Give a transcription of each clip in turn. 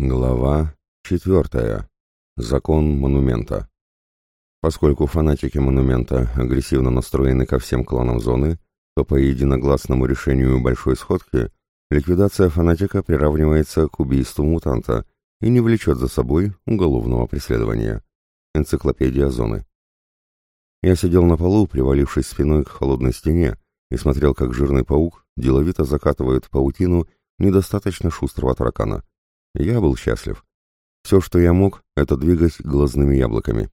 Глава четвертая. Закон монумента. Поскольку фанатики монумента агрессивно настроены ко всем кланам зоны, то по единогласному решению большой сходки ликвидация фанатика приравнивается к убийству мутанта и не влечет за собой уголовного преследования. Энциклопедия зоны. Я сидел на полу, привалившись спиной к холодной стене, и смотрел, как жирный паук деловито закатывает паутину недостаточно шустрого таракана. Я был счастлив. Все, что я мог, это двигать глазными яблоками.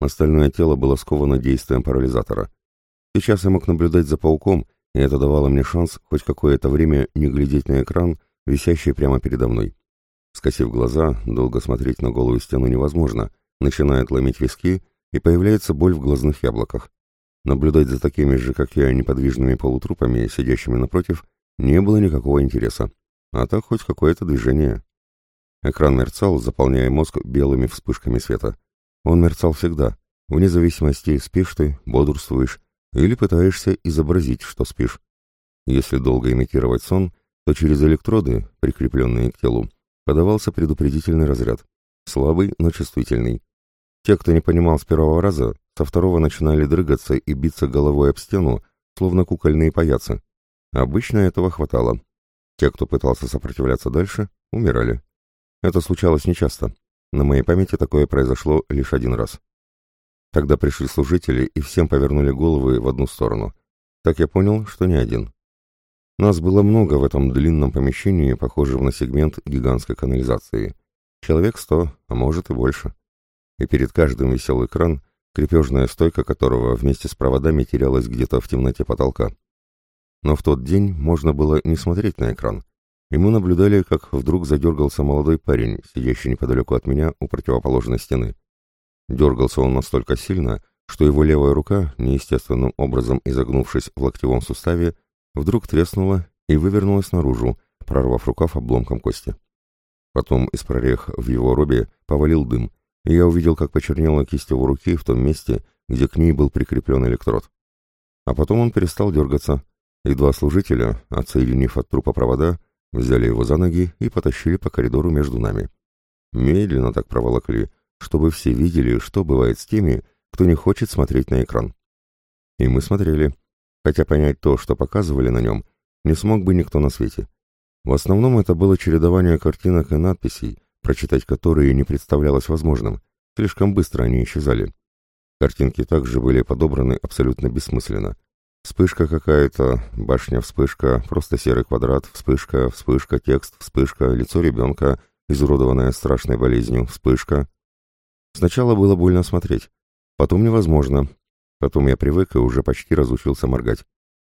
Остальное тело было сковано действием парализатора. Сейчас я мог наблюдать за пауком, и это давало мне шанс хоть какое-то время не глядеть на экран, висящий прямо передо мной. Скосив глаза, долго смотреть на голую стену невозможно, начинает ломить виски, и появляется боль в глазных яблоках. Наблюдать за такими же, как я, неподвижными полутрупами, сидящими напротив, не было никакого интереса. А так хоть какое-то движение. Экран мерцал, заполняя мозг белыми вспышками света. Он мерцал всегда, вне зависимости, спишь ты, бодрствуешь, или пытаешься изобразить, что спишь. Если долго имитировать сон, то через электроды, прикрепленные к телу, подавался предупредительный разряд. Слабый, но чувствительный. Те, кто не понимал с первого раза, со второго начинали дрыгаться и биться головой об стену, словно кукольные паяцы. Обычно этого хватало. Те, кто пытался сопротивляться дальше, умирали. Это случалось нечасто. На моей памяти такое произошло лишь один раз. Тогда пришли служители и всем повернули головы в одну сторону. Так я понял, что не один. Нас было много в этом длинном помещении, похожем на сегмент гигантской канализации. Человек сто, а может и больше. И перед каждым висел экран, крепежная стойка которого вместе с проводами терялась где-то в темноте потолка. Но в тот день можно было не смотреть на экран и мы наблюдали, как вдруг задергался молодой парень, сидящий неподалеку от меня у противоположной стены. Дергался он настолько сильно, что его левая рука, неестественным образом изогнувшись в локтевом суставе, вдруг треснула и вывернулась наружу, прорвав рукав обломком кости. Потом из прорех в его робе повалил дым, и я увидел, как почернела кисть его руки в том месте, где к ней был прикреплен электрод. А потом он перестал дергаться, и два служителя, отсоединив от трупа провода, Взяли его за ноги и потащили по коридору между нами. Медленно так проволокли, чтобы все видели, что бывает с теми, кто не хочет смотреть на экран. И мы смотрели, хотя понять то, что показывали на нем, не смог бы никто на свете. В основном это было чередование картинок и надписей, прочитать которые не представлялось возможным, слишком быстро они исчезали. Картинки также были подобраны абсолютно бессмысленно. Вспышка какая-то, башня-вспышка, просто серый квадрат, вспышка, вспышка, текст, вспышка, лицо ребенка, изуродованное страшной болезнью, вспышка. Сначала было больно смотреть, потом невозможно. Потом я привык и уже почти разучился моргать.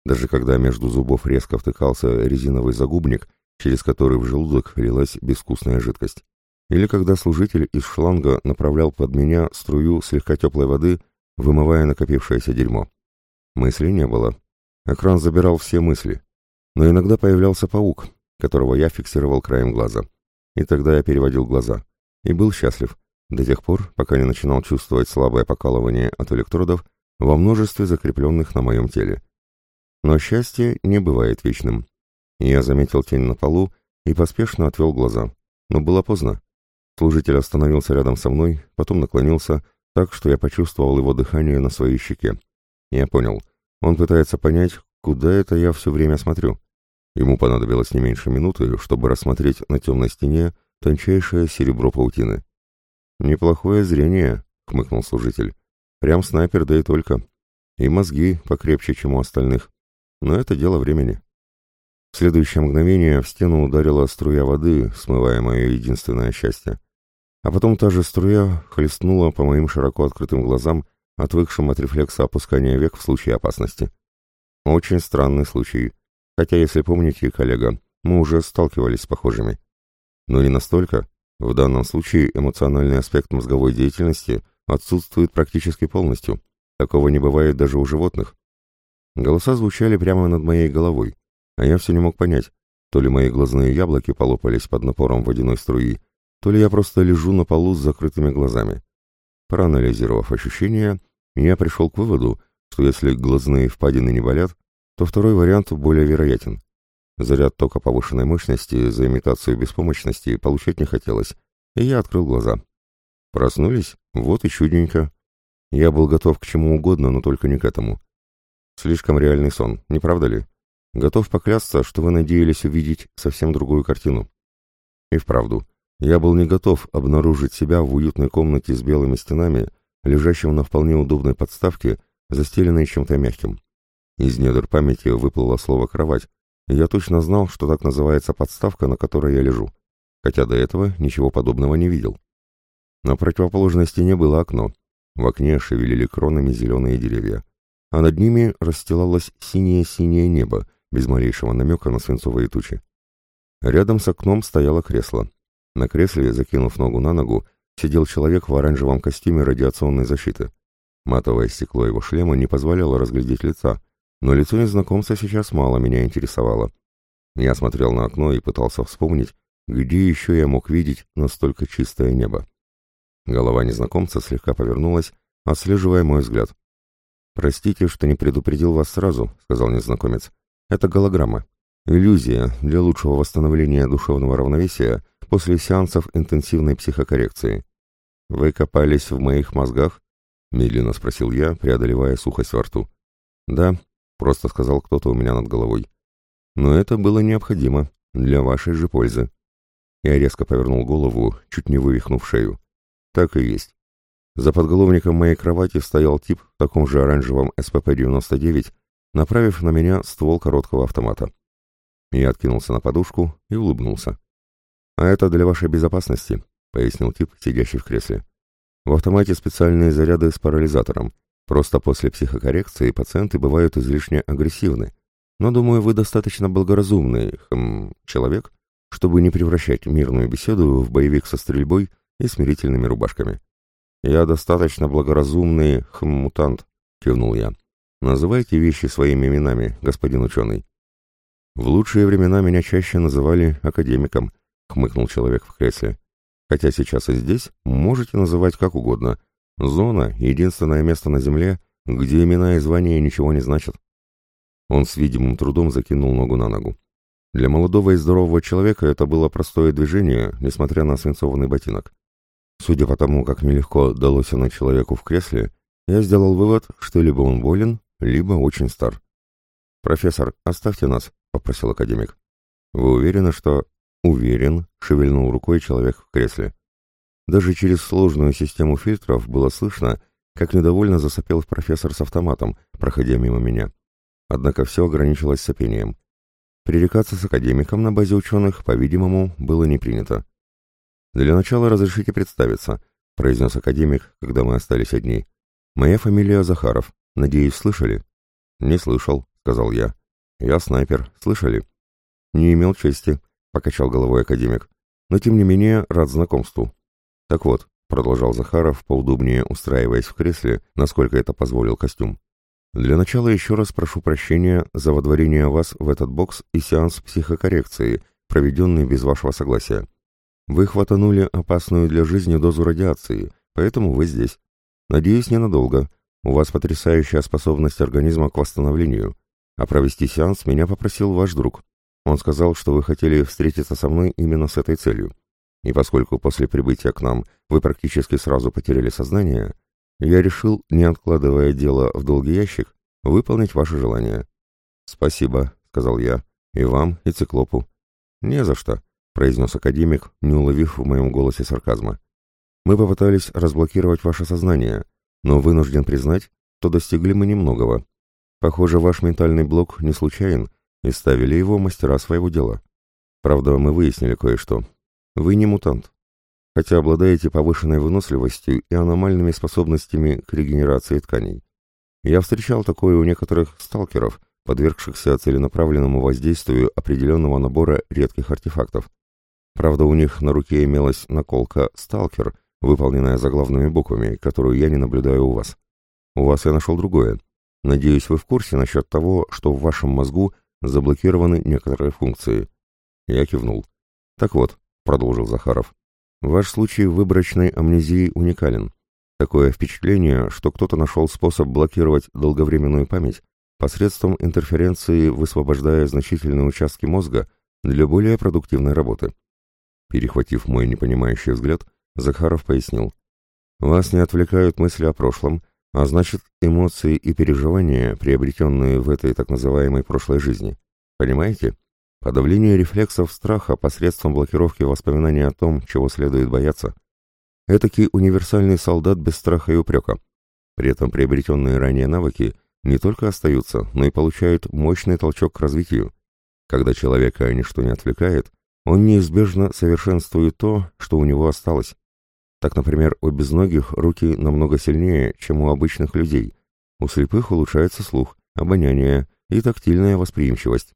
Даже когда между зубов резко втыкался резиновый загубник, через который в желудок лилась безвкусная жидкость. Или когда служитель из шланга направлял под меня струю слегка теплой воды, вымывая накопившееся дерьмо. Мыслей не было. Экран забирал все мысли. Но иногда появлялся паук, которого я фиксировал краем глаза. И тогда я переводил глаза. И был счастлив. До тех пор, пока не начинал чувствовать слабое покалывание от электродов во множестве закрепленных на моем теле. Но счастье не бывает вечным. Я заметил тень на полу и поспешно отвел глаза. Но было поздно. Служитель остановился рядом со мной, потом наклонился, так что я почувствовал его дыхание на своей щеке. Я понял. Он пытается понять, куда это я все время смотрю. Ему понадобилось не меньше минуты, чтобы рассмотреть на темной стене тончайшее серебро паутины. «Неплохое зрение», — хмыкнул служитель. «Прям снайпер, да и только. И мозги покрепче, чем у остальных. Но это дело времени». В следующее мгновение в стену ударила струя воды, смывая мое единственное счастье. А потом та же струя хлестнула по моим широко открытым глазам, отвыкшим от рефлекса опускания век в случае опасности. Очень странный случай, хотя, если помните, коллега, мы уже сталкивались с похожими. Но не настолько. В данном случае эмоциональный аспект мозговой деятельности отсутствует практически полностью. Такого не бывает даже у животных. Голоса звучали прямо над моей головой, а я все не мог понять, то ли мои глазные яблоки полопались под напором водяной струи, то ли я просто лежу на полу с закрытыми глазами. Проанализировав ощущения, я пришел к выводу, что если глазные впадины не болят, то второй вариант более вероятен. Заряд тока повышенной мощности за имитацию беспомощности получать не хотелось, и я открыл глаза. Проснулись? Вот и чудненько. Я был готов к чему угодно, но только не к этому. Слишком реальный сон, не правда ли? Готов поклясться, что вы надеялись увидеть совсем другую картину. И вправду, я был не готов обнаружить себя в уютной комнате с белыми стенами, лежащим на вполне удобной подставке, застеленной чем-то мягким. Из недр памяти выплыло слово «кровать», и я точно знал, что так называется подставка, на которой я лежу, хотя до этого ничего подобного не видел. На противоположной стене было окно. В окне шевелили кронами зеленые деревья, а над ними расстилалось синее-синее небо, без малейшего намека на свинцовые тучи. Рядом с окном стояло кресло. На кресле, закинув ногу на ногу, сидел человек в оранжевом костюме радиационной защиты. Матовое стекло его шлема не позволяло разглядеть лица, но лицо незнакомца сейчас мало меня интересовало. Я смотрел на окно и пытался вспомнить, где еще я мог видеть настолько чистое небо. Голова незнакомца слегка повернулась, отслеживая мой взгляд. «Простите, что не предупредил вас сразу», — сказал незнакомец. «Это голограмма. Иллюзия для лучшего восстановления душевного равновесия после сеансов интенсивной психокоррекции. «Вы копались в моих мозгах?» — медленно спросил я, преодолевая сухость во рту. «Да», — просто сказал кто-то у меня над головой. «Но это было необходимо, для вашей же пользы». Я резко повернул голову, чуть не вывихнув шею. Так и есть. За подголовником моей кровати стоял тип в таком же оранжевом СПП-99, направив на меня ствол короткого автомата. Я откинулся на подушку и улыбнулся. «А это для вашей безопасности», — пояснил тип, сидящий в кресле. «В автомате специальные заряды с парализатором. Просто после психокоррекции пациенты бывают излишне агрессивны. Но, думаю, вы достаточно благоразумный, хм, человек, чтобы не превращать мирную беседу в боевик со стрельбой и смирительными рубашками». «Я достаточно благоразумный, хм, мутант», — кивнул я. «Называйте вещи своими именами, господин ученый». В лучшие времена меня чаще называли академиком, хмыкнул человек в кресле. Хотя сейчас и здесь можете называть как угодно. Зона — единственное место на Земле, где имена и звания ничего не значат. Он с видимым трудом закинул ногу на ногу. Для молодого и здорового человека это было простое движение, несмотря на свинцованный ботинок. Судя по тому, как нелегко далось оно человеку в кресле, я сделал вывод, что либо он болен, либо очень стар. «Профессор, оставьте нас», — попросил академик. «Вы уверены, что...» «Уверен», — шевельнул рукой человек в кресле. Даже через сложную систему фильтров было слышно, как недовольно засопел профессор с автоматом, проходя мимо меня. Однако все ограничилось сопением. Пререкаться с академиком на базе ученых, по-видимому, было не принято. «Для начала разрешите представиться», — произнес академик, когда мы остались одни. «Моя фамилия Захаров. Надеюсь, слышали?» «Не слышал», — сказал я. «Я снайпер. Слышали?» «Не имел чести», — покачал головой академик. «Но тем не менее рад знакомству». «Так вот», — продолжал Захаров, поудобнее устраиваясь в кресле, насколько это позволил костюм. «Для начала еще раз прошу прощения за водворение вас в этот бокс и сеанс психокоррекции, проведенный без вашего согласия. Вы хватанули опасную для жизни дозу радиации, поэтому вы здесь. Надеюсь, ненадолго. У вас потрясающая способность организма к восстановлению. А провести сеанс меня попросил ваш друг. Он сказал, что вы хотели встретиться со мной именно с этой целью. И поскольку после прибытия к нам вы практически сразу потеряли сознание, я решил, не откладывая дело в долгий ящик, выполнить ваше желание. «Спасибо», — сказал я, — «и вам, и циклопу». «Не за что», — произнес академик, не уловив в моем голосе сарказма. «Мы попытались разблокировать ваше сознание, но вынужден признать, что достигли мы немногого. Похоже, ваш ментальный блок не случайен, и ставили его мастера своего дела. Правда, мы выяснили кое-что. Вы не мутант, хотя обладаете повышенной выносливостью и аномальными способностями к регенерации тканей. Я встречал такое у некоторых сталкеров, подвергшихся целенаправленному воздействию определенного набора редких артефактов. Правда, у них на руке имелась наколка «Сталкер», выполненная заглавными буквами, которую я не наблюдаю у вас. У вас я нашел другое. Надеюсь, вы в курсе насчет того, что в вашем мозгу заблокированы некоторые функции. Я кивнул. Так вот, продолжил Захаров, ваш случай выборочной амнезии уникален. Такое впечатление, что кто-то нашел способ блокировать долговременную память, посредством интерференции высвобождая значительные участки мозга для более продуктивной работы. Перехватив мой непонимающий взгляд, Захаров пояснил. «Вас не отвлекают мысли о прошлом, а значит, эмоции и переживания, приобретенные в этой так называемой прошлой жизни. Понимаете? Подавление рефлексов страха посредством блокировки воспоминаний о том, чего следует бояться. Этакий универсальный солдат без страха и упрека. При этом приобретенные ранее навыки не только остаются, но и получают мощный толчок к развитию. Когда человека ничто не отвлекает, он неизбежно совершенствует то, что у него осталось. Так, например, у безногих руки намного сильнее, чем у обычных людей. У слепых улучшается слух, обоняние и тактильная восприимчивость.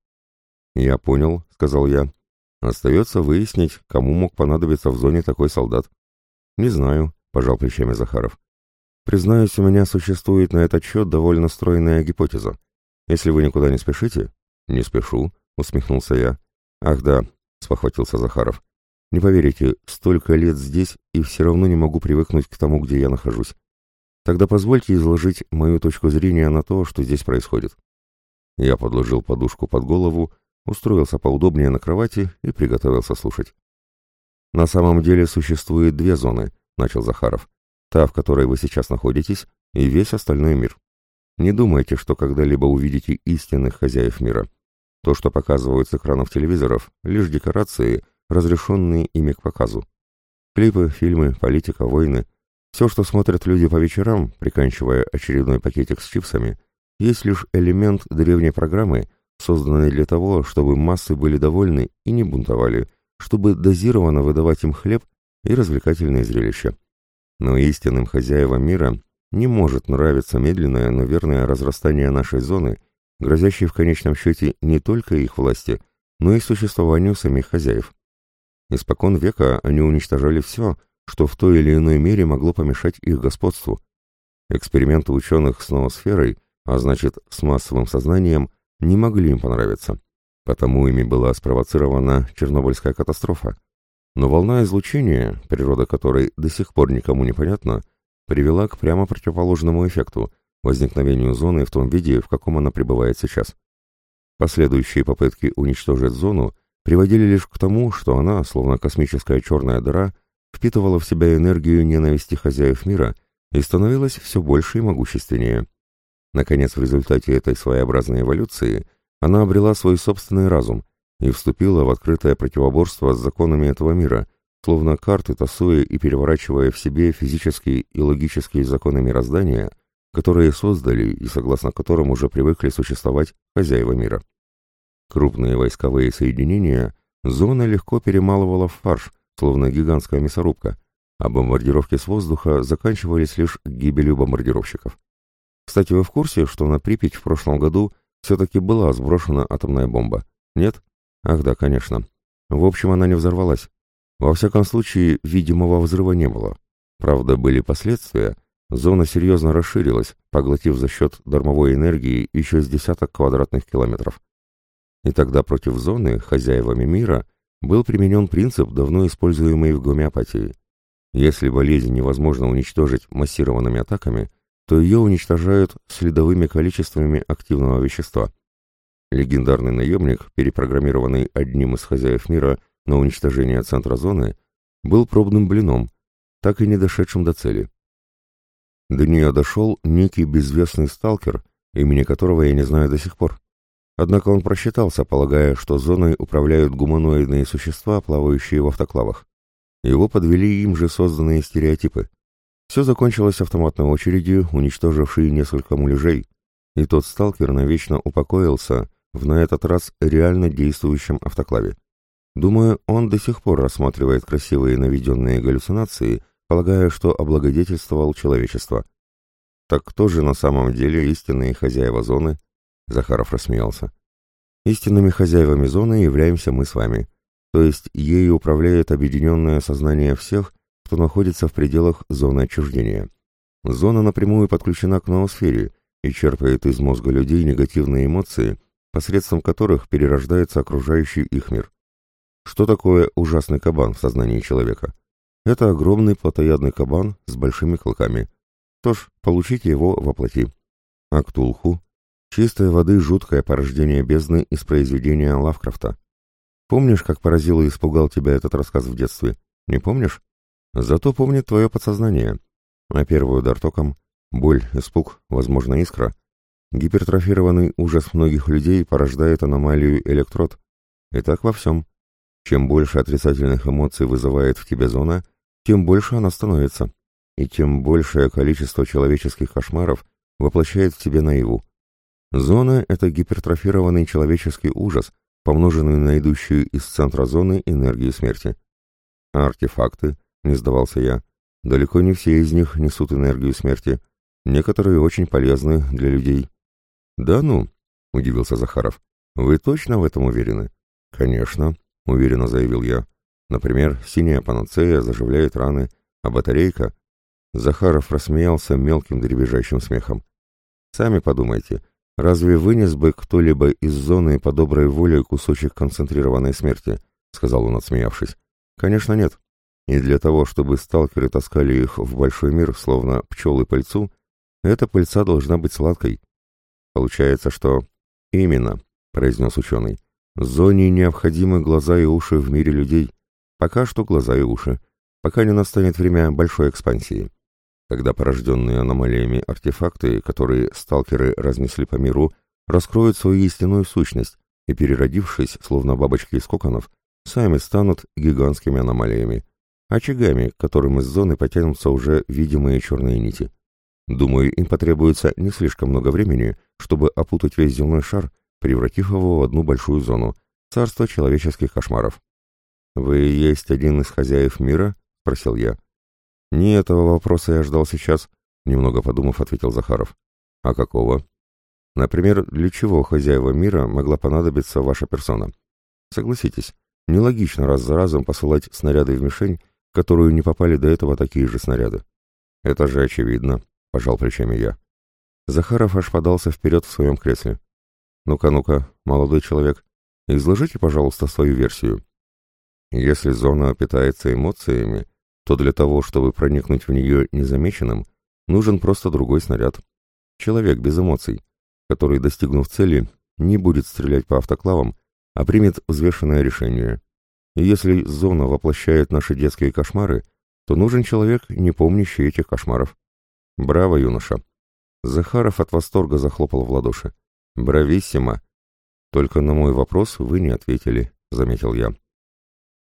«Я понял», — сказал я. «Остается выяснить, кому мог понадобиться в зоне такой солдат». «Не знаю», — пожал плечами Захаров. «Признаюсь, у меня существует на этот счет довольно стройная гипотеза. Если вы никуда не спешите...» «Не спешу», — усмехнулся я. «Ах да, — спохватился Захаров. «Не поверите, столько лет здесь, и все равно не могу привыкнуть к тому, где я нахожусь. Тогда позвольте изложить мою точку зрения на то, что здесь происходит». Я подложил подушку под голову, устроился поудобнее на кровати и приготовился слушать. «На самом деле существует две зоны», — начал Захаров. «Та, в которой вы сейчас находитесь, и весь остальной мир. Не думайте, что когда-либо увидите истинных хозяев мира. То, что показывают с экранов телевизоров, лишь декорации, разрешенные ими к показу. Клипы, фильмы, политика, войны. Все, что смотрят люди по вечерам, приканчивая очередной пакетик с чипсами, есть лишь элемент древней программы, созданной для того, чтобы массы были довольны и не бунтовали, чтобы дозированно выдавать им хлеб и развлекательные зрелища. Но истинным хозяевам мира не может нравиться медленное, но верное разрастание нашей зоны грозящий в конечном счете не только их власти, но и существованию самих хозяев. Испокон века они уничтожали все, что в той или иной мере могло помешать их господству. Эксперименты ученых с ноосферой, а значит с массовым сознанием, не могли им понравиться. Потому ими была спровоцирована Чернобыльская катастрофа. Но волна излучения, природа которой до сих пор никому не понятна, привела к прямо противоположному эффекту – возникновению зоны в том виде, в каком она пребывает сейчас. Последующие попытки уничтожить зону приводили лишь к тому, что она, словно космическая черная дыра, впитывала в себя энергию ненависти хозяев мира и становилась все больше и могущественнее. Наконец, в результате этой своеобразной эволюции она обрела свой собственный разум и вступила в открытое противоборство с законами этого мира, словно карты тасуя и переворачивая в себе физические и логические законы мироздания – которые создали и согласно которым уже привыкли существовать хозяева мира. Крупные войсковые соединения зона легко перемалывала в фарш, словно гигантская мясорубка, а бомбардировки с воздуха заканчивались лишь гибелью бомбардировщиков. Кстати, вы в курсе, что на Припять в прошлом году все-таки была сброшена атомная бомба? Нет? Ах да, конечно. В общем, она не взорвалась. Во всяком случае, видимого взрыва не было. Правда, были последствия, Зона серьезно расширилась, поглотив за счет дармовой энергии еще с десяток квадратных километров. И тогда против зоны, хозяевами мира, был применен принцип, давно используемый в гомеопатии. Если болезнь невозможно уничтожить массированными атаками, то ее уничтожают следовыми количествами активного вещества. Легендарный наемник, перепрограммированный одним из хозяев мира на уничтожение центра зоны, был пробным блином, так и не дошедшим до цели. До нее дошел некий безвестный сталкер, имени которого я не знаю до сих пор. Однако он просчитался, полагая, что зоной управляют гуманоидные существа, плавающие в автоклавах. Его подвели им же созданные стереотипы. Все закончилось автоматной очередью, уничтожившей несколько муляжей, и тот сталкер навечно упокоился в на этот раз реально действующем автоклаве. Думаю, он до сих пор рассматривает красивые наведенные галлюцинации – полагая, что облагодетельствовал человечество. Так кто же на самом деле истинные хозяева зоны? Захаров рассмеялся. Истинными хозяевами зоны являемся мы с вами, то есть ею управляет объединенное сознание всех, кто находится в пределах зоны отчуждения. Зона напрямую подключена к ноосфере и черпает из мозга людей негативные эмоции, посредством которых перерождается окружающий их мир. Что такое ужасный кабан в сознании человека? Это огромный плотоядный кабан с большими клыками. Что ж, получите его воплоти. А Ктулху? Чистой воды жуткое порождение бездны из произведения Лавкрафта. Помнишь, как поразил и испугал тебя этот рассказ в детстве? Не помнишь? Зато помнит твое подсознание. А первый удар током, боль, испуг, возможно, искра. Гипертрофированный ужас многих людей порождает аномалию электрод. И так во всем. Чем больше отрицательных эмоций вызывает в тебе зона, тем больше она становится. И тем большее количество человеческих кошмаров воплощает в тебе наяву. Зона — это гипертрофированный человеческий ужас, помноженный на идущую из центра зоны энергию смерти. А артефакты, не сдавался я, далеко не все из них несут энергию смерти, некоторые очень полезны для людей. Да ну, удивился Захаров, вы точно в этом уверены? Конечно, уверенно заявил я. Например, синяя панацея заживляет раны, а батарейка... Захаров рассмеялся мелким дребезжащим смехом. Сами подумайте, «Разве вынес бы кто-либо из зоны по доброй воле кусочек концентрированной смерти?» — сказал он, отсмеявшись. «Конечно нет. И для того, чтобы сталкеры таскали их в большой мир, словно пчелы пыльцу, эта пыльца должна быть сладкой. Получается, что...» «Именно», — произнес ученый. «Зоне необходимы глаза и уши в мире людей. Пока что глаза и уши. Пока не настанет время большой экспансии когда порожденные аномалиями артефакты, которые сталкеры разнесли по миру, раскроют свою истинную сущность и, переродившись, словно бабочки из коконов, сами станут гигантскими аномалиями, очагами, к которым из зоны потянутся уже видимые черные нити. Думаю, им потребуется не слишком много времени, чтобы опутать весь земной шар, превратив его в одну большую зону, царство человеческих кошмаров. «Вы есть один из хозяев мира?» — спросил я. «Не этого вопроса я ждал сейчас», — немного подумав, ответил Захаров. «А какого?» «Например, для чего хозяева мира могла понадобиться ваша персона? Согласитесь, нелогично раз за разом посылать снаряды в мишень, в которую не попали до этого такие же снаряды». «Это же очевидно», — пожал плечами я. Захаров аж подался вперед в своем кресле. «Ну-ка, ну-ка, молодой человек, изложите, пожалуйста, свою версию. Если зона питается эмоциями, то для того, чтобы проникнуть в нее незамеченным, нужен просто другой снаряд. Человек без эмоций, который, достигнув цели, не будет стрелять по автоклавам, а примет взвешенное решение. И если зона воплощает наши детские кошмары, то нужен человек, не помнящий этих кошмаров. Браво, юноша! Захаров от восторга захлопал в ладоши. Брависсимо! Только на мой вопрос вы не ответили, заметил я.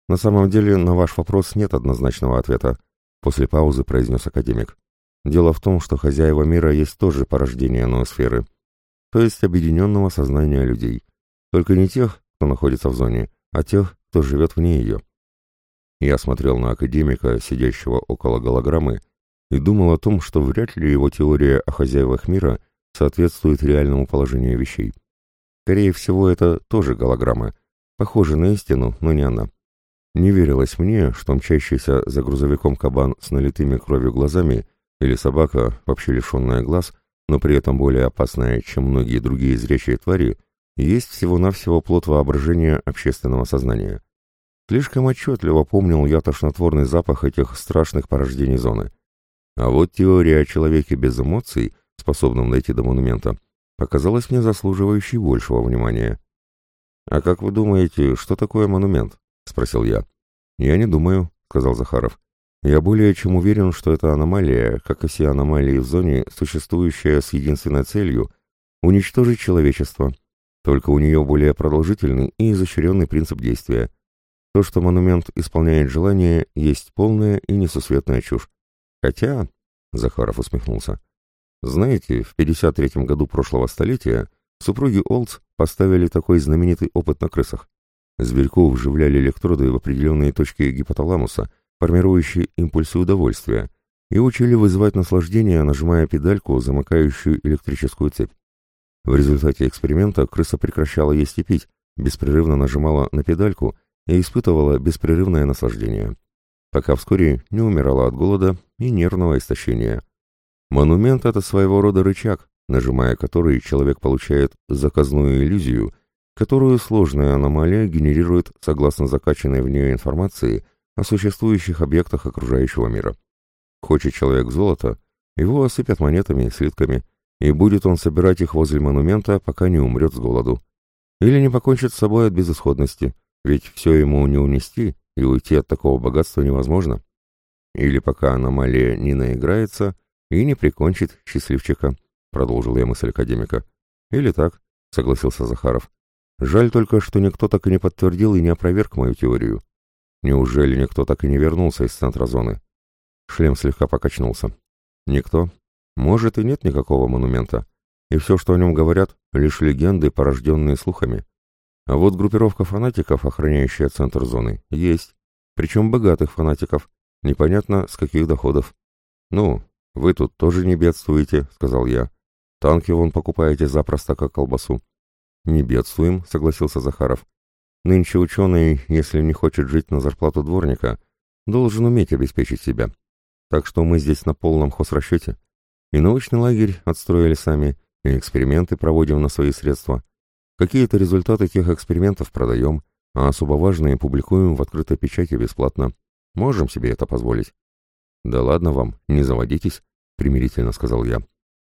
На самом деле, на ваш вопрос нет однозначного ответа, после паузы произнес академик. Дело в том, что хозяева мира есть тоже порождение ноосферы, то есть объединенного сознания людей. Только не тех, кто находится в зоне, а тех, кто живет вне ее. Я смотрел на академика, сидящего около голограммы, и думал о том, что вряд ли его теория о хозяевах мира соответствует реальному положению вещей. Скорее всего, это тоже голограмма, похожа на истину, но не она. Не верилось мне, что мчащийся за грузовиком кабан с налитыми кровью глазами или собака, вообще лишенная глаз, но при этом более опасная, чем многие другие зрячие твари, есть всего-навсего плод воображения общественного сознания. Слишком отчетливо помнил я тошнотворный запах этих страшных порождений зоны. А вот теория о человеке без эмоций, способном дойти до монумента, показалась мне заслуживающей большего внимания. «А как вы думаете, что такое монумент?» — спросил я. «Я не думаю», — сказал Захаров. «Я более чем уверен, что это аномалия, как и все аномалии в зоне, существующая с единственной целью — уничтожить человечество. Только у нее более продолжительный и изощренный принцип действия. То, что монумент исполняет желание, есть полная и несусветная чушь. Хотя...» — Захаров усмехнулся. «Знаете, в 53-м году прошлого столетия супруги Олдс поставили такой знаменитый опыт на крысах. Зверьку вживляли электроды в определенные точки гипоталамуса, формирующие импульсы удовольствия, и учили вызывать наслаждение, нажимая педальку, замыкающую электрическую цепь. В результате эксперимента крыса прекращала есть и пить, беспрерывно нажимала на педальку и испытывала беспрерывное наслаждение, пока вскоре не умирала от голода и нервного истощения. Монумент — это своего рода рычаг, нажимая который человек получает заказную иллюзию — которую сложная аномалия генерирует согласно закачанной в нее информации о существующих объектах окружающего мира. Хочет человек золота, его осыпят монетами, слитками, и будет он собирать их возле монумента, пока не умрет с голоду. Или не покончит с собой от безысходности, ведь все ему не унести, и уйти от такого богатства невозможно. Или пока аномалия не наиграется и не прикончит счастливчика, продолжил я мысль академика. Или так, согласился Захаров. Жаль только, что никто так и не подтвердил и не опроверг мою теорию. Неужели никто так и не вернулся из центра зоны? Шлем слегка покачнулся. Никто. Может, и нет никакого монумента. И все, что о нем говорят, лишь легенды, порожденные слухами. А вот группировка фанатиков, охраняющая центр зоны, есть. Причем богатых фанатиков. Непонятно, с каких доходов. «Ну, вы тут тоже не бедствуете», — сказал я. «Танки вон покупаете запросто, как колбасу». «Не бедствуем», — согласился Захаров. «Нынче ученый, если не хочет жить на зарплату дворника, должен уметь обеспечить себя. Так что мы здесь на полном хозрасчете. И научный лагерь отстроили сами, и эксперименты проводим на свои средства. Какие-то результаты тех экспериментов продаем, а особо важные публикуем в открытой печати бесплатно. Можем себе это позволить. Да ладно вам, не заводитесь, примирительно сказал я.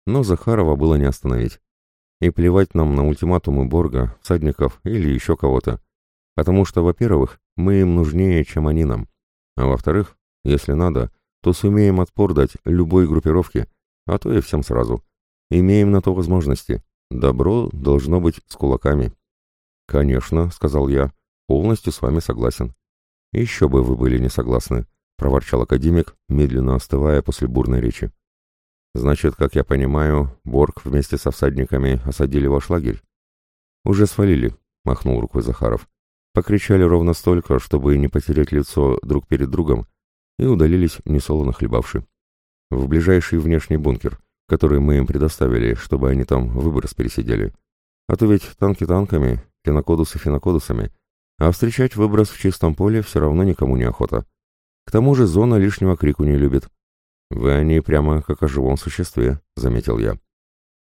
Но Захарова было не остановить. И плевать нам на ультиматумы Борга, всадников или еще кого-то. Потому что, во-первых, мы им нужнее, чем они нам. А во-вторых, если надо, то сумеем отпор дать любой группировке, а то и всем сразу. Имеем на то возможности. Добро должно быть с кулаками. Конечно, сказал я, полностью с вами согласен. Еще бы вы были не согласны, проворчал академик, медленно остывая после бурной речи. Значит, как я понимаю, Борг вместе со всадниками осадили ваш лагерь? Уже свалили, махнул рукой Захаров. Покричали ровно столько, чтобы не потерять лицо друг перед другом, и удалились, несолоно хлебавши. В ближайший внешний бункер, который мы им предоставили, чтобы они там выброс пересидели. А то ведь танки танками, фенокодусы фенокодусами, а встречать выброс в чистом поле все равно никому не охота. К тому же зона лишнего крику не любит. «Вы они прямо как о живом существе», — заметил я.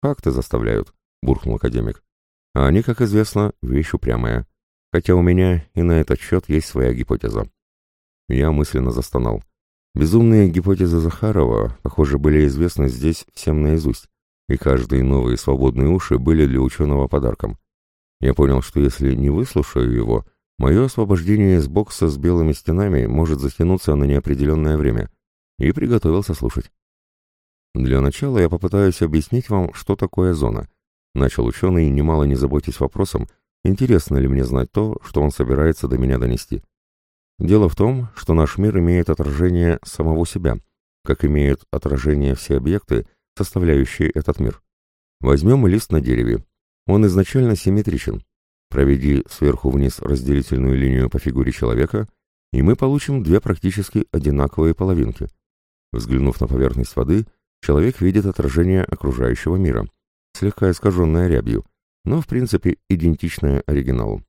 «Факты заставляют», — буркнул академик. «А они, как известно, вещь упрямая. Хотя у меня и на этот счет есть своя гипотеза». Я мысленно застонал. Безумные гипотезы Захарова, похоже, были известны здесь всем наизусть, и каждые новые свободные уши были для ученого подарком. Я понял, что если не выслушаю его, мое освобождение из бокса с белыми стенами может затянуться на неопределенное время, и приготовился слушать. Для начала я попытаюсь объяснить вам, что такое зона. Начал ученый, немало не заботясь вопросом, интересно ли мне знать то, что он собирается до меня донести. Дело в том, что наш мир имеет отражение самого себя, как имеют отражение все объекты, составляющие этот мир. Возьмем лист на дереве. Он изначально симметричен. Проведи сверху вниз разделительную линию по фигуре человека, и мы получим две практически одинаковые половинки. Взглянув на поверхность воды, человек видит отражение окружающего мира, слегка искаженное рябью, но в принципе идентичное оригиналу.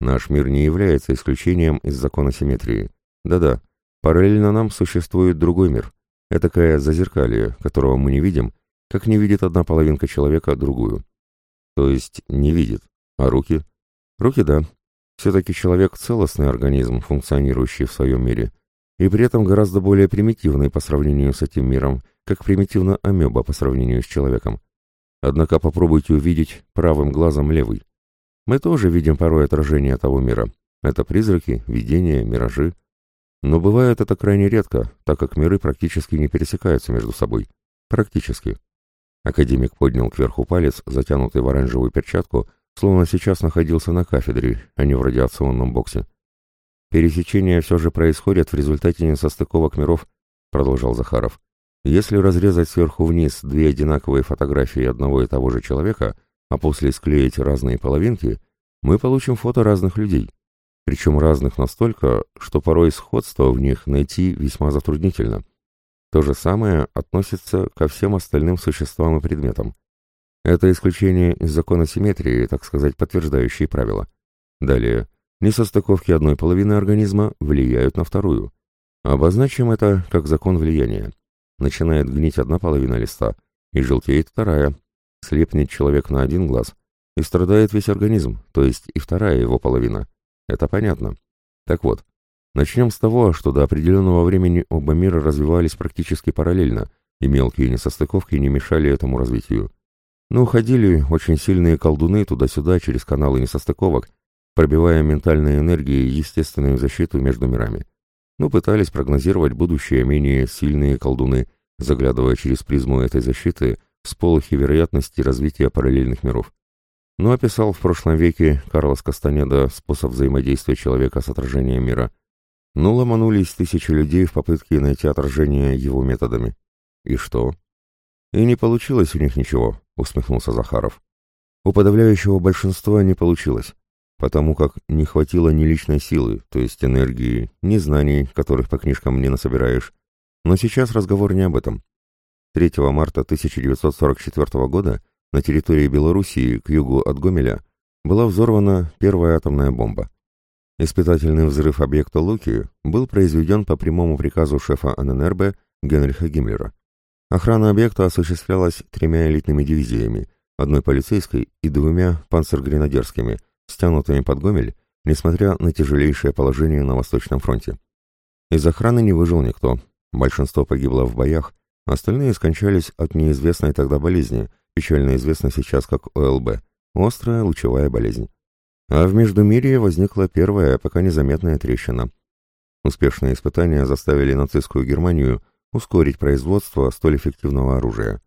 Наш мир не является исключением из закона симметрии. Да-да, параллельно нам существует другой мир. Этакое зазеркалье, которого мы не видим, как не видит одна половинка человека другую. То есть не видит. А руки? Руки, да. Все-таки человек целостный организм, функционирующий в своем мире, и при этом гораздо более примитивный по сравнению с этим миром, как примитивна амеба по сравнению с человеком. Однако попробуйте увидеть правым глазом левый. Мы тоже видим порой отражение того мира. Это призраки, видения, миражи. Но бывает это крайне редко, так как миры практически не пересекаются между собой. Практически. Академик поднял кверху палец, затянутый в оранжевую перчатку, словно сейчас находился на кафедре, а не в радиационном боксе. «Пересечения все же происходят в результате несостыковок миров», — продолжал Захаров. «Если разрезать сверху вниз две одинаковые фотографии одного и того же человека, а после склеить разные половинки, мы получим фото разных людей, причем разных настолько, что порой сходство в них найти весьма затруднительно. То же самое относится ко всем остальным существам и предметам. Это исключение из закона симметрии, так сказать, подтверждающие правила. Далее, несостыковки одной половины организма влияют на вторую. Обозначим это как закон влияния. Начинает гнить одна половина листа, и желтеет вторая, Слепнет человек на один глаз, и страдает весь организм, то есть и вторая его половина. Это понятно. Так вот, начнем с того, что до определенного времени оба мира развивались практически параллельно, и мелкие несостыковки не мешали этому развитию. Ну, ходили очень сильные колдуны туда-сюда через каналы несостыковок, пробивая ментальной энергией естественную защиту между мирами. Ну, пытались прогнозировать будущее менее сильные колдуны, заглядывая через призму этой защиты в сполохи вероятности развития параллельных миров. Но описал в прошлом веке Карлос Кастанеда способ взаимодействия человека с отражением мира. Ну, ломанулись тысячи людей в попытке найти отражение его методами. И что? И не получилось у них ничего, усмехнулся Захаров. У подавляющего большинства не получилось, потому как не хватило ни личной силы, то есть энергии, ни знаний, которых по книжкам не насобираешь. Но сейчас разговор не об этом. 3 марта 1944 года на территории Белоруссии к югу от Гомеля была взорвана первая атомная бомба. Испытательный взрыв объекта Луки был произведен по прямому приказу шефа ННРБ Генриха Гиммлера. Охрана объекта осуществлялась тремя элитными дивизиями, одной полицейской и двумя панцергренадерскими, стянутыми под Гомель, несмотря на тяжелейшее положение на Восточном фронте. Из охраны не выжил никто, большинство погибло в боях, остальные скончались от неизвестной тогда болезни, печально известной сейчас как ОЛБ – острая лучевая болезнь. А в Междумирье возникла первая, пока незаметная трещина. Успешные испытания заставили нацистскую Германию – ускорить производство столь эффективного оружия.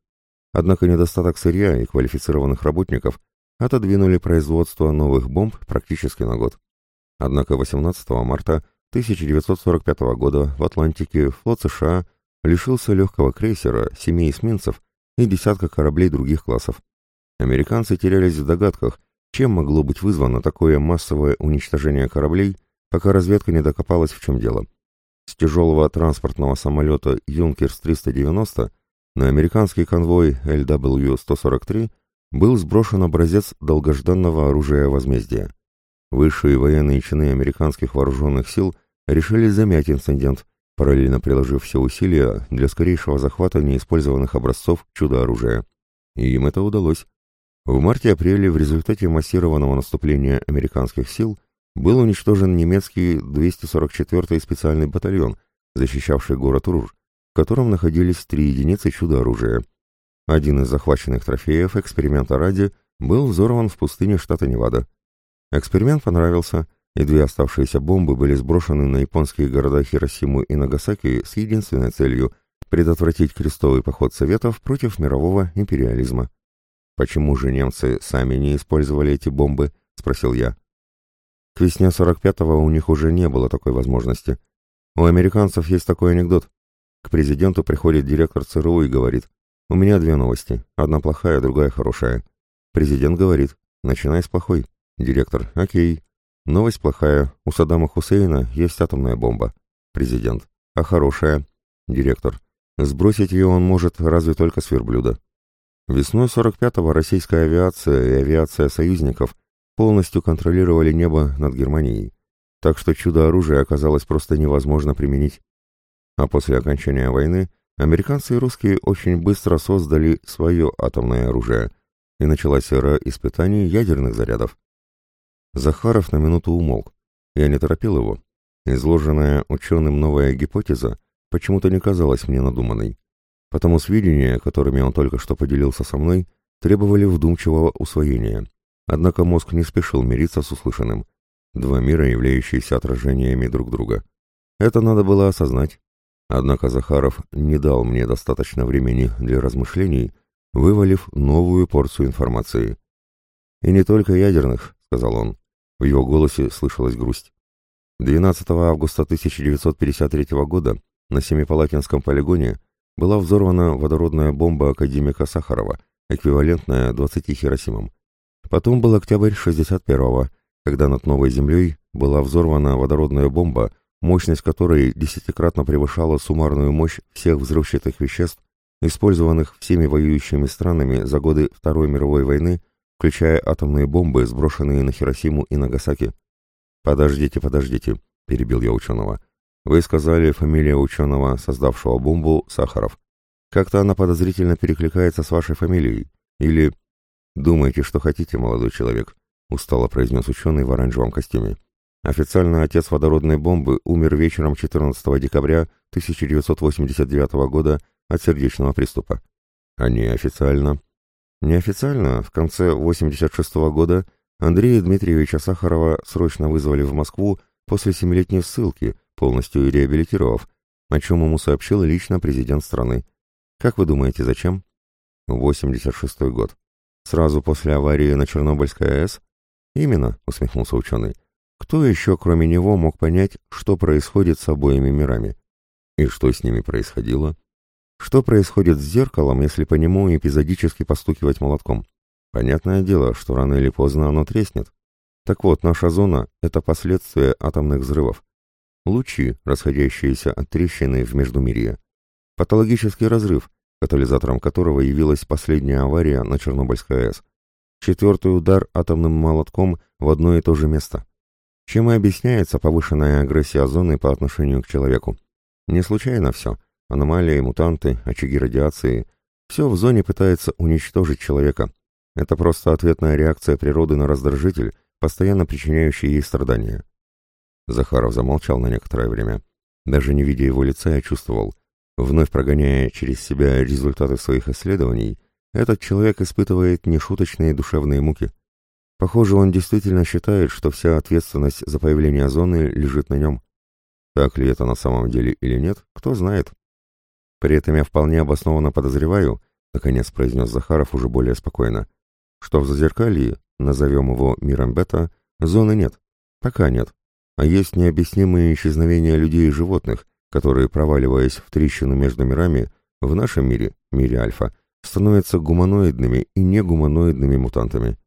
Однако недостаток сырья и квалифицированных работников отодвинули производство новых бомб практически на год. Однако 18 марта 1945 года в Атлантике флот США лишился легкого крейсера, семи эсминцев и десятка кораблей других классов. Американцы терялись в догадках, чем могло быть вызвано такое массовое уничтожение кораблей, пока разведка не докопалась в чем дело. С тяжелого транспортного самолета «Юнкерс-390» на американский конвой LW-143 был сброшен образец долгожданного оружия возмездия. Высшие военные чины американских вооруженных сил решили замять инцидент, параллельно приложив все усилия для скорейшего захвата неиспользованных образцов чудо-оружия. И им это удалось. В марте-апреле в результате массированного наступления американских сил был уничтожен немецкий 244-й специальный батальон, защищавший город Рур, в котором находились три единицы чудо-оружия. Один из захваченных трофеев эксперимента ради был взорван в пустыне штата Невада. Эксперимент понравился, и две оставшиеся бомбы были сброшены на японские города Хиросиму и Нагасаки с единственной целью – предотвратить крестовый поход Советов против мирового империализма. «Почему же немцы сами не использовали эти бомбы?» – спросил я. К весне 45-го у них уже не было такой возможности. У американцев есть такой анекдот. К президенту приходит директор ЦРУ и говорит, «У меня две новости, одна плохая, другая хорошая». Президент говорит, «Начинай с плохой». Директор, «Окей». Новость плохая, у Саддама Хусейна есть атомная бомба. Президент, «А хорошая?» Директор, «Сбросить ее он может разве только с верблюда». Весной 45-го российская авиация и авиация союзников – полностью контролировали небо над Германией, так что чудо-оружие оказалось просто невозможно применить. А после окончания войны американцы и русские очень быстро создали свое атомное оружие, и началась эра испытаний ядерных зарядов. Захаров на минуту умолк. Я не торопил его. Изложенная ученым новая гипотеза почему-то не казалась мне надуманной. Потому сведения, которыми он только что поделился со мной, требовали вдумчивого усвоения. Однако мозг не спешил мириться с услышанным. Два мира, являющиеся отражениями друг друга. Это надо было осознать. Однако Захаров не дал мне достаточно времени для размышлений, вывалив новую порцию информации. «И не только ядерных», — сказал он. В его голосе слышалась грусть. 12 августа 1953 года на Семипалатинском полигоне была взорвана водородная бомба академика Сахарова, эквивалентная 20 Хиросимам. Потом был октябрь 61-го, когда над Новой Землей была взорвана водородная бомба, мощность которой десятикратно превышала суммарную мощь всех взрывчатых веществ, использованных всеми воюющими странами за годы Второй мировой войны, включая атомные бомбы, сброшенные на Хиросиму и Нагасаки. «Подождите, подождите», — перебил я ученого. «Вы сказали фамилия ученого, создавшего бомбу, Сахаров. Как-то она подозрительно перекликается с вашей фамилией. Или «Думайте, что хотите, молодой человек», — устало произнес ученый в оранжевом костюме. Официально отец водородной бомбы умер вечером 14 декабря 1989 года от сердечного приступа. А неофициально? Неофициально, в конце 86 -го года Андрея Дмитриевича Сахарова срочно вызвали в Москву после семилетней ссылки, полностью реабилитировав, о чем ему сообщил лично президент страны. Как вы думаете, зачем? 86 год. Сразу после аварии на Чернобыльской АЭС? Именно, усмехнулся ученый. Кто еще, кроме него, мог понять, что происходит с обоими мирами? И что с ними происходило? Что происходит с зеркалом, если по нему эпизодически постукивать молотком? Понятное дело, что рано или поздно оно треснет. Так вот, наша зона — это последствия атомных взрывов. Лучи, расходящиеся от трещины в Междумирье. Патологический разрыв, катализатором которого явилась последняя авария на Чернобыльской АЭС. Четвертый удар атомным молотком в одно и то же место. Чем и объясняется повышенная агрессия зоны по отношению к человеку. Не случайно все. Аномалии, мутанты, очаги радиации. Все в зоне пытается уничтожить человека. Это просто ответная реакция природы на раздражитель, постоянно причиняющий ей страдания. Захаров замолчал на некоторое время. Даже не видя его лица, я чувствовал. Вновь прогоняя через себя результаты своих исследований, этот человек испытывает нешуточные душевные муки. Похоже, он действительно считает, что вся ответственность за появление зоны лежит на нем. Так ли это на самом деле или нет, кто знает. При этом я вполне обоснованно подозреваю, наконец произнес Захаров уже более спокойно, что в Зазеркалье, назовем его миром бета, зоны нет. Пока нет. А есть необъяснимые исчезновения людей и животных, которые, проваливаясь в трещину между мирами, в нашем мире, мире Альфа, становятся гуманоидными и негуманоидными мутантами.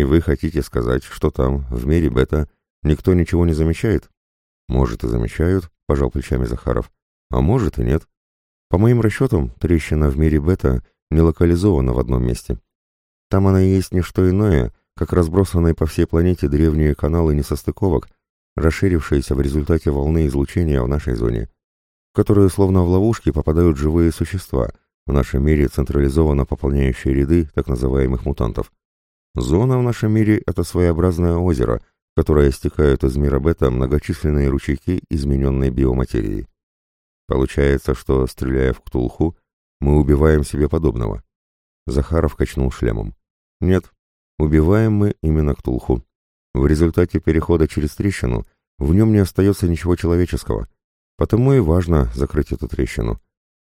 И вы хотите сказать, что там, в мире бета, никто ничего не замечает? Может и замечают, пожал плечами Захаров, а может и нет. По моим расчетам, трещина в мире бета не локализована в одном месте. Там она есть не что иное, как разбросанные по всей планете древние каналы несостыковок, расширившиеся в результате волны излучения в нашей зоне, в которую словно в ловушки попадают живые существа, в нашем мире централизованно пополняющие ряды так называемых мутантов. Зона в нашем мире — это своеобразное озеро, которое стекают из мира бета многочисленные ручейки измененной биоматерии. Получается, что, стреляя в Ктулху, мы убиваем себе подобного. Захаров качнул шлемом. Нет, убиваем мы именно Ктулху. В результате перехода через трещину в нем не остается ничего человеческого, потому и важно закрыть эту трещину.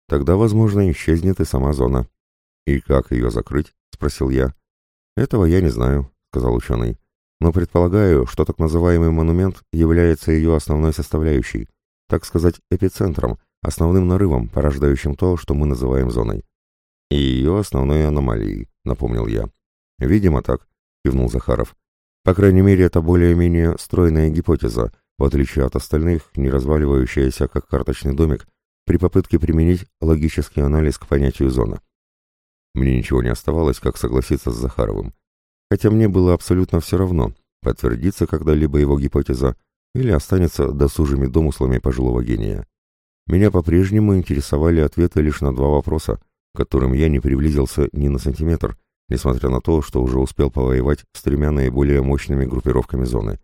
Тогда, возможно, исчезнет и сама зона. «И как ее закрыть?» — спросил я. «Этого я не знаю», — сказал ученый. «Но предполагаю, что так называемый монумент является ее основной составляющей, так сказать, эпицентром, основным нарывом, порождающим то, что мы называем зоной. И ее основной аномалией», — напомнил я. «Видимо так», — кивнул Захаров. По крайней мере, это более-менее стройная гипотеза, в отличие от остальных, не разваливающаяся как карточный домик, при попытке применить логический анализ к понятию зона. Мне ничего не оставалось, как согласиться с Захаровым. Хотя мне было абсолютно все равно, подтвердится когда-либо его гипотеза или останется досужими домыслами пожилого гения. Меня по-прежнему интересовали ответы лишь на два вопроса, к которым я не приблизился ни на сантиметр, несмотря на то, что уже успел повоевать с тремя наиболее мощными группировками зоны.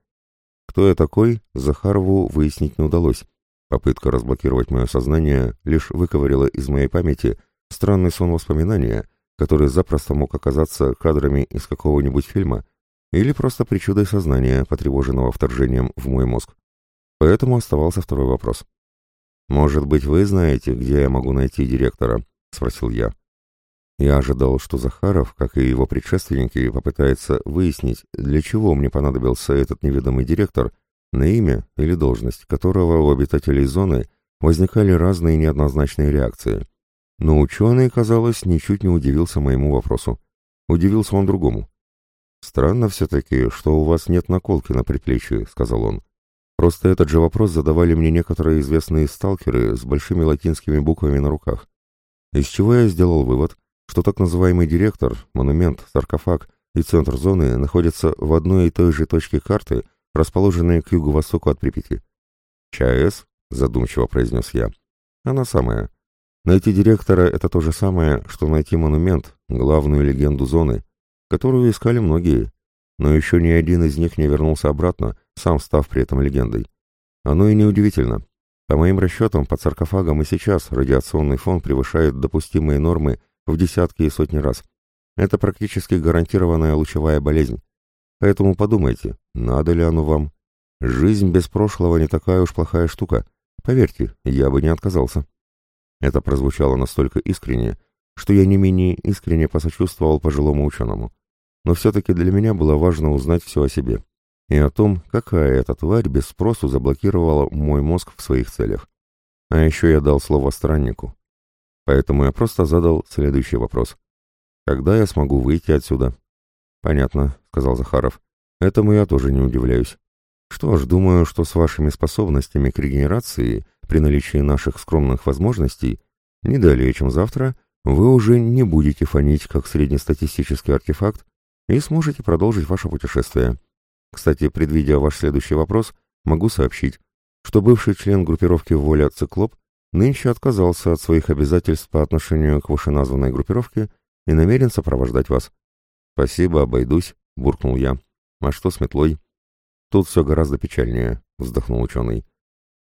Кто я такой, Захарову выяснить не удалось. Попытка разблокировать мое сознание лишь выковырила из моей памяти странный сон воспоминания, который запросто мог оказаться кадрами из какого-нибудь фильма или просто причудой сознания, потревоженного вторжением в мой мозг. Поэтому оставался второй вопрос. «Может быть, вы знаете, где я могу найти директора?» — спросил я. Я ожидал, что Захаров, как и его предшественники, попытается выяснить, для чего мне понадобился этот неведомый директор, на имя или должность которого у обитателей зоны возникали разные неоднозначные реакции. Но ученый, казалось, ничуть не удивился моему вопросу. Удивился он другому. «Странно все-таки, что у вас нет наколки на предплечье», — сказал он. «Просто этот же вопрос задавали мне некоторые известные сталкеры с большими латинскими буквами на руках. Из чего я сделал вывод, что так называемый директор, монумент, саркофаг и центр зоны находятся в одной и той же точке карты, расположенной к юго-востоку от Припяти. «ЧАЭС?» — задумчиво произнес я. «Она самая. Найти директора — это то же самое, что найти монумент, главную легенду зоны, которую искали многие, но еще ни один из них не вернулся обратно, сам став при этом легендой. Оно и неудивительно. По моим расчетам, под саркофагом и сейчас радиационный фон превышает допустимые нормы в десятки и сотни раз. Это практически гарантированная лучевая болезнь. Поэтому подумайте, надо ли оно вам. Жизнь без прошлого не такая уж плохая штука. Поверьте, я бы не отказался. Это прозвучало настолько искренне, что я не менее искренне посочувствовал пожилому ученому. Но все-таки для меня было важно узнать все о себе. И о том, какая эта тварь без спросу заблокировала мой мозг в своих целях. А еще я дал слово страннику. Поэтому я просто задал следующий вопрос. Когда я смогу выйти отсюда? Понятно, сказал Захаров. Этому я тоже не удивляюсь. Что ж, думаю, что с вашими способностями к регенерации, при наличии наших скромных возможностей, не далее, чем завтра, вы уже не будете фонить как среднестатистический артефакт и сможете продолжить ваше путешествие. Кстати, предвидя ваш следующий вопрос, могу сообщить, что бывший член группировки «Воля Циклоп» нынче отказался от своих обязательств по отношению к вышеназванной группировке и намерен сопровождать вас. «Спасибо, обойдусь», — буркнул я. «А что с метлой?» «Тут все гораздо печальнее», — вздохнул ученый.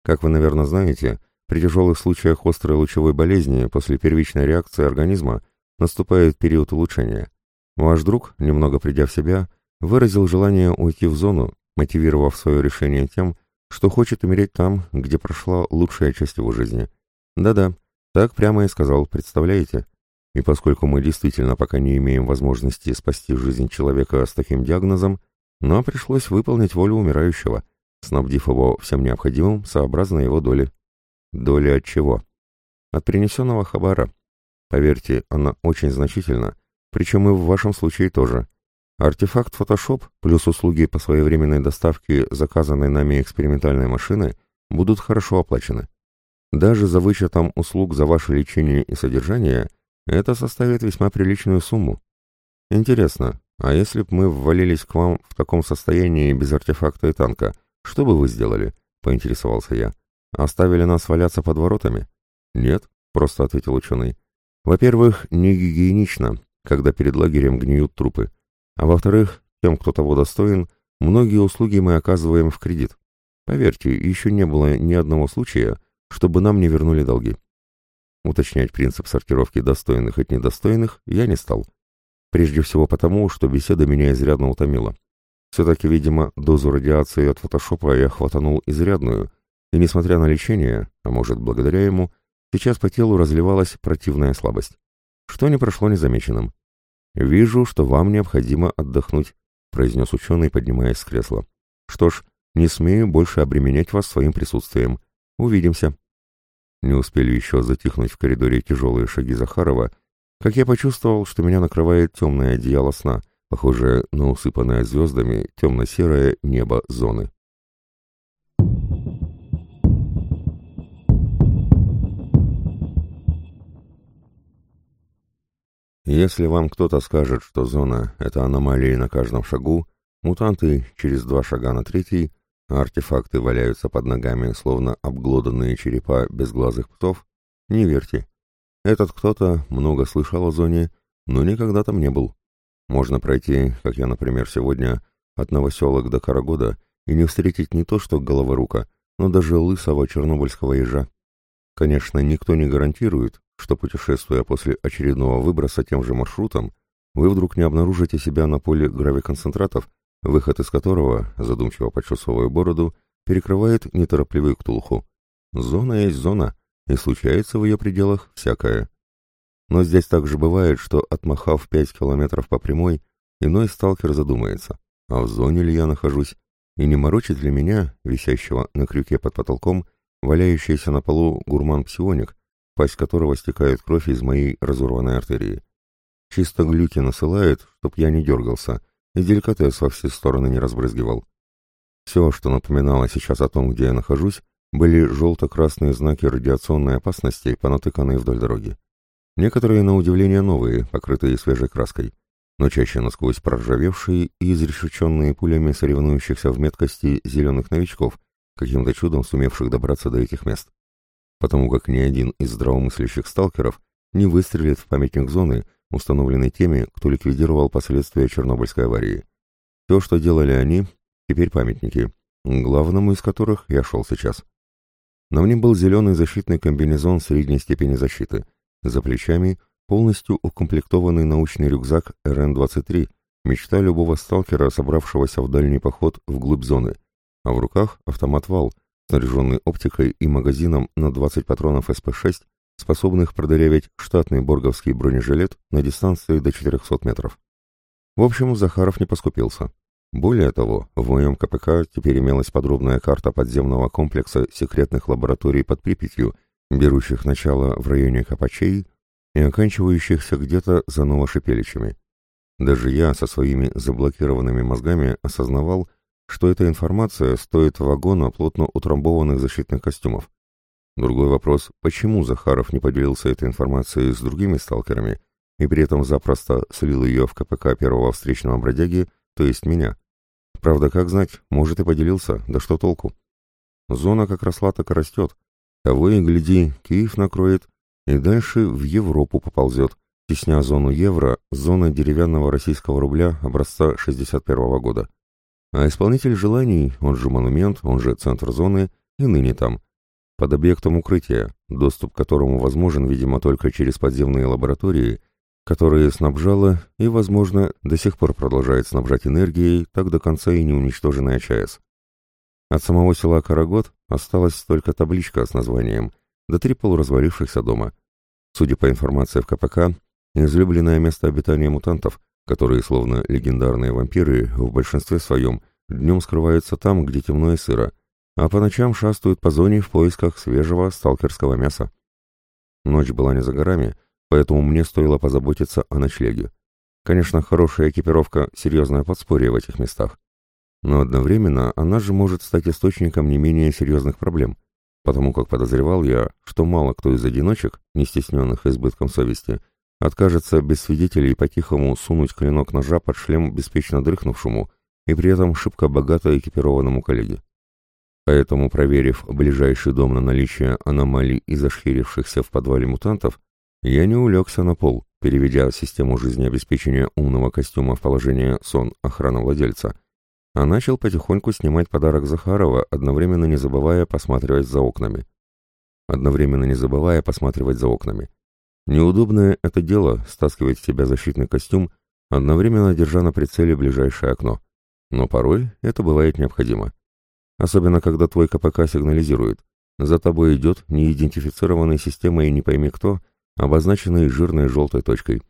«Как вы, наверное, знаете, при тяжелых случаях острой лучевой болезни после первичной реакции организма наступает период улучшения. Ваш друг, немного придя в себя, выразил желание уйти в зону, мотивировав свое решение тем, что хочет умереть там, где прошла лучшая часть его жизни. Да-да, так прямо и сказал, представляете? И поскольку мы действительно пока не имеем возможности спасти жизнь человека с таким диагнозом, нам пришлось выполнить волю умирающего, снабдив его всем необходимым сообразно его доли. Доли от чего? От принесенного хабара. Поверьте, она очень значительна, причем и в вашем случае тоже. Артефакт Photoshop плюс услуги по своевременной доставке заказанной нами экспериментальной машины будут хорошо оплачены. Даже за вычетом услуг за ваше лечение и содержание это составит весьма приличную сумму. Интересно, а если б мы ввалились к вам в таком состоянии без артефакта и танка, что бы вы сделали? Поинтересовался я. Оставили нас валяться под воротами? Нет, просто ответил ученый. Во-первых, не гигиенично, когда перед лагерем гниют трупы. А во-вторых, тем, кто того достоин, многие услуги мы оказываем в кредит. Поверьте, еще не было ни одного случая, чтобы нам не вернули долги. Уточнять принцип сортировки достойных от недостойных я не стал. Прежде всего потому, что беседа меня изрядно утомила. Все-таки, видимо, дозу радиации от фотошопа я хватанул изрядную, и, несмотря на лечение, а может, благодаря ему, сейчас по телу разливалась противная слабость, что не прошло незамеченным. «Вижу, что вам необходимо отдохнуть», — произнес ученый, поднимаясь с кресла. «Что ж, не смею больше обременять вас своим присутствием. Увидимся». Не успели еще затихнуть в коридоре тяжелые шаги Захарова, как я почувствовал, что меня накрывает темное одеяло сна, похожее на усыпанное звездами темно-серое небо зоны. Если вам кто-то скажет, что зона — это аномалии на каждом шагу, мутанты через два шага на третий, а артефакты валяются под ногами, словно обглоданные черепа безглазых псов, не верьте. Этот кто-то много слышал о зоне, но никогда там не был. Можно пройти, как я, например, сегодня, от новоселок до Карагода и не встретить не то что головорука, но даже лысого чернобыльского ежа. Конечно, никто не гарантирует, что, путешествуя после очередного выброса тем же маршрутом, вы вдруг не обнаружите себя на поле гравиконцентратов, выход из которого, задумчиво почесывая бороду, перекрывает неторопливый ктулху. Зона есть зона, и случается в ее пределах всякое. Но здесь также бывает, что, отмахав пять километров по прямой, иной сталкер задумается, а в зоне ли я нахожусь, и не морочит ли меня, висящего на крюке под потолком, валяющийся на полу гурман-псионик, пасть которого стекает кровь из моей разорванной артерии. Чисто глюки насылает, чтоб я не дергался, и деликатес во все стороны не разбрызгивал. Все, что напоминало сейчас о том, где я нахожусь, были желто-красные знаки радиационной опасности, понатыканные вдоль дороги. Некоторые, на удивление, новые, покрытые свежей краской, но чаще насквозь проржавевшие и изрешеченные пулями соревнующихся в меткости зеленых новичков, каким-то чудом сумевших добраться до этих мест потому как ни один из здравомыслящих сталкеров не выстрелит в памятник зоны, установленный теми, кто ликвидировал последствия Чернобыльской аварии. Все, что делали они, теперь памятники, главному из которых я шел сейчас. На мне был зеленый защитный комбинезон средней степени защиты. За плечами полностью укомплектованный научный рюкзак РН-23, мечта любого сталкера, собравшегося в дальний поход вглубь зоны, а в руках автомат «Вал», снаряженный оптикой и магазином на 20 патронов СП-6, способных продырявить штатный борговский бронежилет на дистанции до 400 метров. В общем, Захаров не поскупился. Более того, в моем КПК теперь имелась подробная карта подземного комплекса секретных лабораторий под Припятью, берущих начало в районе Капачей и оканчивающихся где-то за Новошипеличами. Даже я со своими заблокированными мозгами осознавал, что эта информация стоит вагона плотно утрамбованных защитных костюмов. Другой вопрос, почему Захаров не поделился этой информацией с другими сталкерами и при этом запросто слил ее в КПК первого встречного бродяги, то есть меня. Правда, как знать, может и поделился, да что толку? Зона как росла, так и растет. Того и гляди, Киев накроет, и дальше в Европу поползет, тесня зону евро, зоны деревянного российского рубля образца 61 -го года. А исполнитель желаний, он же монумент, он же центр зоны, и ныне там. Под объектом укрытия, доступ к которому возможен, видимо, только через подземные лаборатории – которые снабжала и, возможно, до сих пор продолжает снабжать энергией так до конца и не уничтоженная ЧАЭС. От самого села Карагод осталась только табличка с названием, да три полуразвалившихся дома. Судя по информации в КПК, излюбленное место обитания мутантов, которые, словно легендарные вампиры, в большинстве своем днем скрываются там, где темно и сыро, а по ночам шастают по зоне в поисках свежего сталкерского мяса. Ночь была не за горами, поэтому мне стоило позаботиться о ночлеге. Конечно, хорошая экипировка — серьезное подспорье в этих местах. Но одновременно она же может стать источником не менее серьезных проблем, потому как подозревал я, что мало кто из одиночек, не стесненных избытком совести, откажется без свидетелей по-тихому сунуть клинок ножа под шлем беспечно дрыхнувшему и при этом шибко богато экипированному коллеге. Поэтому, проверив ближайший дом на наличие аномалий и зашхирившихся в подвале мутантов, я не улегся на пол, переведя систему жизнеобеспечения умного костюма в положение сон охраны владельца, а начал потихоньку снимать подарок Захарова, одновременно не забывая посматривать за окнами. Одновременно не забывая посматривать за окнами. Неудобное это дело — стаскивать в себя защитный костюм, одновременно держа на прицеле ближайшее окно. Но порой это бывает необходимо. Особенно, когда твой КПК сигнализирует. За тобой идет неидентифицированной системой не пойми кто — обозначенный жирной желтой точкой.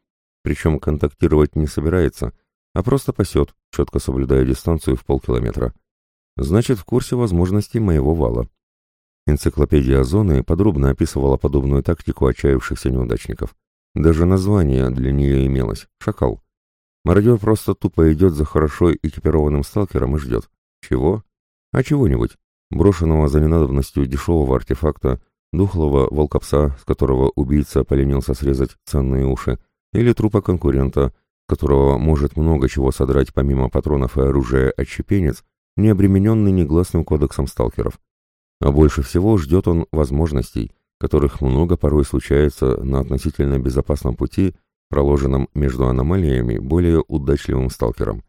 Причем контактировать не собирается, а просто пасет, четко соблюдая дистанцию в полкилометра. Значит, в курсе возможностей моего вала. Энциклопедия зоны подробно описывала подобную тактику отчаявшихся неудачников. Даже название для нее имелось — «Шакал». Мародер просто тупо идет за хорошо экипированным сталкером и ждет. Чего? А чего-нибудь. Брошенного за ненадобностью дешевого артефакта, духлого волкопса, с которого убийца поленился срезать ценные уши, или трупа конкурента, которого может много чего содрать помимо патронов и оружия отщепенец, не обремененный негласным кодексом сталкеров. А больше всего ждет он возможностей, которых много порой случается на относительно безопасном пути, проложенном между аномалиями более удачливым сталкером.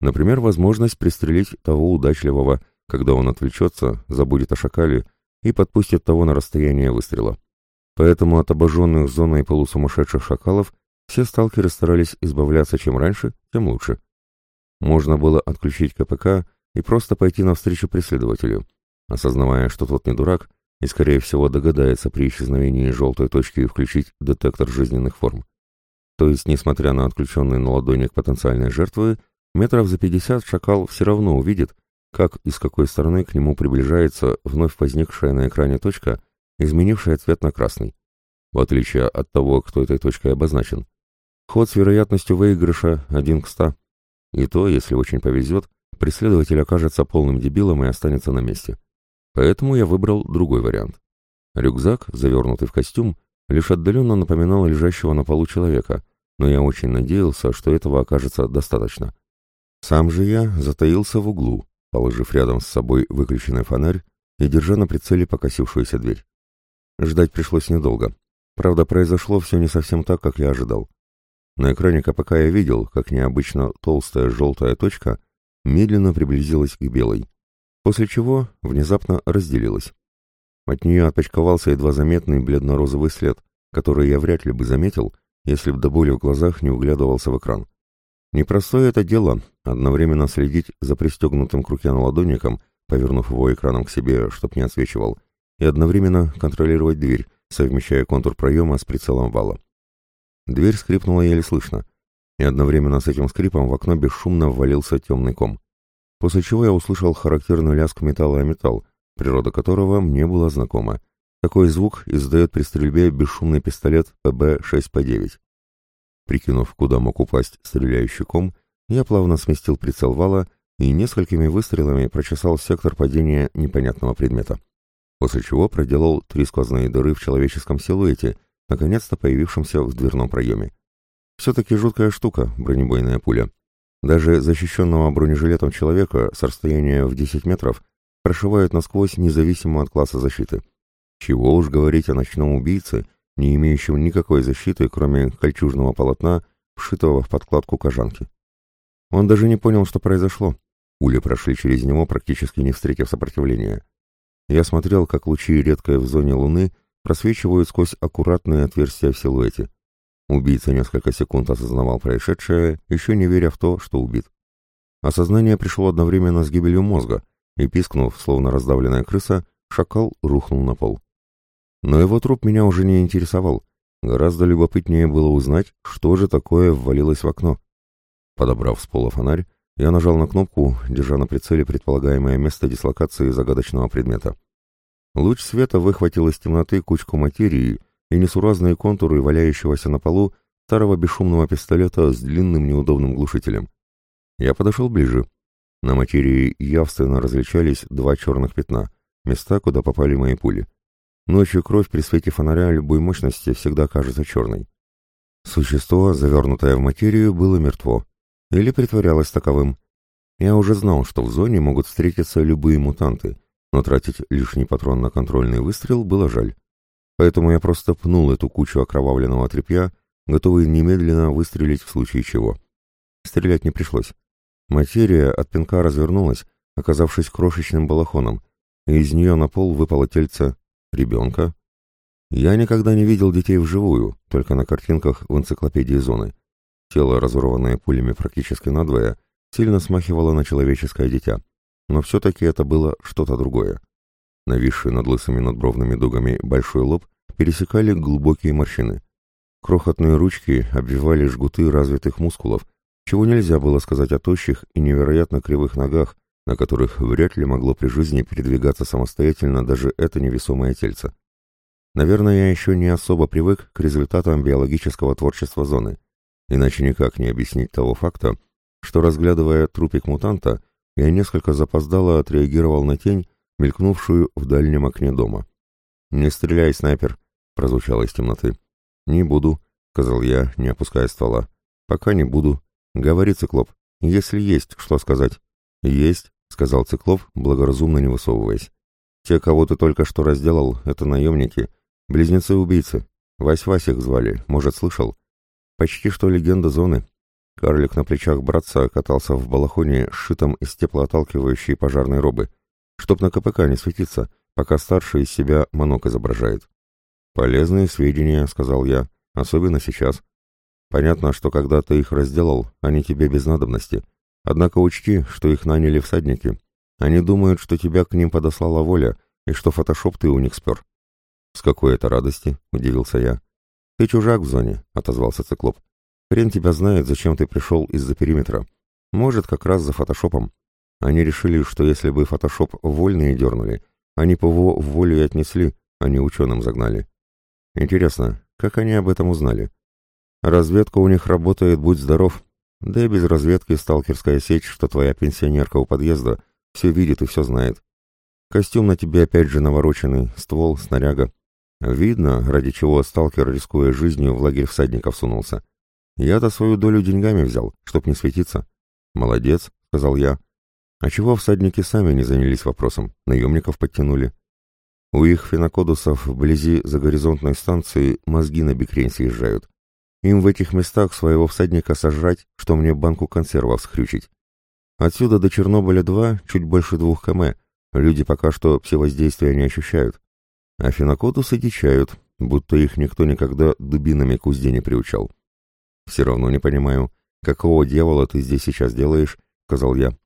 Например, возможность пристрелить того удачливого, когда он отвлечется, забудет о шакале и подпустит того на расстояние выстрела. Поэтому от обожженных зоной полусумасшедших шакалов все сталкеры старались избавляться чем раньше, тем лучше. Можно было отключить КПК и просто пойти навстречу преследователю, осознавая, что тот не дурак и, скорее всего, догадается при исчезновении желтой точки включить детектор жизненных форм. То есть, несмотря на отключенный на ладони потенциальной жертвы, метров за пятьдесят шакал все равно увидит, как и с какой стороны к нему приближается вновь возникшая на экране точка, изменившая цвет на красный, в отличие от того, кто этой точкой обозначен. Ход с вероятностью выигрыша 1 к 100. И то, если очень повезет, преследователь окажется полным дебилом и останется на месте. Поэтому я выбрал другой вариант. Рюкзак, завернутый в костюм, лишь отдаленно напоминал лежащего на полу человека, но я очень надеялся, что этого окажется достаточно. Сам же я затаился в углу, положив рядом с собой выключенный фонарь и держа на прицеле покосившуюся дверь. Ждать пришлось недолго. Правда, произошло все не совсем так, как я ожидал. На экране КПК я видел, как необычно толстая желтая точка медленно приблизилась к белой, после чего внезапно разделилась. От нее отпочковался едва заметный бледно-розовый след, который я вряд ли бы заметил, если б до боли в глазах не углядывался в экран. Непростое это дело — одновременно следить за пристегнутым к руке наладонником, повернув его экраном к себе, чтоб не отсвечивал, и одновременно контролировать дверь, совмещая контур проема с прицелом вала. Дверь скрипнула еле слышно, и одновременно с этим скрипом в окно бесшумно ввалился темный ком. После чего я услышал характерный лязг металла о металл, природа которого мне была знакома. Такой звук издает при стрельбе бесшумный пистолет ПБ-6П9. Прикинув, куда мог упасть стреляющий ком, я плавно сместил прицел вала и несколькими выстрелами прочесал сектор падения непонятного предмета. После чего проделал три сквозные дыры в человеческом силуэте, наконец-то появившемся в дверном проеме. Все-таки жуткая штука, бронебойная пуля. Даже защищенного бронежилетом человека с расстояния в 10 метров прошивают насквозь независимо от класса защиты. Чего уж говорить о ночном убийце, не имеющем никакой защиты, кроме кольчужного полотна, вшитого в подкладку кожанки. Он даже не понял, что произошло. Пули прошли через него, практически не встретив сопротивления. Я смотрел, как лучи редкой в зоне Луны просвечивают сквозь аккуратные отверстия в силуэте. Убийца несколько секунд осознавал происшедшее, еще не веря в то, что убит. Осознание пришло одновременно с гибелью мозга, и, пискнув, словно раздавленная крыса, шакал рухнул на пол. Но его труп меня уже не интересовал. Гораздо любопытнее было узнать, что же такое ввалилось в окно. Подобрав с пола фонарь, я нажал на кнопку, держа на прицеле предполагаемое место дислокации загадочного предмета. Луч света выхватил из темноты кучку материи и несуразные контуры валяющегося на полу старого бесшумного пистолета с длинным неудобным глушителем. Я подошел ближе. На материи явственно различались два черных пятна, места, куда попали мои пули. Ночью кровь при свете фонаря любой мощности всегда кажется черной. Существо, завернутое в материю, было мертво. Или притворялось таковым. Я уже знал, что в зоне могут встретиться любые мутанты, но тратить лишний патрон на контрольный выстрел было жаль. Поэтому я просто пнул эту кучу окровавленного тряпья, готовый немедленно выстрелить в случае чего. Стрелять не пришлось. Материя от пинка развернулась, оказавшись крошечным балахоном, и из нее на пол выпало тельце ребенка. Я никогда не видел детей вживую, только на картинках в энциклопедии зоны. Тело, разорванное пулями практически надвое, сильно смахивало на человеческое дитя. Но все-таки это было что-то другое. Нависший над лысыми надбровными дугами большой лоб пересекали глубокие морщины. Крохотные ручки обвивали жгуты развитых мускулов, чего нельзя было сказать о тощих и невероятно кривых ногах, на которых вряд ли могло при жизни передвигаться самостоятельно даже это невесомое тельце. Наверное, я еще не особо привык к результатам биологического творчества зоны, иначе никак не объяснить того факта, что, разглядывая трупик мутанта, я несколько запоздало отреагировал на тень, мелькнувшую в дальнем окне дома. «Не стреляй, снайпер!» — прозвучало из темноты. «Не буду», — сказал я, не опуская ствола. «Пока не буду. Говори, Циклоп, если есть что сказать». «Есть», — сказал Циклоп, благоразумно не высовываясь. «Те, кого ты только что разделал, это наемники, близнецы-убийцы. Вась-Вась их звали, может, слышал? Почти что легенда зоны. Карлик на плечах братца катался в балахоне, сшитом из теплоотталкивающей пожарной робы чтоб на КПК не светиться, пока старший из себя манок изображает. «Полезные сведения», — сказал я, — «особенно сейчас. Понятно, что когда ты их разделал, они тебе без надобности. Однако учти, что их наняли всадники. Они думают, что тебя к ним подослала воля, и что фотошоп ты у них спер». «С какой это радости?» — удивился я. «Ты чужак в зоне», — отозвался циклоп. «Хрен тебя знает, зачем ты пришел из-за периметра. Может, как раз за фотошопом. Они решили, что если бы фотошоп вольные дернули, они его в волю и отнесли, а не ученым загнали. Интересно, как они об этом узнали? Разведка у них работает, будь здоров. Да и без разведки сталкерская сеть, что твоя пенсионерка у подъезда, все видит и все знает. Костюм на тебе опять же навороченный, ствол, снаряга. Видно, ради чего сталкер, рискуя жизнью, в лагерь всадников сунулся. Я-то свою долю деньгами взял, чтоб не светиться. Молодец, сказал я, а чего всадники сами не занялись вопросом, наемников подтянули? У их фенокодусов вблизи загоризонтной станции мозги на бикрень съезжают. Им в этих местах своего всадника сожрать, что мне банку консервов схрючить. Отсюда до Чернобыля-2 чуть больше двух км. Люди пока что все воздействия не ощущают. А фенокодусы дичают, будто их никто никогда дубинами к узде не приучал. «Все равно не понимаю, какого дьявола ты здесь сейчас делаешь?» — сказал я.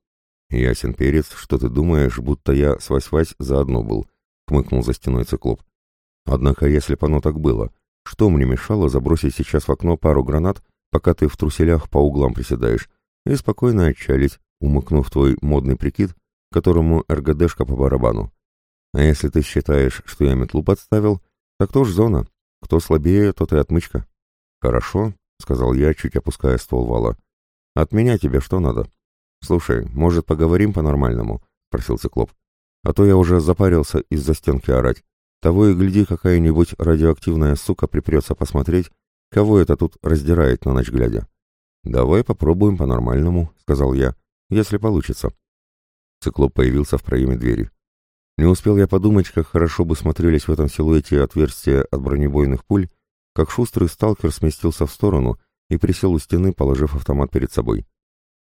«Ясен перец, что ты думаешь, будто я с Вась-Вась заодно был», — хмыкнул за стеной циклоп. «Однако, если бы оно так было, что мне мешало забросить сейчас в окно пару гранат, пока ты в труселях по углам приседаешь, и спокойно отчалить, умыкнув твой модный прикид, которому РГДшка по барабану? А если ты считаешь, что я метлу подставил, так то ж зона. Кто слабее, тот и отмычка». «Хорошо», — сказал я, чуть опуская ствол вала. «От меня тебе что надо?» «Слушай, может, поговорим по-нормальному?» — просил циклоп. «А то я уже запарился из-за стенки орать. Того и гляди, какая-нибудь радиоактивная сука припрется посмотреть, кого это тут раздирает на ночь глядя». «Давай попробуем по-нормальному», — сказал я, — «если получится». Циклоп появился в проеме двери. Не успел я подумать, как хорошо бы смотрелись в этом силуэте отверстия от бронебойных пуль, как шустрый сталкер сместился в сторону и присел у стены, положив автомат перед собой.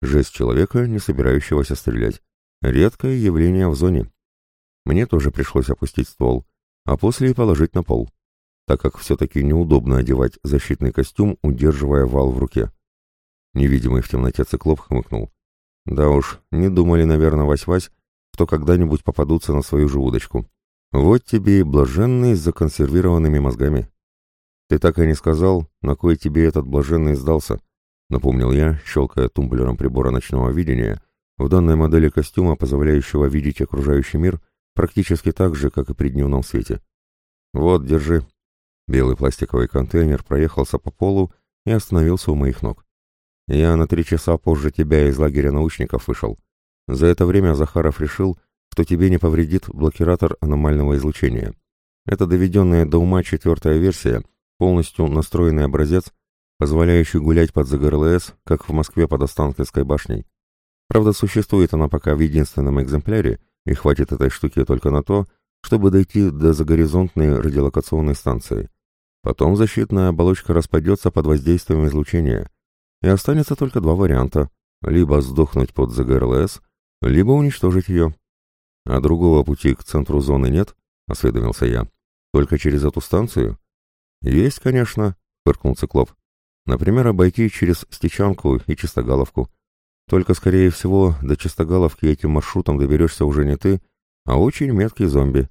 Жесть человека, не собирающегося стрелять. Редкое явление в зоне. Мне тоже пришлось опустить ствол, а после и положить на пол, так как все-таки неудобно одевать защитный костюм, удерживая вал в руке. Невидимый в темноте циклоп хмыкнул. Да уж, не думали, наверное, Вась-Вась, что когда-нибудь попадутся на свою же удочку. Вот тебе и блаженный с законсервированными мозгами. «Ты так и не сказал, на кой тебе этот блаженный сдался?» — напомнил я, щелкая тумблером прибора ночного видения, в данной модели костюма, позволяющего видеть окружающий мир практически так же, как и при дневном свете. «Вот, держи». Белый пластиковый контейнер проехался по полу и остановился у моих ног. «Я на три часа позже тебя из лагеря научников вышел. За это время Захаров решил, что тебе не повредит блокиратор аномального излучения. Это доведенная до ума четвертая версия — полностью настроенный образец, позволяющий гулять под ЗГРЛС, как в Москве под Останкинской башней. Правда, существует она пока в единственном экземпляре, и хватит этой штуки только на то, чтобы дойти до загоризонтной радиолокационной станции. Потом защитная оболочка распадется под воздействием излучения, и останется только два варианта – либо сдохнуть под ЗГРЛС, либо уничтожить ее. А другого пути к центру зоны нет, осведомился я. Только через эту станцию? «Есть, конечно», — фыркнул Циклоп. «Например, обойти через Стечанку и Чистогаловку. Только, скорее всего, до Чистогаловки этим маршрутом доберешься уже не ты, а очень меткий зомби.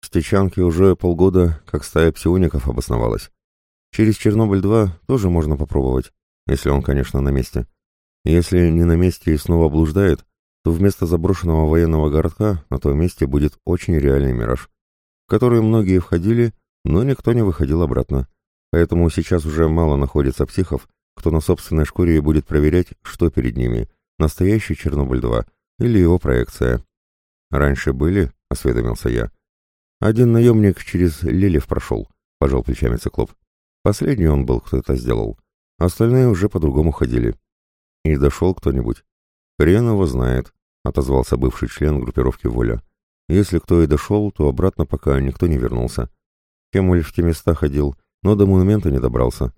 В Стечанке уже полгода, как стая псиоников обосновалась. Через Чернобыль-2 тоже можно попробовать, если он, конечно, на месте. Если не на месте и снова блуждает, то вместо заброшенного военного городка на том месте будет очень реальный мираж, в который многие входили но никто не выходил обратно. Поэтому сейчас уже мало находится психов, кто на собственной шкуре будет проверять, что перед ними, настоящий Чернобыль-2 или его проекция. «Раньше были?» — осведомился я. «Один наемник через Лилев прошел», — пожал плечами циклоп. «Последний он был, кто это сделал. Остальные уже по-другому ходили». «И дошел кто-нибудь?» «Хрен его знает», — отозвался бывший член группировки «Воля». «Если кто и дошел, то обратно пока никто не вернулся. Кемуль в те места ходил, но до монумента не добрался.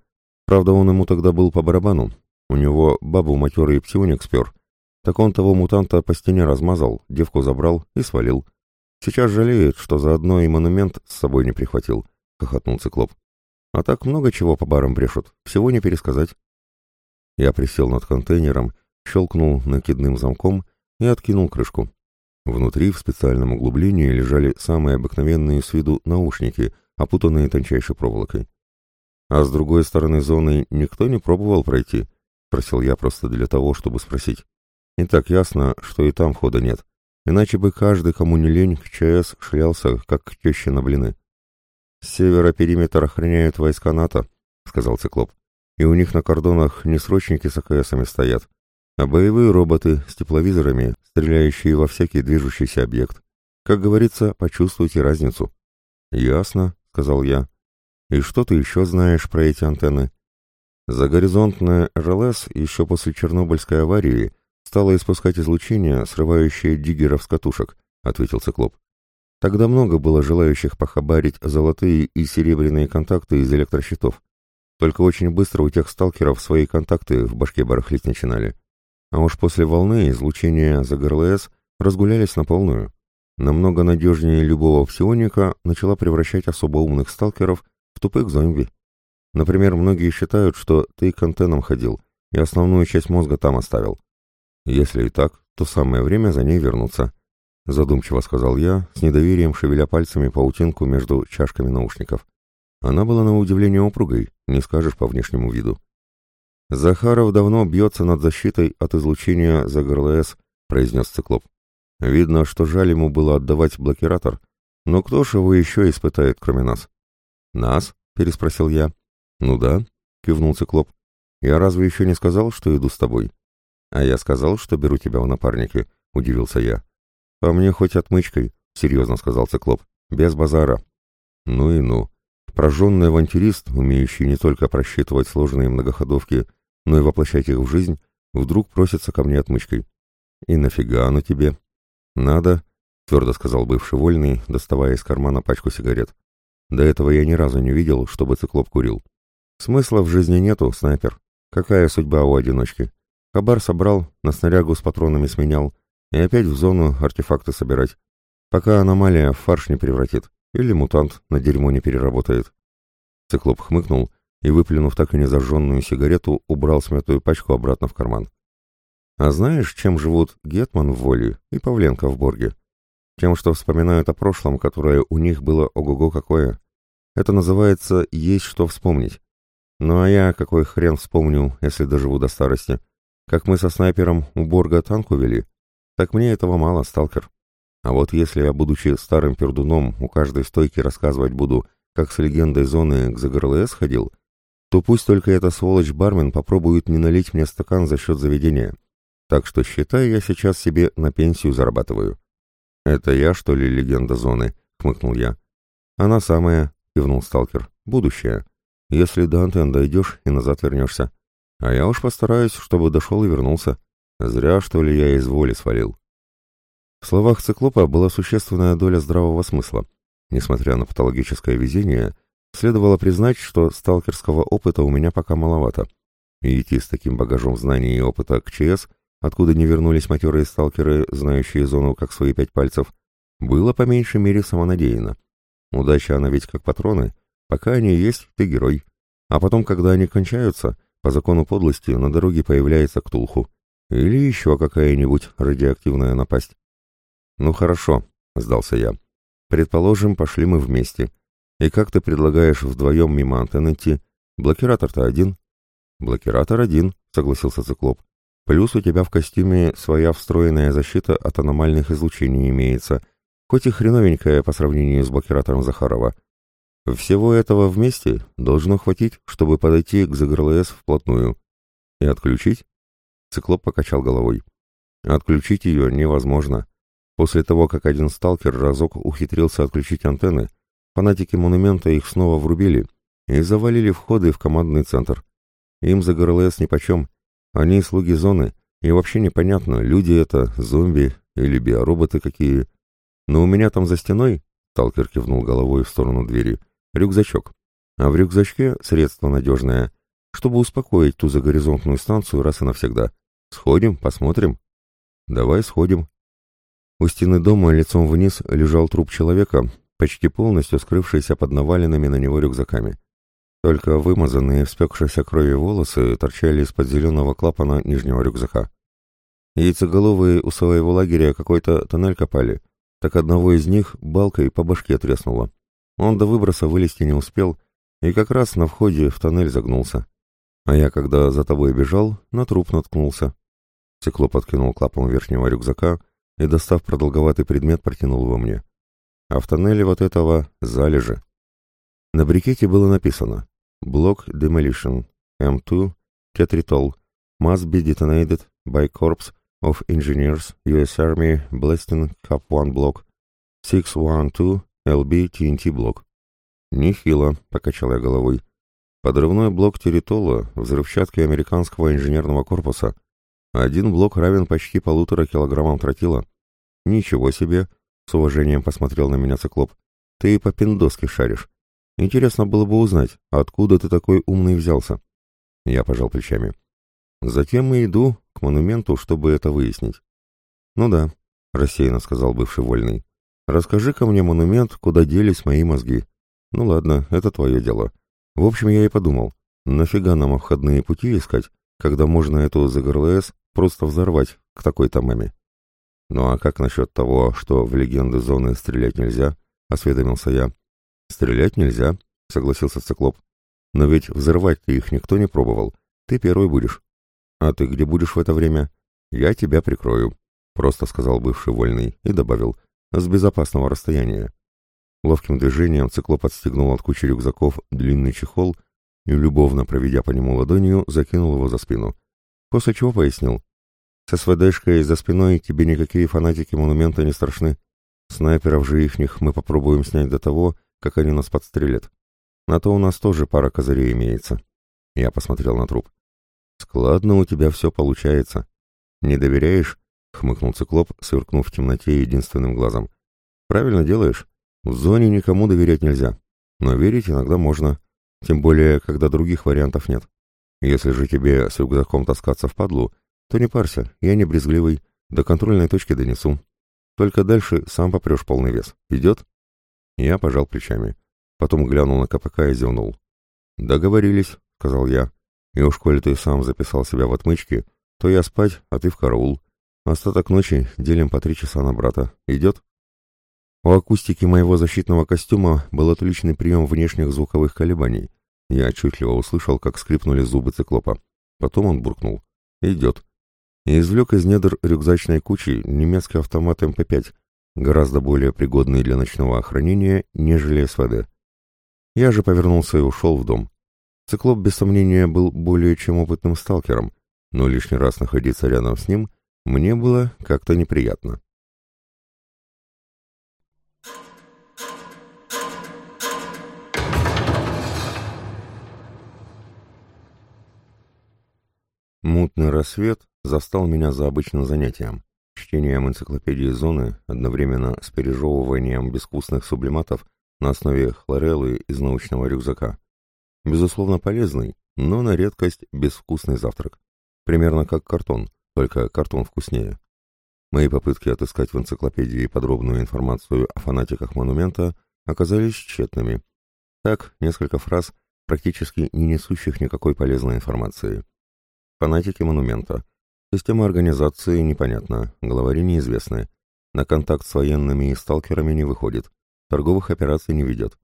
Правда, он ему тогда был по барабану. У него бабу матерый псионик спер. Так он того мутанта по стене размазал, девку забрал и свалил. Сейчас жалеет, что заодно и монумент с собой не прихватил, — хохотнул циклоп. А так много чего по барам брешут, всего не пересказать. Я присел над контейнером, щелкнул накидным замком и откинул крышку. Внутри в специальном углублении лежали самые обыкновенные с виду наушники — опутанные тончайшей проволокой. «А с другой стороны зоны никто не пробовал пройти?» — спросил я просто для того, чтобы спросить. «И так ясно, что и там хода нет, иначе бы каждый, кому не лень, к ЧС шлялся, как к теще на блины». «С севера периметр охраняют войска НАТО», — сказал Циклоп. «И у них на кордонах не срочники с АКСами стоят, а боевые роботы с тепловизорами, стреляющие во всякий движущийся объект. Как говорится, почувствуйте разницу». «Ясно», сказал я. «И что ты еще знаешь про эти антенны?» Загоризонтная РЛС еще после Чернобыльской аварии стала испускать излучение, срывающее диггеров с катушек, ответил циклоп. Тогда много было желающих похабарить золотые и серебряные контакты из электрощитов. Только очень быстро у тех сталкеров свои контакты в башке барахлить начинали. А уж после волны излучения за ГРЛС разгулялись на полную намного надежнее любого псионика, начала превращать особо умных сталкеров в тупых зомби. Например, многие считают, что ты к антеннам ходил и основную часть мозга там оставил. Если и так, то самое время за ней вернуться. Задумчиво сказал я, с недоверием шевеля пальцами паутинку между чашками наушников. Она была на удивление упругой, не скажешь по внешнему виду. «Захаров давно бьется над защитой от излучения за ГРЛС», — произнес циклоп. «Видно, что жаль ему было отдавать блокиратор, но кто ж его еще испытает, кроме нас?» «Нас?» — переспросил я. «Ну да», — кивнул циклоп. «Я разве еще не сказал, что иду с тобой?» «А я сказал, что беру тебя в напарники», — удивился я. «По мне хоть отмычкой», — серьезно сказал циклоп. «Без базара». «Ну и ну. Прожженный авантюрист, умеющий не только просчитывать сложные многоходовки, но и воплощать их в жизнь, вдруг просится ко мне отмычкой. И нафига оно тебе? Надо, твердо сказал бывший вольный, доставая из кармана пачку сигарет. До этого я ни разу не видел, чтобы циклоп курил. Смысла в жизни нету, снайпер. Какая судьба у одиночки? Хабар собрал, на снарягу с патронами сменял, и опять в зону артефакты собирать. Пока аномалия в фарш не превратит. Или мутант на дерьмо не переработает. Циклоп хмыкнул и, выплюнув так и не зажженную сигарету, убрал смятую пачку обратно в карман. А знаешь, чем живут Гетман в Воле и Павленко в Борге? Тем, что вспоминают о прошлом, которое у них было ого-го какое. Это называется «есть что вспомнить». Ну а я какой хрен вспомню, если доживу до старости. Как мы со снайпером у Борга танк увели? Так мне этого мало, сталкер. А вот если я, будучи старым пердуном, у каждой стойки рассказывать буду, как с легендой зоны к ЗГРЛС ходил, то пусть только эта сволочь-бармен попробует не налить мне стакан за счет заведения. Так что, считай, я сейчас себе на пенсию зарабатываю. «Это я, что ли, легенда зоны?» — хмыкнул я. «Она самая», — кивнул сталкер. «Будущее. Если до антенн дойдешь и назад вернешься. А я уж постараюсь, чтобы дошел и вернулся. Зря, что ли, я из воли свалил». В словах циклопа была существенная доля здравого смысла. Несмотря на патологическое везение, следовало признать, что сталкерского опыта у меня пока маловато. И идти с таким багажом знаний и опыта к ЧС, откуда не вернулись матерые сталкеры, знающие зону как свои пять пальцев, было по меньшей мере самонадеянно. Удача она ведь как патроны. Пока они есть, ты герой. А потом, когда они кончаются, по закону подлости на дороге появляется ктулху. Или еще какая-нибудь радиоактивная напасть. «Ну хорошо», — сдался я. «Предположим, пошли мы вместе. И как ты предлагаешь вдвоем мимо антенн идти? Блокиратор-то один». «Блокиратор один», — согласился Циклоп. «Плюс у тебя в костюме своя встроенная защита от аномальных излучений имеется, хоть и хреновенькая по сравнению с блокиратором Захарова. Всего этого вместе должно хватить, чтобы подойти к ЗГРЛС вплотную. И отключить?» Циклоп покачал головой. «Отключить ее невозможно». После того, как один сталкер разок ухитрился отключить антенны, фанатики монумента их снова врубили и завалили входы в командный центр. Им за ГРЛС нипочем. Они слуги зоны, и вообще непонятно, люди это, зомби или биороботы какие. Но у меня там за стеной, сталкер кивнул головой в сторону двери, рюкзачок. А в рюкзачке средство надежное, чтобы успокоить ту загоризонтную станцию раз и навсегда. Сходим, посмотрим. Давай сходим, у стены дома лицом вниз лежал труп человека, почти полностью скрывшийся под наваленными на него рюкзаками. Только вымазанные в крови волосы торчали из-под зеленого клапана нижнего рюкзака. Яйцеголовые у своего лагеря какой-то тоннель копали, так одного из них балкой по башке треснуло. Он до выброса вылезти не успел, и как раз на входе в тоннель загнулся. А я, когда за тобой бежал, на труп наткнулся. Циклоп откинул клапан верхнего рюкзака, и, достав продолговатый предмет, протянул его мне. А в тоннеле вот этого залежи. На брикете было написано «Block Demolition M2 Tetritol must be detonated by Corps of Engineers US Army Blasting Cup 1 Block 612 LB TNT Block». «Нехило», — покачал я головой. «Подрывной блок Территола, взрывчатки американского инженерного корпуса, один блок равен почти полутора килограммам тротила. Ничего себе, с уважением посмотрел на меня циклоп. Ты по пиндоске шаришь. Интересно было бы узнать, откуда ты такой умный взялся. Я пожал плечами. Затем и иду к монументу, чтобы это выяснить. Ну да, рассеянно сказал бывший вольный. Расскажи-ка мне монумент, куда делись мои мозги. Ну ладно, это твое дело. В общем, я и подумал, нафига нам обходные пути искать, когда можно эту ЗГРЛС просто взорвать к такой-то маме. Ну а как насчет того, что в легенды зоны стрелять нельзя? Осведомился я. Стрелять нельзя, согласился циклоп. Но ведь взрывать-то их никто не пробовал. Ты первый будешь. А ты где будешь в это время? Я тебя прикрою, просто сказал бывший вольный и добавил. С безопасного расстояния. Ловким движением циклоп отстегнул от кучи рюкзаков длинный чехол и, любовно проведя по нему ладонью, закинул его за спину. После чего пояснил. «С СВДшкой за спиной тебе никакие фанатики монумента не страшны. Снайперов же ихних мы попробуем снять до того, как они нас подстрелят. На то у нас тоже пара козырей имеется». Я посмотрел на труп. «Складно у тебя все получается. Не доверяешь?» — хмыкнул циклоп, сверкнув в темноте единственным глазом. «Правильно делаешь. В зоне никому доверять нельзя. Но верить иногда можно, тем более, когда других вариантов нет. Если же тебе с рюкзаком таскаться в падлу, то не парься, я не брезгливый, до контрольной точки донесу. Только дальше сам попрешь полный вес. Идет?» Я пожал плечами. Потом глянул на КПК и зевнул. «Договорились», — сказал я. «И уж коли ты сам записал себя в отмычки, то я спать, а ты в караул. Остаток ночи делим по три часа на брата. Идет?» У акустики моего защитного костюма был отличный прием внешних звуковых колебаний. Я отчетливо услышал, как скрипнули зубы циклопа. Потом он буркнул. «Идет». И извлек из недр рюкзачной кучи немецкий автомат МП-5, гораздо более пригодный для ночного охранения, нежели СВД. Я же повернулся и ушел в дом. Циклоп, без сомнения, был более чем опытным сталкером, но лишний раз находиться рядом с ним мне было как-то неприятно. Мутный рассвет застал меня за обычным занятием, чтением энциклопедии зоны одновременно с пережевыванием безвкусных сублиматов на основе хлореллы из научного рюкзака. Безусловно полезный, но на редкость безвкусный завтрак. Примерно как картон, только картон вкуснее. Мои попытки отыскать в энциклопедии подробную информацию о фанатиках монумента оказались тщетными. Так, несколько фраз, практически не несущих никакой полезной информации. Фанатики монумента. Система организации непонятна, главари неизвестны. На контакт с военными и сталкерами не выходит. Торговых операций не ведет.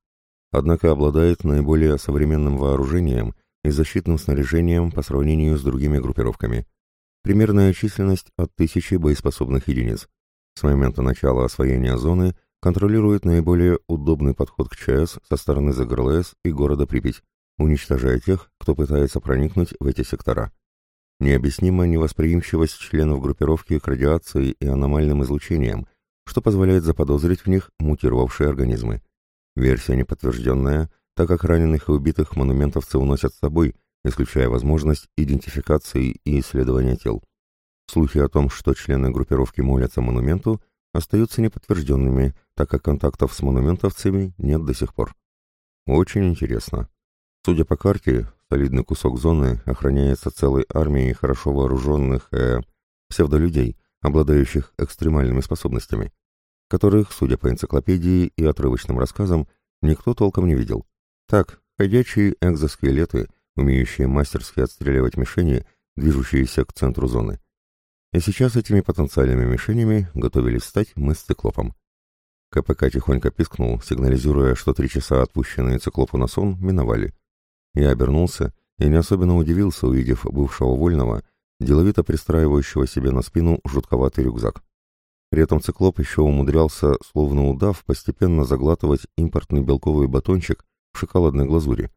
Однако обладает наиболее современным вооружением и защитным снаряжением по сравнению с другими группировками. Примерная численность от тысячи боеспособных единиц. С момента начала освоения зоны контролирует наиболее удобный подход к ЧС со стороны ЗГРЛС и города Припять, уничтожая тех, кто пытается проникнуть в эти сектора. Необъяснима невосприимчивость членов группировки к радиации и аномальным излучениям, что позволяет заподозрить в них мутировавшие организмы. Версия неподтвержденная, так как раненых и убитых монументовцы уносят с собой, исключая возможность идентификации и исследования тел. Слухи о том, что члены группировки молятся монументу, остаются неподтвержденными, так как контактов с монументовцами нет до сих пор. Очень интересно. Судя по карте, Солидный кусок зоны охраняется целой армией хорошо вооруженных э, псевдолюдей, обладающих экстремальными способностями, которых, судя по энциклопедии и отрывочным рассказам, никто толком не видел. Так, ходячие экзоскелеты, умеющие мастерски отстреливать мишени, движущиеся к центру зоны. И сейчас этими потенциальными мишенями готовились стать мы с циклопом. КПК тихонько пискнул, сигнализируя, что три часа отпущенные циклопу на сон миновали. Я обернулся и не особенно удивился, увидев бывшего вольного, деловито пристраивающего себе на спину жутковатый рюкзак. При этом циклоп еще умудрялся, словно удав, постепенно заглатывать импортный белковый батончик в шоколадной глазури.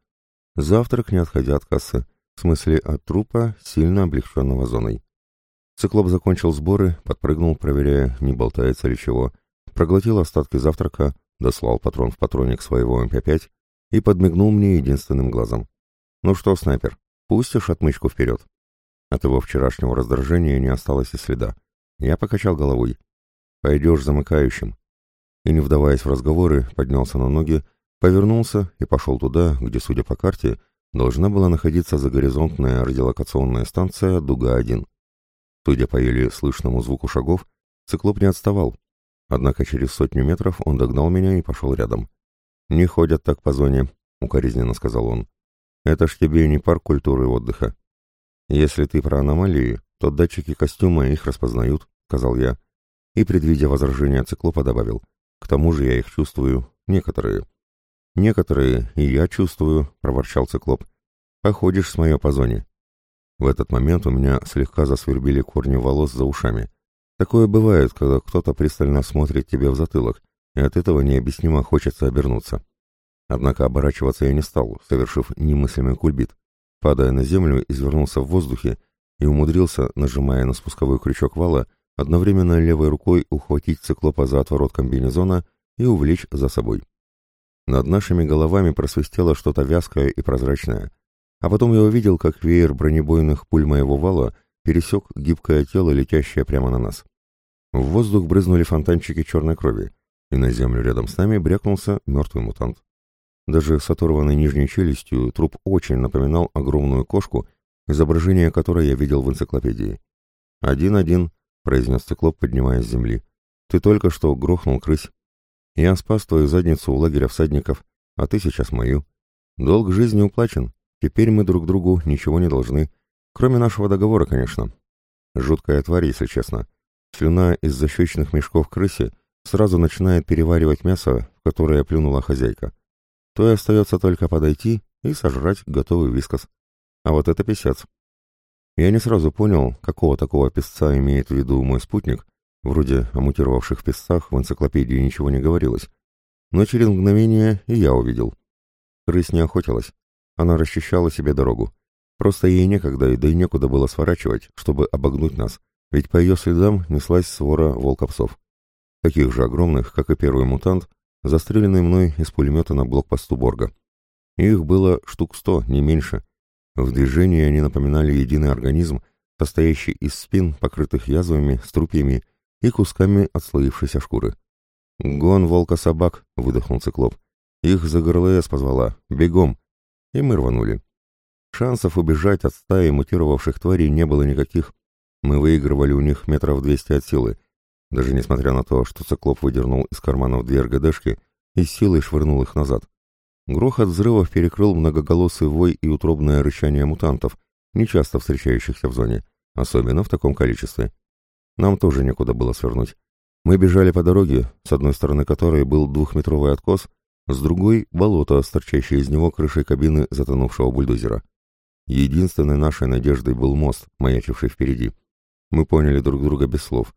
Завтрак, не отходя от кассы, в смысле от трупа, сильно облегченного зоной. Циклоп закончил сборы, подпрыгнул, проверяя, не болтается ли чего, проглотил остатки завтрака, дослал патрон в патроник своего МП-5 и подмигнул мне единственным глазом. «Ну что, снайпер, пустишь отмычку вперед?» От его вчерашнего раздражения не осталось и следа. Я покачал головой. «Пойдешь замыкающим». И, не вдаваясь в разговоры, поднялся на ноги, повернулся и пошел туда, где, судя по карте, должна была находиться загоризонтная радиолокационная станция «Дуга-1». Судя по еле слышному звуку шагов, циклоп не отставал, однако через сотню метров он догнал меня и пошел рядом. «Не ходят так по зоне», — укоризненно сказал он. «Это ж тебе не парк культуры и отдыха. Если ты про аномалии, то датчики костюма их распознают», — сказал я. И, предвидя возражения циклопа, добавил. «К тому же я их чувствую. Некоторые». «Некоторые и я чувствую», — проворчал циклоп. «Походишь с моё по зоне». В этот момент у меня слегка засвербили корни волос за ушами. Такое бывает, когда кто-то пристально смотрит тебе в затылок, и от этого необъяснимо хочется обернуться. Однако оборачиваться я не стал, совершив немыслимый кульбит. Падая на землю, извернулся в воздухе и умудрился, нажимая на спусковой крючок вала, одновременно левой рукой ухватить циклопа за отворот комбинезона и увлечь за собой. Над нашими головами просвистело что-то вязкое и прозрачное, а потом я увидел, как веер бронебойных пуль моего вала пересек гибкое тело, летящее прямо на нас. В воздух брызнули фонтанчики черной крови, и на землю рядом с нами брякнулся мертвый мутант. Даже с оторванной нижней челюстью труп очень напоминал огромную кошку, изображение которой я видел в энциклопедии. «Один-один», — произнес циклоп, поднимаясь с земли. «Ты только что грохнул крысь. Я спас твою задницу у лагеря всадников, а ты сейчас мою. Долг жизни уплачен. Теперь мы друг другу ничего не должны. Кроме нашего договора, конечно. Жуткая тварь, если честно. Слюна из защечных мешков крыси сразу начинает переваривать мясо, в которое плюнула хозяйка. То и остается только подойти и сожрать готовый вискос. А вот это писец. Я не сразу понял, какого такого песца имеет в виду мой спутник, вроде о мутировавших песцах в энциклопедии ничего не говорилось. Но через мгновение и я увидел. Крысь не охотилась. Она расчищала себе дорогу. Просто ей некогда, да и некуда было сворачивать, чтобы обогнуть нас, ведь по ее следам неслась свора волкопсов. Таких же огромных, как и первый мутант, застреленный мной из пулемета на блокпосту Борга. Их было штук сто, не меньше. В движении они напоминали единый организм, состоящий из спин, покрытых язвами, струпьями и кусками отслоившейся шкуры. «Гон волка-собак!» — выдохнул циклоп. «Их за ГРЛС позвала. Бегом!» И мы рванули. Шансов убежать от стаи мутировавших тварей не было никаких. Мы выигрывали у них метров двести от силы, даже несмотря на то, что циклоп выдернул из карманов две РГДшки и силой швырнул их назад. Грохот взрывов перекрыл многоголосый вой и утробное рычание мутантов, нечасто встречающихся в зоне, особенно в таком количестве. Нам тоже некуда было свернуть. Мы бежали по дороге, с одной стороны которой был двухметровый откос, с другой — болото, торчащее из него крышей кабины затонувшего бульдозера. Единственной нашей надеждой был мост, маячивший впереди. Мы поняли друг друга без слов.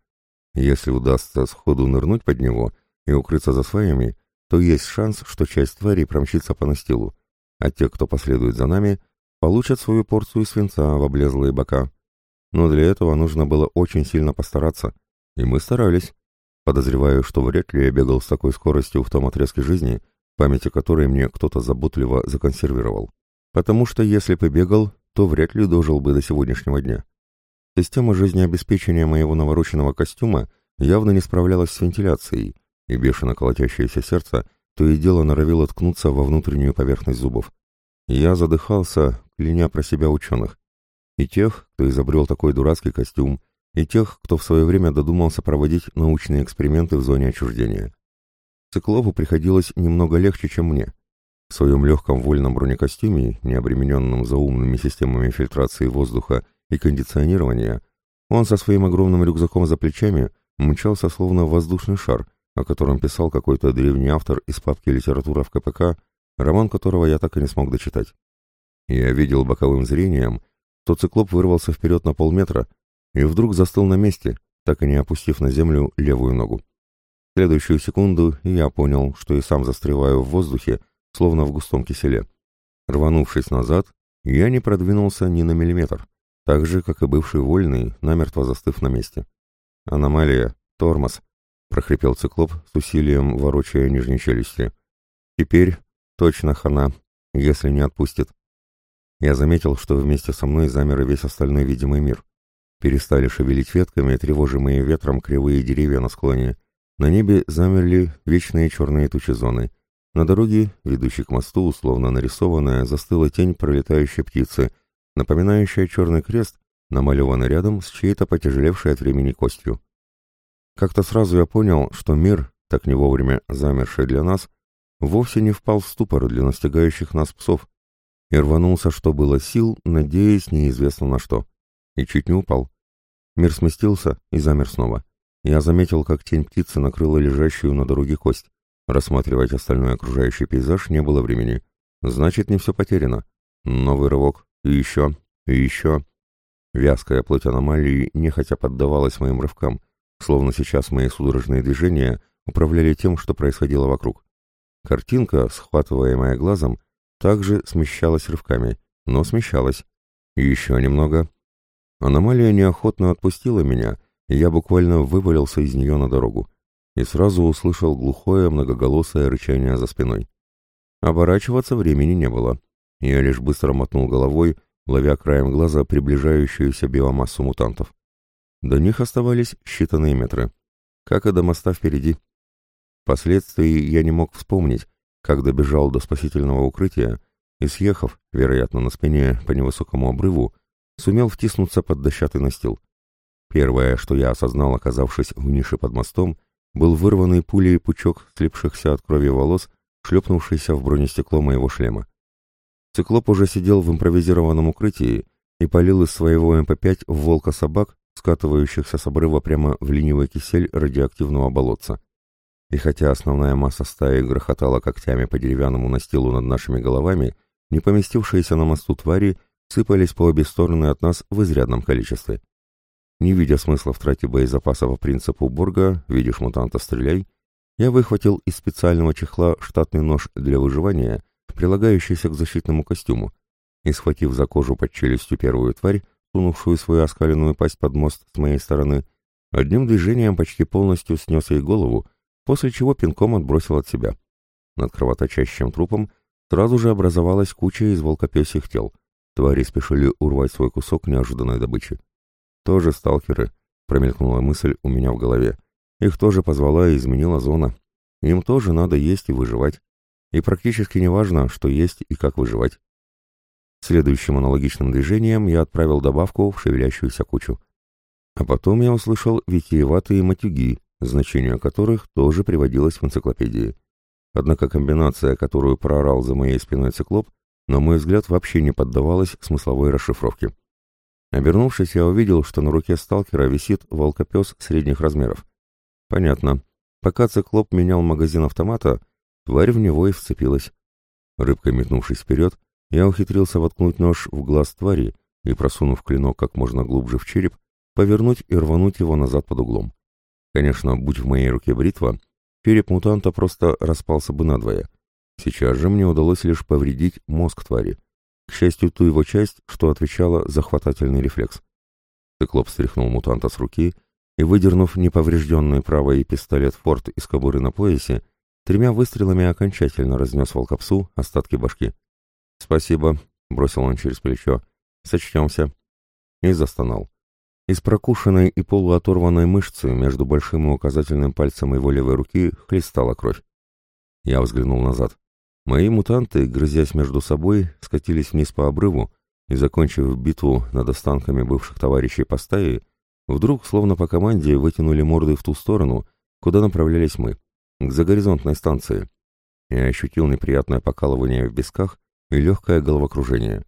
Если удастся сходу нырнуть под него и укрыться за сваями, то есть шанс, что часть тварей промчится по настилу, а те, кто последует за нами, получат свою порцию свинца в облезлые бока. Но для этого нужно было очень сильно постараться, и мы старались. Подозреваю, что вряд ли я бегал с такой скоростью в том отрезке жизни, памяти которой мне кто-то заботливо законсервировал потому что если бы бегал, то вряд ли дожил бы до сегодняшнего дня. Система жизнеобеспечения моего навороченного костюма явно не справлялась с вентиляцией, и бешено колотящееся сердце то и дело норовило ткнуться во внутреннюю поверхность зубов. Я задыхался, кляня про себя ученых. И тех, кто изобрел такой дурацкий костюм, и тех, кто в свое время додумался проводить научные эксперименты в зоне отчуждения. Циклопу приходилось немного легче, чем мне. В своем легком вольном бронекостюме, не обремененном заумными системами фильтрации воздуха и кондиционирования, он со своим огромным рюкзаком за плечами мчался словно воздушный шар, о котором писал какой-то древний автор из папки «Литература в КПК», роман которого я так и не смог дочитать. Я видел боковым зрением, что циклоп вырвался вперед на полметра и вдруг застыл на месте, так и не опустив на землю левую ногу. В следующую секунду я понял, что и сам застреваю в воздухе, словно в густом киселе. Рванувшись назад, я не продвинулся ни на миллиметр, так же, как и бывший вольный, намертво застыв на месте. «Аномалия, тормоз», — прохрипел циклоп с усилием, ворочая нижней челюсти. «Теперь точно хана, если не отпустит». Я заметил, что вместе со мной замер и весь остальной видимый мир. Перестали шевелить ветками, тревожимые ветром кривые деревья на склоне. На небе замерли вечные черные тучи зоны, на дороге, ведущей к мосту, условно нарисованная, застыла тень пролетающей птицы, напоминающая черный крест, намалеванный рядом с чьей-то потяжелевшей от времени костью. Как-то сразу я понял, что мир, так не вовремя замерший для нас, вовсе не впал в ступор для настигающих нас псов и рванулся, что было сил, надеясь неизвестно на что. И чуть не упал. Мир сместился и замер снова. Я заметил, как тень птицы накрыла лежащую на дороге кость. Рассматривать остальной окружающий пейзаж не было времени. Значит, не все потеряно. Новый рывок. И еще. И еще. Вязкая плоть аномалии нехотя поддавалась моим рывкам, словно сейчас мои судорожные движения управляли тем, что происходило вокруг. Картинка, схватываемая глазом, также смещалась рывками, но смещалась. Еще немного. Аномалия неохотно отпустила меня, и я буквально вывалился из нее на дорогу. И сразу услышал глухое многоголосое рычание за спиной. Оборачиваться времени не было. Я лишь быстро мотнул головой, ловя краем глаза приближающуюся биомассу мутантов. До них оставались считанные метры, как и до моста впереди. Впоследствии я не мог вспомнить, как добежал до спасительного укрытия и, съехав, вероятно, на спине по невысокому обрыву, сумел втиснуться под дощатый настил. Первое, что я осознал, оказавшись в нише под мостом, был вырванный пулей пучок слепшихся от крови волос, шлепнувшийся в бронестекло моего шлема. Циклоп уже сидел в импровизированном укрытии и палил из своего МП-5 в волка собак, скатывающихся с обрыва прямо в ленивый кисель радиоактивного болотца. И хотя основная масса стаи грохотала когтями по деревянному настилу над нашими головами, не поместившиеся на мосту твари сыпались по обе стороны от нас в изрядном количестве. Не видя смысла в трате боезапаса по принципу Борга «видишь мутанта, стреляй», я выхватил из специального чехла штатный нож для выживания, прилагающийся к защитному костюму, и, схватив за кожу под челюстью первую тварь, сунувшую свою оскаленную пасть под мост с моей стороны, одним движением почти полностью снес ей голову, после чего пинком отбросил от себя. Над кровоточащим трупом сразу же образовалась куча из волкопесих тел. Твари спешили урвать свой кусок неожиданной добычи. Тоже сталкеры, промелькнула мысль у меня в голове. Их тоже позвала и изменила зона. Им тоже надо есть и выживать. И практически не важно, что есть и как выживать. Следующим аналогичным движением я отправил добавку в шевелящуюся кучу. А потом я услышал витиеватые матюги, значение которых тоже приводилось в энциклопедии. Однако комбинация, которую проорал за моей спиной циклоп, на мой взгляд, вообще не поддавалась смысловой расшифровке. Обернувшись, я увидел, что на руке сталкера висит волкопес средних размеров. Понятно. Пока циклоп менял магазин автомата, тварь в него и вцепилась. Рыбкой метнувшись вперед, я ухитрился воткнуть нож в глаз твари и, просунув клинок как можно глубже в череп, повернуть и рвануть его назад под углом. Конечно, будь в моей руке бритва, череп мутанта просто распался бы надвое. Сейчас же мне удалось лишь повредить мозг твари. К счастью, ту его часть, что отвечала за хватательный рефлекс. Циклоп стряхнул мутанта с руки и, выдернув неповрежденный правый пистолет «Форд» из кобуры на поясе, тремя выстрелами окончательно разнес волкопсу остатки башки. «Спасибо», — бросил он через плечо. «Сочтемся». И застонал. Из прокушенной и полуоторванной мышцы между большим и указательным пальцем его левой руки хлестала кровь. Я взглянул назад. Мои мутанты, грызясь между собой, скатились вниз по обрыву и, закончив битву над останками бывших товарищей по стае, вдруг, словно по команде, вытянули морды в ту сторону, куда направлялись мы, к загоризонтной станции. Я ощутил неприятное покалывание в висках и легкое головокружение.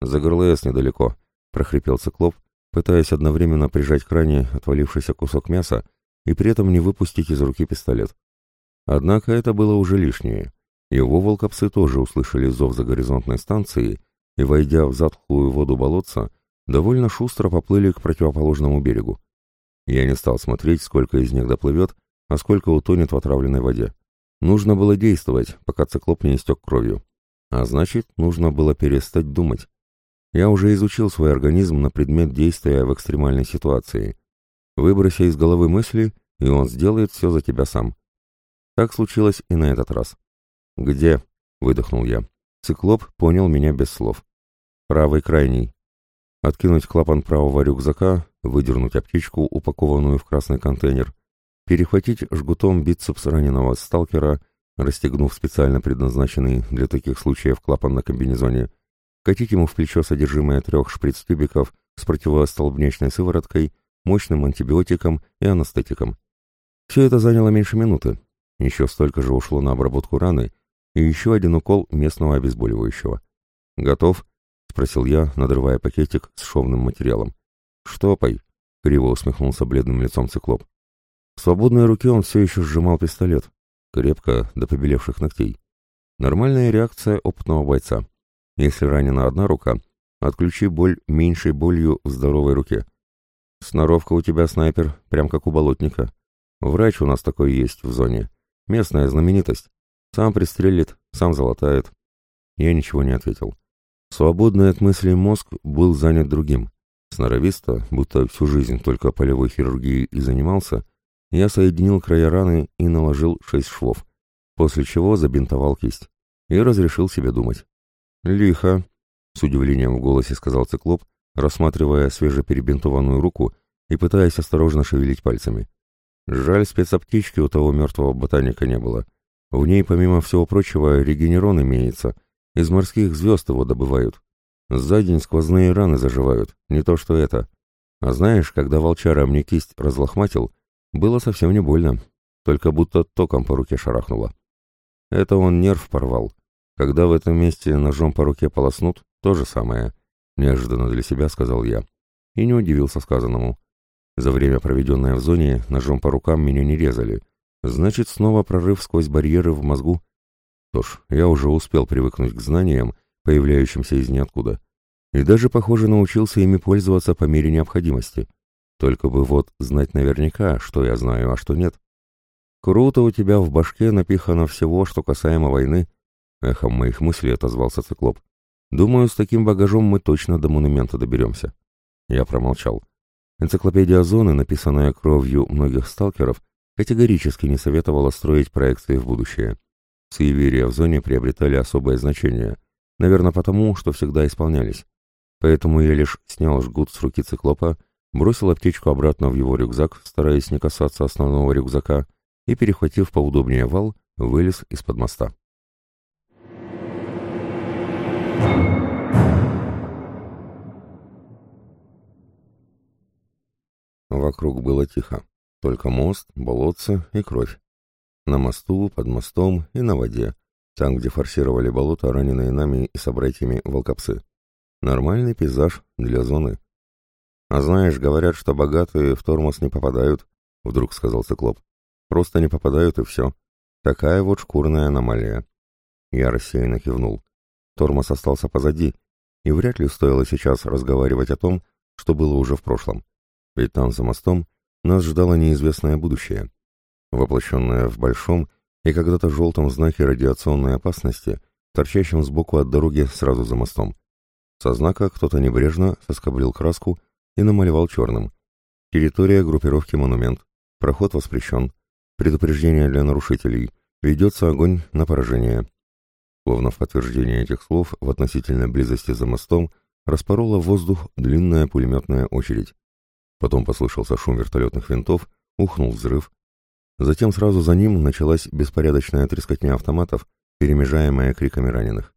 «За ГРЛС недалеко», — прохрипел циклоп, пытаясь одновременно прижать к ране отвалившийся кусок мяса и при этом не выпустить из руки пистолет. Однако это было уже лишнее. Его волкопсы тоже услышали зов за горизонтной станции и, войдя в затхлую воду болотца, довольно шустро поплыли к противоположному берегу. Я не стал смотреть, сколько из них доплывет, а сколько утонет в отравленной воде. Нужно было действовать, пока циклоп не истек кровью. А значит, нужно было перестать думать. Я уже изучил свой организм на предмет действия в экстремальной ситуации. Выброси из головы мысли, и он сделает все за тебя сам. Так случилось и на этот раз. «Где?» — выдохнул я. Циклоп понял меня без слов. «Правый крайний». Откинуть клапан правого рюкзака, выдернуть аптечку, упакованную в красный контейнер, перехватить жгутом бицепс раненого сталкера, расстегнув специально предназначенный для таких случаев клапан на комбинезоне, катить ему в плечо содержимое трех шприц-тюбиков с противостолбнячной сывороткой, мощным антибиотиком и анестетиком. Все это заняло меньше минуты, Еще столько же ушло на обработку раны и еще один укол местного обезболивающего. «Готов?» — спросил я, надрывая пакетик с шовным материалом. «Штопай!» — криво усмехнулся бледным лицом циклоп. Свободной руке он все еще сжимал пистолет, крепко до побелевших ногтей. Нормальная реакция опытного бойца. Если ранена одна рука, отключи боль меньшей болью в здоровой руке. Сноровка у тебя, снайпер, прям как у болотника. Врач у нас такой есть в зоне. Местная знаменитость. Сам пристрелит, сам залатает. Я ничего не ответил. Свободный от мыслей мозг был занят другим. Сноровисто, будто всю жизнь только полевой хирургией и занимался, я соединил края раны и наложил шесть швов, после чего забинтовал кисть и разрешил себе думать. «Лихо», — с удивлением в голосе сказал циклоп, рассматривая свежеперебинтованную руку и пытаясь осторожно шевелить пальцами. Жаль, спецаптички у того мертвого ботаника не было. В ней, помимо всего прочего, регенерон имеется. Из морских звезд его добывают. За день сквозные раны заживают, не то что это. А знаешь, когда волчара мне кисть разлохматил, было совсем не больно, только будто током по руке шарахнуло. Это он нерв порвал. Когда в этом месте ножом по руке полоснут, то же самое. Неожиданно для себя сказал я. И не удивился сказанному. За время, проведенное в зоне, ножом по рукам меня не резали. Значит, снова прорыв сквозь барьеры в мозгу. Что ж, я уже успел привыкнуть к знаниям, появляющимся из ниоткуда. И даже, похоже, научился ими пользоваться по мере необходимости. Только бы вот знать наверняка, что я знаю, а что нет. Круто у тебя в башке напихано всего, что касаемо войны. Эхом моих мыслей отозвался циклоп. Думаю, с таким багажом мы точно до монумента доберемся. Я промолчал. Энциклопедия зоны, написанная кровью многих сталкеров, категорически не советовала строить проекции в будущее. Суеверия в зоне приобретали особое значение, наверное потому, что всегда исполнялись. Поэтому я лишь снял жгут с руки циклопа, бросил аптечку обратно в его рюкзак, стараясь не касаться основного рюкзака, и, перехватив поудобнее вал, вылез из-под моста. Вокруг было тихо. Только мост, болотце и кровь. На мосту, под мостом и на воде. Там, где форсировали болото, раненые нами и собратьями волкопсы. Нормальный пейзаж для зоны. «А знаешь, говорят, что богатые в тормоз не попадают», — вдруг сказал циклоп. «Просто не попадают, и все. Такая вот шкурная аномалия». Я рассеянно кивнул. Тормоз остался позади, и вряд ли стоило сейчас разговаривать о том, что было уже в прошлом. Ведь там, за мостом, нас ждало неизвестное будущее, воплощенное в большом и когда-то желтом знаке радиационной опасности, торчащем сбоку от дороги сразу за мостом. Со знака кто-то небрежно соскоблил краску и намалевал черным. Территория группировки «Монумент». Проход воспрещен. Предупреждение для нарушителей. Ведется огонь на поражение. Словно в подтверждение этих слов в относительной близости за мостом распорола воздух длинная пулеметная очередь. Потом послышался шум вертолетных винтов, ухнул взрыв. Затем сразу за ним началась беспорядочная трескотня автоматов, перемежаемая криками раненых.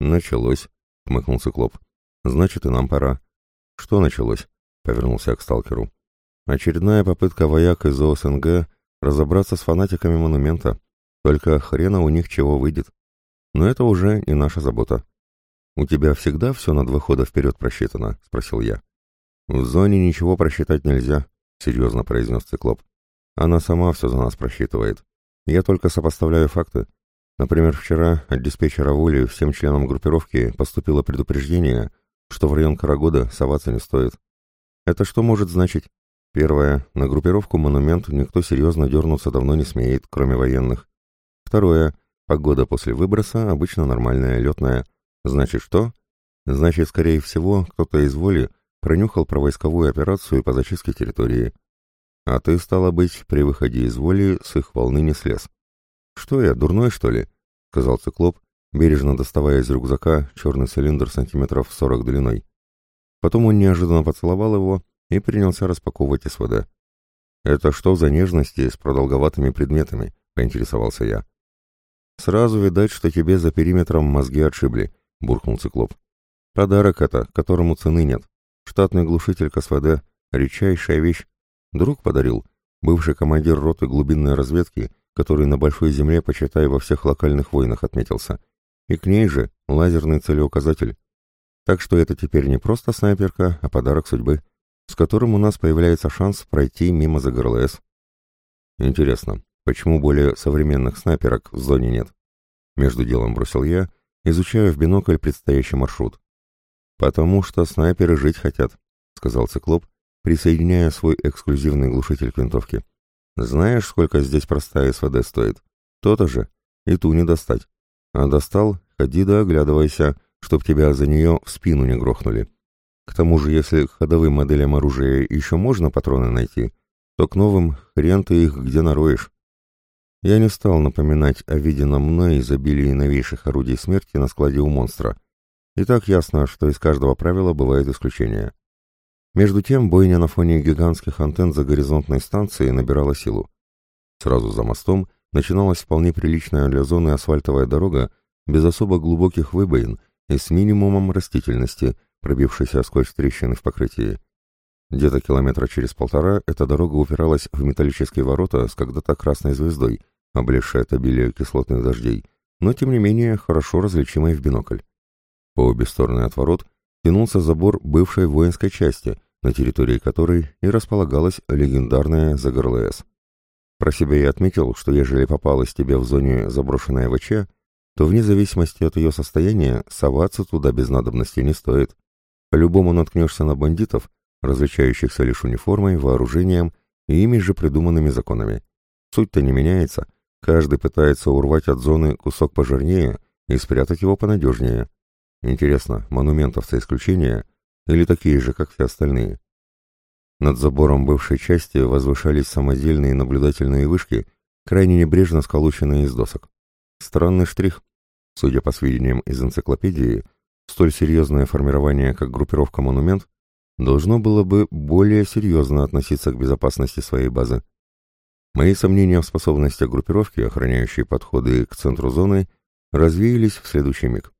«Началось», — хмыкнул циклоп. «Значит, и нам пора». «Что началось?» — повернулся к сталкеру. «Очередная попытка вояк из ОСНГ разобраться с фанатиками монумента. Только хрена у них чего выйдет. Но это уже не наша забота». «У тебя всегда все на два хода вперед просчитано?» — спросил я. «В зоне ничего просчитать нельзя», — серьезно произнес Циклоп. «Она сама все за нас просчитывает. Я только сопоставляю факты. Например, вчера от диспетчера воли всем членам группировки поступило предупреждение, что в район Карагода соваться не стоит. Это что может значить? Первое. На группировку «Монумент» никто серьезно дернуться давно не смеет, кроме военных. Второе. Погода после выброса обычно нормальная, летная. Значит что? Значит, скорее всего, кто-то из воли пронюхал про войсковую операцию по зачистке территории. А ты, стало быть, при выходе из воли с их волны не слез. «Что я, дурной, что ли?» — сказал циклоп, бережно доставая из рюкзака черный цилиндр сантиметров сорок длиной. Потом он неожиданно поцеловал его и принялся распаковывать СВД. «Это что за нежности с продолговатыми предметами?» — поинтересовался я. «Сразу видать, что тебе за периметром мозги отшибли», — буркнул циклоп. «Подарок это, которому цены нет. Штатный глушитель КСВД — редчайшая вещь. Друг подарил, бывший командир роты глубинной разведки, который на Большой Земле, почитай, во всех локальных войнах отметился. И к ней же лазерный целеуказатель. Так что это теперь не просто снайперка, а подарок судьбы, с которым у нас появляется шанс пройти мимо ЗГРЛС. Интересно, почему более современных снайперок в зоне нет? Между делом бросил я, изучая в бинокль предстоящий маршрут. «Потому что снайперы жить хотят», — сказал циклоп, присоединяя свой эксклюзивный глушитель к винтовке. «Знаешь, сколько здесь простая СВД стоит? То-то же. И ту не достать. А достал, ходи да оглядывайся, чтоб тебя за нее в спину не грохнули. К тому же, если к ходовым моделям оружия еще можно патроны найти, то к новым хрен ты их где нароешь. Я не стал напоминать о виденном мной изобилии новейших орудий смерти на складе у монстра. И так ясно, что из каждого правила бывает исключение. Между тем, бойня на фоне гигантских антенн за горизонтной станцией набирала силу. Сразу за мостом начиналась вполне приличная для зоны асфальтовая дорога без особо глубоких выбоин и с минимумом растительности, пробившейся сквозь трещины в покрытии. Где-то километра через полтора эта дорога упиралась в металлические ворота с когда-то красной звездой, облезшей от обилия кислотных дождей, но тем не менее хорошо различимой в бинокль. По обе стороны от ворот тянулся забор бывшей воинской части, на территории которой и располагалась легендарная ЗГРЛС. Про себя я отметил, что ежели попалась тебе в зоне заброшенная ВЧ, то вне зависимости от ее состояния соваться туда без надобности не стоит. По-любому наткнешься на бандитов, различающихся лишь униформой, вооружением и ими же придуманными законами. Суть-то не меняется, каждый пытается урвать от зоны кусок пожирнее и спрятать его понадежнее. Интересно, монументов-то исключение или такие же, как все остальные? Над забором бывшей части возвышались самодельные наблюдательные вышки, крайне небрежно сколоченные из досок. Странный штрих. Судя по сведениям из энциклопедии, столь серьезное формирование, как группировка «Монумент», должно было бы более серьезно относиться к безопасности своей базы. Мои сомнения в способностях группировки, охраняющей подходы к центру зоны, развеялись в следующий миг.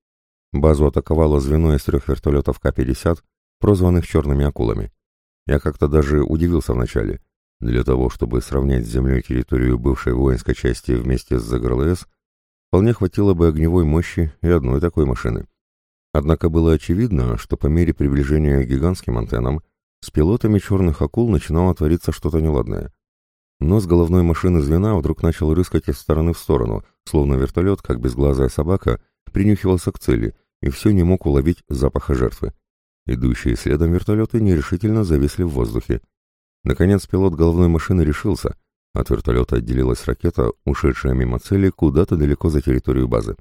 Базу атаковало звено из трех вертолетов К-50, прозванных «черными акулами». Я как-то даже удивился вначале. Для того, чтобы сравнять с землей территорию бывшей воинской части вместе с ЗГРЛС, вполне хватило бы огневой мощи и одной такой машины. Однако было очевидно, что по мере приближения к гигантским антеннам с пилотами черных акул начинало твориться что-то неладное. Нос головной машины звена вдруг начал рыскать из стороны в сторону, словно вертолет, как безглазая собака, принюхивался к цели и все не мог уловить запаха жертвы. Идущие следом вертолеты нерешительно зависли в воздухе. Наконец пилот головной машины решился. От вертолета отделилась ракета, ушедшая мимо цели куда-то далеко за территорию базы.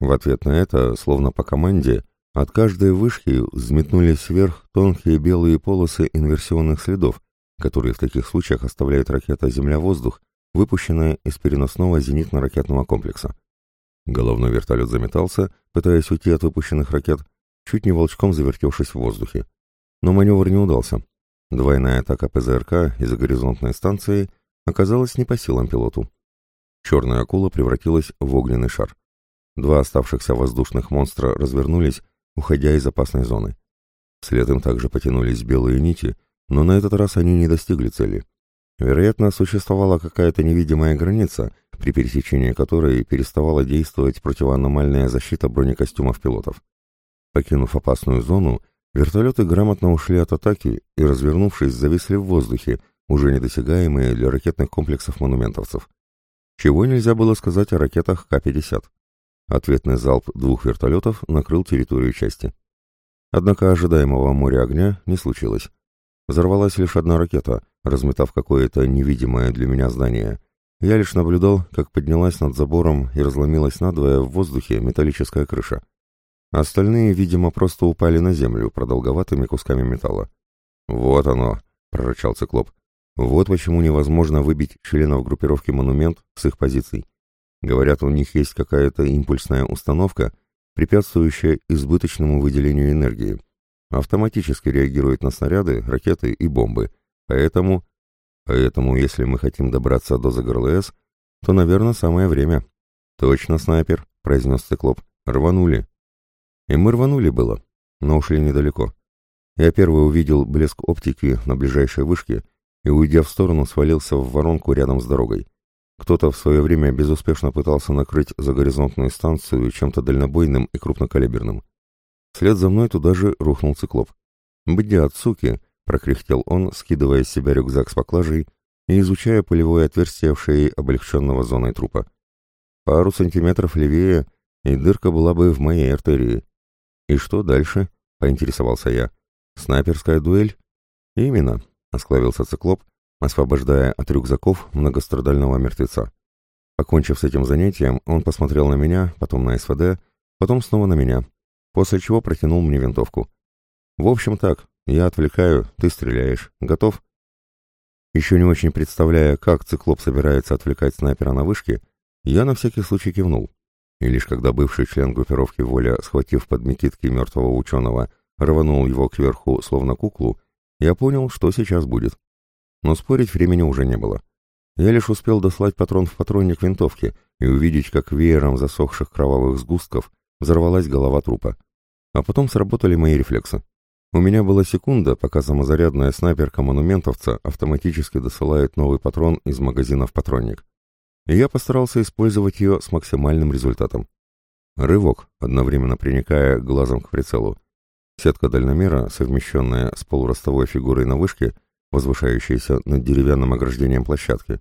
В ответ на это, словно по команде, от каждой вышки взметнулись вверх тонкие белые полосы инверсионных следов, которые в таких случаях оставляет ракета «Земля-воздух», выпущенная из переносного зенитно-ракетного комплекса. Головной вертолет заметался, пытаясь уйти от выпущенных ракет, чуть не волчком завертевшись в воздухе. Но маневр не удался. Двойная атака ПЗРК из-за горизонтной станции оказалась не по силам пилоту. Черная акула превратилась в огненный шар. Два оставшихся воздушных монстра развернулись, уходя из опасной зоны. Вслед им также потянулись белые нити, но на этот раз они не достигли цели. Вероятно, существовала какая-то невидимая граница, при пересечении которой переставала действовать противоаномальная защита бронекостюмов пилотов. Покинув опасную зону, вертолеты грамотно ушли от атаки и, развернувшись, зависли в воздухе, уже недосягаемые для ракетных комплексов монументовцев. Чего нельзя было сказать о ракетах К-50. Ответный залп двух вертолетов накрыл территорию части. Однако ожидаемого моря огня не случилось. Взорвалась лишь одна ракета, разметав какое-то невидимое для меня здание. Я лишь наблюдал, как поднялась над забором и разломилась надвое в воздухе металлическая крыша. Остальные, видимо, просто упали на землю продолговатыми кусками металла. «Вот оно!» — прорычал циклоп. «Вот почему невозможно выбить членов группировки «Монумент» с их позиций. Говорят, у них есть какая-то импульсная установка, препятствующая избыточному выделению энергии. Автоматически реагирует на снаряды, ракеты и бомбы. Поэтому... Поэтому, если мы хотим добраться до ЗГРЛС, то, наверное, самое время. Точно, снайпер, произнес циклоп. Рванули. И мы рванули было, но ушли недалеко. Я первый увидел блеск оптики на ближайшей вышке и, уйдя в сторону, свалился в воронку рядом с дорогой. Кто-то в свое время безуспешно пытался накрыть загоризонтную станцию чем-то дальнобойным и крупнокалиберным. Вслед за мной туда же рухнул циклоп. «Бдя от суки!» — прокряхтел он, скидывая с себя рюкзак с поклажей и изучая пулевое отверстие в шее облегченного зоной трупа. Пару сантиметров левее, и дырка была бы в моей артерии. «И что дальше?» — поинтересовался я. «Снайперская дуэль?» «Именно», — осклавился циклоп, освобождая от рюкзаков многострадального мертвеца. Покончив с этим занятием, он посмотрел на меня, потом на СВД, потом снова на меня, после чего протянул мне винтовку. «В общем так, я отвлекаю, ты стреляешь. Готов?» Еще не очень представляя, как циклоп собирается отвлекать снайпера на вышке, я на всякий случай кивнул. И лишь когда бывший член группировки «Воля», схватив под мекитки мертвого ученого, рванул его кверху, словно куклу, я понял, что сейчас будет. Но спорить времени уже не было. Я лишь успел дослать патрон в патронник винтовки и увидеть, как веером засохших кровавых сгустков взорвалась голова трупа. А потом сработали мои рефлексы. У меня была секунда, пока самозарядная снайперка монументовца автоматически досылает новый патрон из магазина в патронник. И я постарался использовать ее с максимальным результатом. Рывок, одновременно приникая глазом к прицелу. Сетка дальномера, совмещенная с полуростовой фигурой на вышке, возвышающейся над деревянным ограждением площадки.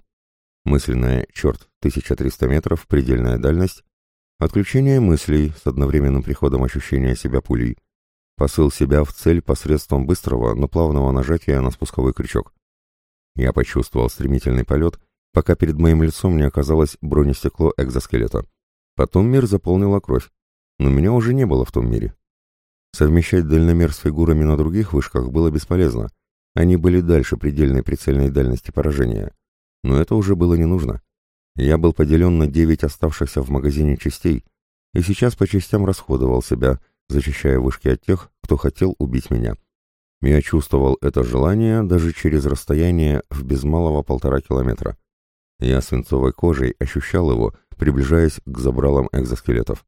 Мысленная, черт, 1300 метров, предельная дальность. Отключение мыслей с одновременным приходом ощущения себя пулей. Посыл себя в цель посредством быстрого, но плавного нажатия на спусковой крючок. Я почувствовал стремительный полет, пока перед моим лицом не оказалось бронестекло экзоскелета. Потом мир заполнила кровь, но меня уже не было в том мире. Совмещать дальномер с фигурами на других вышках было бесполезно. Они были дальше предельной прицельной дальности поражения. Но это уже было не нужно. Я был поделен на девять оставшихся в магазине частей, и сейчас по частям расходовал себя, защищая вышки от тех, кто хотел убить меня. Я чувствовал это желание даже через расстояние в без малого полтора километра. Я свинцовой кожей ощущал его, приближаясь к забралам экзоскелетов.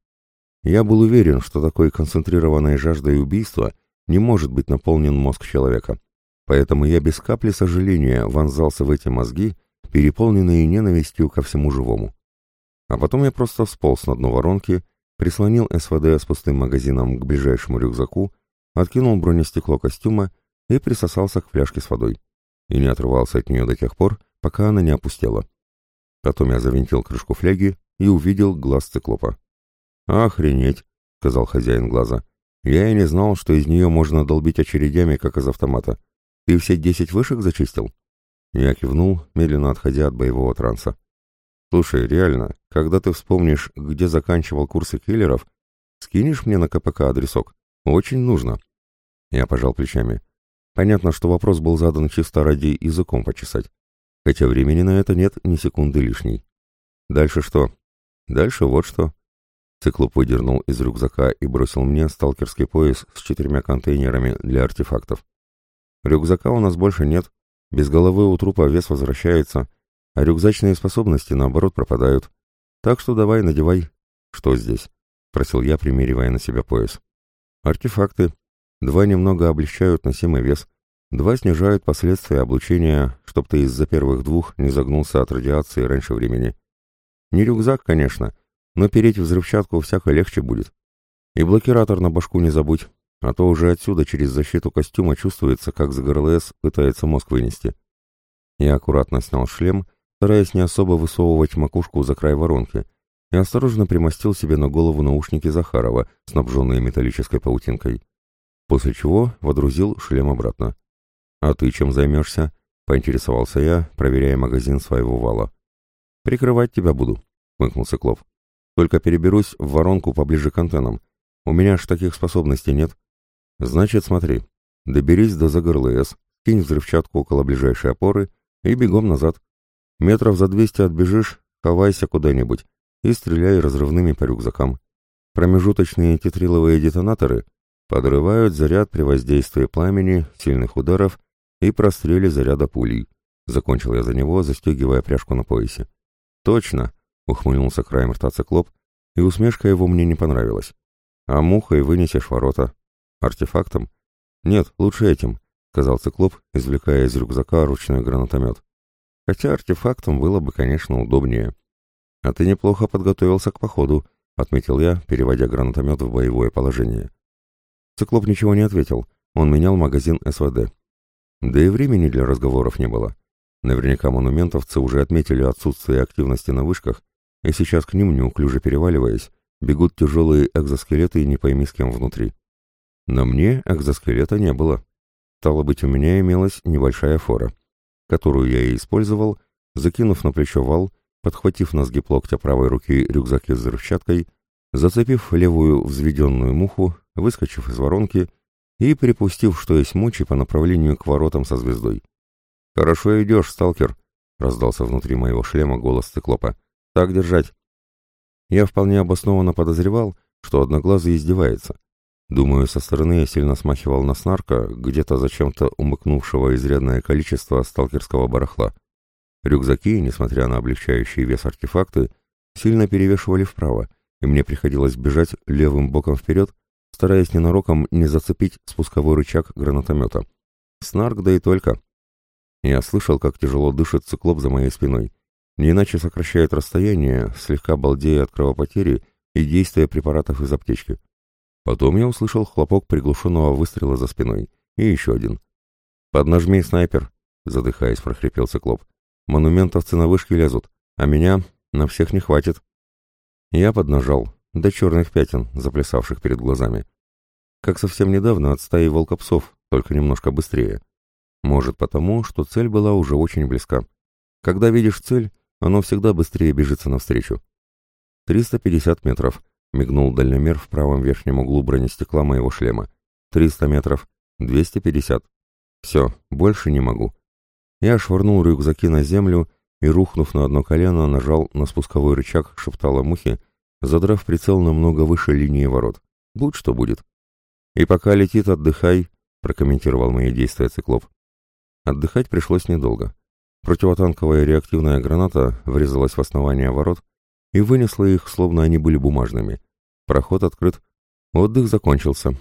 Я был уверен, что такой концентрированной жаждой убийства не может быть наполнен мозг человека. Поэтому я без капли сожаления вонзался в эти мозги, переполненные ненавистью ко всему живому. А потом я просто сполз на дно воронки прислонил СВД с пустым магазином к ближайшему рюкзаку, откинул бронестекло костюма и присосался к фляжке с водой. И не отрывался от нее до тех пор, пока она не опустела. Потом я завинтил крышку фляги и увидел глаз циклопа. «Охренеть!» — сказал хозяин глаза. «Я и не знал, что из нее можно долбить очередями, как из автомата. Ты все десять вышек зачистил?» Я кивнул, медленно отходя от боевого транса. Слушай, реально, когда ты вспомнишь, где заканчивал курсы киллеров, скинешь мне на КПК адресок? Очень нужно. Я пожал плечами. Понятно, что вопрос был задан чисто ради языком почесать. Хотя времени на это нет ни секунды лишней. Дальше что? Дальше вот что. Циклоп выдернул из рюкзака и бросил мне сталкерский пояс с четырьмя контейнерами для артефактов. Рюкзака у нас больше нет. Без головы у трупа вес возвращается, а рюкзачные способности, наоборот, пропадают. Так что давай, надевай. Что здесь? Просил я, примеривая на себя пояс. Артефакты. Два немного облегчают носимый вес. Два снижают последствия облучения, чтоб ты из-за первых двух не загнулся от радиации раньше времени. Не рюкзак, конечно, но переть взрывчатку всяко легче будет. И блокиратор на башку не забудь, а то уже отсюда через защиту костюма чувствуется, как за ГРЛС пытается мозг вынести. Я аккуратно снял шлем стараясь не особо высовывать макушку за край воронки, и осторожно примостил себе на голову наушники Захарова, снабженные металлической паутинкой, после чего водрузил шлем обратно. «А ты чем займешься?» — поинтересовался я, проверяя магазин своего вала. «Прикрывать тебя буду», — мыкнул Циклоп. «Только переберусь в воронку поближе к антеннам. У меня ж таких способностей нет. Значит, смотри, доберись до ЗГРЛС, кинь взрывчатку около ближайшей опоры и бегом назад. Метров за двести отбежишь, ховайся куда-нибудь и стреляй разрывными по рюкзакам. Промежуточные тетриловые детонаторы подрывают заряд при воздействии пламени, сильных ударов и простреле заряда пулей. Закончил я за него, застегивая пряжку на поясе. «Точно!» — ухмыльнулся краем рта циклоп, и усмешка его мне не понравилась. «А мухой вынесешь ворота. Артефактом?» «Нет, лучше этим», — сказал циклоп, извлекая из рюкзака ручной гранатомет. хотя артефактом было бы, конечно, удобнее. «А ты неплохо подготовился к походу», — отметил я, переводя гранатомет в боевое положение. Циклоп ничего не ответил, он менял магазин СВД. Да и времени для разговоров не было. Наверняка монументовцы уже отметили отсутствие активности на вышках, и сейчас к ним, неуклюже переваливаясь, бегут тяжелые экзоскелеты и не пойми с кем внутри. На мне экзоскелета не было. Стало быть, у меня имелась небольшая фора, которую я и использовал, закинув на плечо вал, подхватив на сгиб локтя правой руки рюкзаки с взрывчаткой, зацепив левую взведенную муху, выскочив из воронки и припустив, что есть мочи по направлению к воротам со звездой. «Хорошо идешь, сталкер», — раздался внутри моего шлема голос циклопа. «Так держать». Я вполне обоснованно подозревал, что Одноглазый издевается. Думаю, со стороны я сильно смахивал на снарка, где-то зачем-то умыкнувшего изрядное количество сталкерского барахла. Рюкзаки, несмотря на облегчающий вес артефакты, сильно перевешивали вправо, и мне приходилось бежать левым боком вперед, стараясь ненароком не зацепить спусковой рычаг гранатомета. Снарк, да и только. Я слышал, как тяжело дышит циклоп за моей спиной не иначе сокращает расстояние, слегка балдея от кровопотери и действия препаратов из аптечки. Потом я услышал хлопок приглушенного выстрела за спиной. И еще один. «Поднажми, снайпер!» — задыхаясь, прохрипел циклоп. «Монументовцы на вышке лезут, а меня на всех не хватит». Я поднажал, до черных пятен, заплясавших перед глазами. Как совсем недавно от стаи волкопсов, только немножко быстрее. Может потому, что цель была уже очень близка. Когда видишь цель, оно всегда быстрее бежится навстречу. 350 метров, мигнул дальномер в правом верхнем углу бронестекла моего шлема. 300 метров, 250. Все, больше не могу. Я швырнул рюкзаки на землю и, рухнув на одно колено, нажал на спусковой рычаг шептала мухи, задрав прицел намного выше линии ворот. Будь что будет. «И пока летит, отдыхай», — прокомментировал мои действия циклоп. Отдыхать пришлось недолго. Противотанковая реактивная граната врезалась в основание ворот и вынесла их, словно они были бумажными. Проход открыт. Отдых закончился.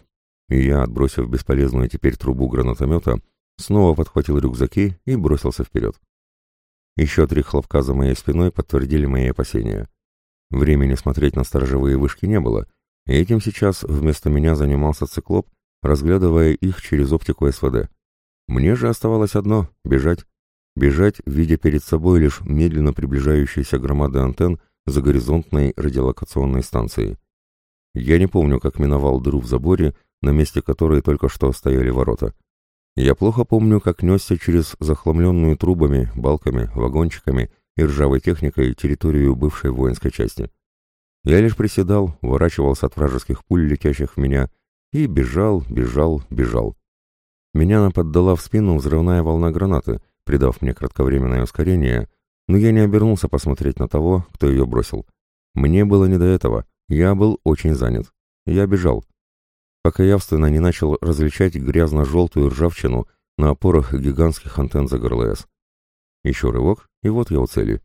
И я, отбросив бесполезную теперь трубу гранатомета, снова подхватил рюкзаки и бросился вперед. Еще три хлопка за моей спиной подтвердили мои опасения. Времени смотреть на сторожевые вышки не было, и этим сейчас вместо меня занимался циклоп, разглядывая их через оптику СВД. Мне же оставалось одно — бежать. Бежать, видя перед собой лишь медленно приближающиеся громады антенн за горизонтной радиолокационной станцией. Я не помню, как миновал дыру в заборе, на месте которой только что стояли ворота. Я плохо помню, как несся через захламленную трубами, балками, вагончиками и ржавой техникой территорию бывшей воинской части. Я лишь приседал, уворачивался от вражеских пуль, летящих в меня, и бежал, бежал, бежал. Меня поддала в спину взрывная волна гранаты — придав мне кратковременное ускорение, но я не обернулся посмотреть на того, кто ее бросил. Мне было не до этого, я был очень занят. Я бежал. Пока явственно не начал различать грязно-желтую ржавчину на опорах гигантских антенн за ГРЛС. Еще рывок, и вот я у цели.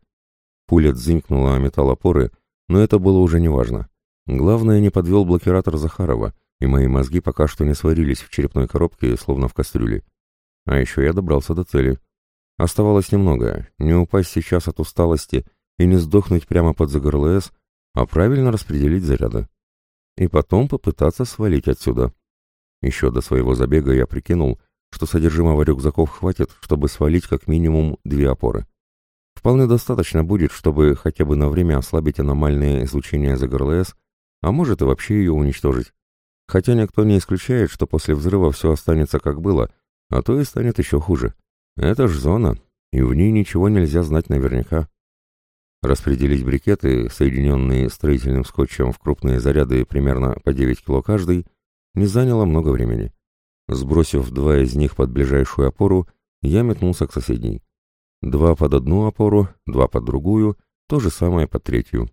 Пуля дзынькнула о металл опоры, но это было уже неважно. Главное, не подвел блокиратор Захарова, и мои мозги пока что не сварились в черепной коробке, словно в кастрюле. А еще я добрался до цели. Оставалось немного, не упасть сейчас от усталости и не сдохнуть прямо под ЗГРЛС, а правильно распределить заряды. И потом попытаться свалить отсюда. Еще до своего забега я прикинул, что содержимого рюкзаков хватит, чтобы свалить как минимум две опоры. Вполне достаточно будет, чтобы хотя бы на время ослабить аномальное излучение ЗГРЛС, а может и вообще ее уничтожить. Хотя никто не исключает, что после взрыва все останется как было, а то и станет еще хуже. Это ж зона, и в ней ничего нельзя знать наверняка. Распределить брикеты, соединенные строительным скотчем в крупные заряды примерно по 9 кило каждый, не заняло много времени. Сбросив два из них под ближайшую опору, я метнулся к соседней. Два под одну опору, два под другую, то же самое под третью.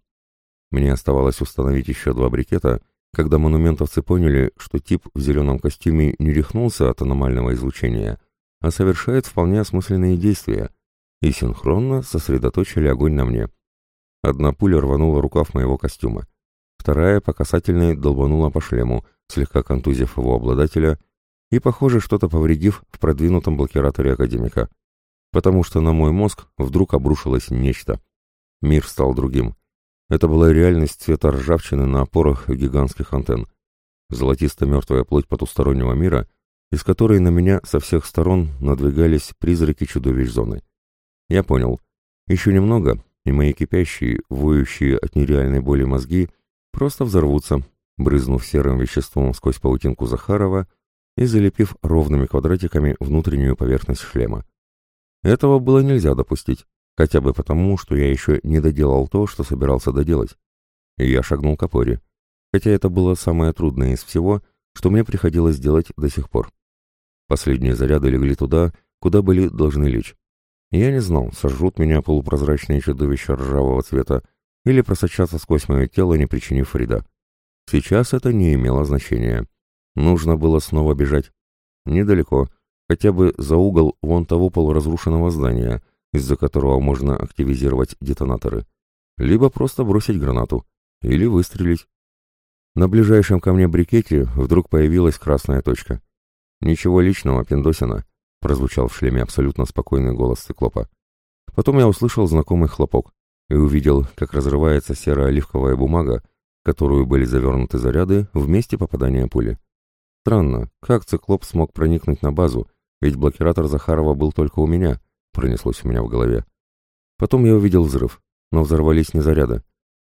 Мне оставалось установить еще два брикета, когда монументовцы поняли, что тип в зеленом костюме не рехнулся от аномального излучения, а совершает вполне осмысленные действия, и синхронно сосредоточили огонь на мне. Одна пуля рванула рукав моего костюма, вторая по касательной долбанула по шлему, слегка контузив его обладателя и, похоже, что-то повредив в продвинутом блокираторе академика. потому что на мой мозг вдруг обрушилось нечто. Мир стал другим. Это была реальность цвета ржавчины на опорах гигантских антенн. Золотисто-мертвая плоть потустороннего мира, из которой на меня со всех сторон надвигались призраки чудовищ зоны. Я понял. Еще немного, и мои кипящие, воющие от нереальной боли мозги просто взорвутся, брызнув серым веществом сквозь паутинку Захарова и залепив ровными квадратиками внутреннюю поверхность шлема. Этого было нельзя допустить, хотя бы потому, что я еще не доделал то, что собирался доделать. И я шагнул к опоре, хотя это было самое трудное из всего, что мне приходилось делать до сих пор. Последние заряды легли туда, куда были должны лечь. Я не знал, сожрут меня полупрозрачные чудовища ржавого цвета или просочатся сквозь мое тело, не причинив вреда. Сейчас это не имело значения. Нужно было снова бежать. Недалеко, хотя бы за угол вон того полуразрушенного здания, из-за которого можно активизировать детонаторы. Либо просто бросить гранату. Или выстрелить. На ближайшем ко мне брикете вдруг появилась красная точка. «Ничего личного, Пиндосина», — прозвучал в шлеме абсолютно спокойный голос циклопа. Потом я услышал знакомый хлопок и увидел, как разрывается серо-оливковая бумага, в которую были завернуты заряды в месте попадания пули. Странно, как циклоп смог проникнуть на базу, ведь блокиратор Захарова был только у меня, пронеслось у меня в голове. Потом я увидел взрыв, но взорвались не заряды.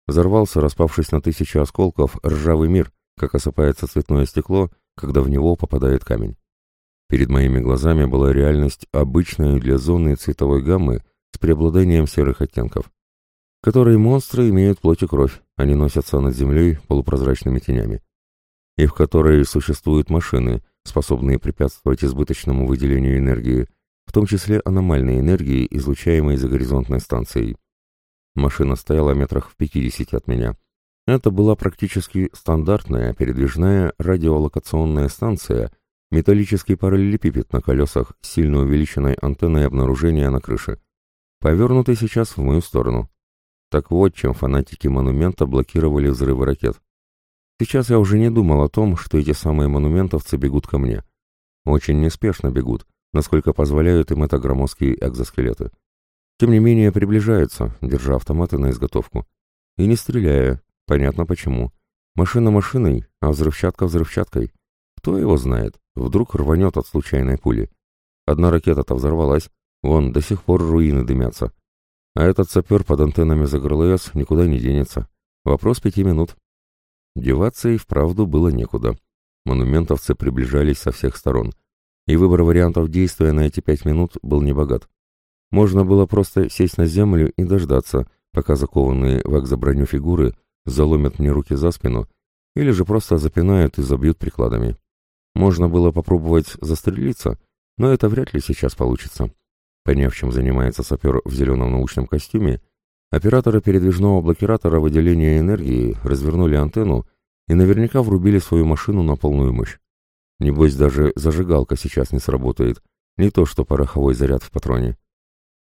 Взорвался, распавшись на тысячи осколков, ржавый мир, как осыпается цветное стекло, когда в него попадает камень. Перед моими глазами была реальность обычная для зоны цветовой гаммы с преобладанием серых оттенков, которые монстры имеют плоть и кровь, они носятся над землей полупрозрачными тенями, и в которой существуют машины, способные препятствовать избыточному выделению энергии, в том числе аномальной энергии, излучаемой за горизонтной станцией. Машина стояла метрах в пятидесяти от меня. Это была практически стандартная передвижная радиолокационная станция, металлический параллелепипед на колесах с сильно увеличенной антенной обнаружения на крыше, повернутый сейчас в мою сторону. Так вот, чем фанатики монумента блокировали взрывы ракет. Сейчас я уже не думал о том, что эти самые монументовцы бегут ко мне. Очень неспешно бегут, насколько позволяют им это громоздкие экзоскелеты. Тем не менее приближаются, держа автоматы на изготовку. И не стреляя, понятно почему. Машина машиной, а взрывчатка взрывчаткой. Кто его знает, вдруг рванет от случайной пули. Одна ракета-то взорвалась, вон до сих пор руины дымятся. А этот сапер под антеннами за ГРЛС никуда не денется. Вопрос пяти минут. Деваться и вправду было некуда. Монументовцы приближались со всех сторон. И выбор вариантов действия на эти пять минут был небогат. Можно было просто сесть на землю и дождаться, пока закованные в экзоброню фигуры заломят мне руки за спину, или же просто запинают и забьют прикладами. Можно было попробовать застрелиться, но это вряд ли сейчас получится. Поняв, чем занимается сапер в зеленом научном костюме, операторы передвижного блокиратора выделения энергии развернули антенну и наверняка врубили свою машину на полную мощь. Небось, даже зажигалка сейчас не сработает, не то что пороховой заряд в патроне.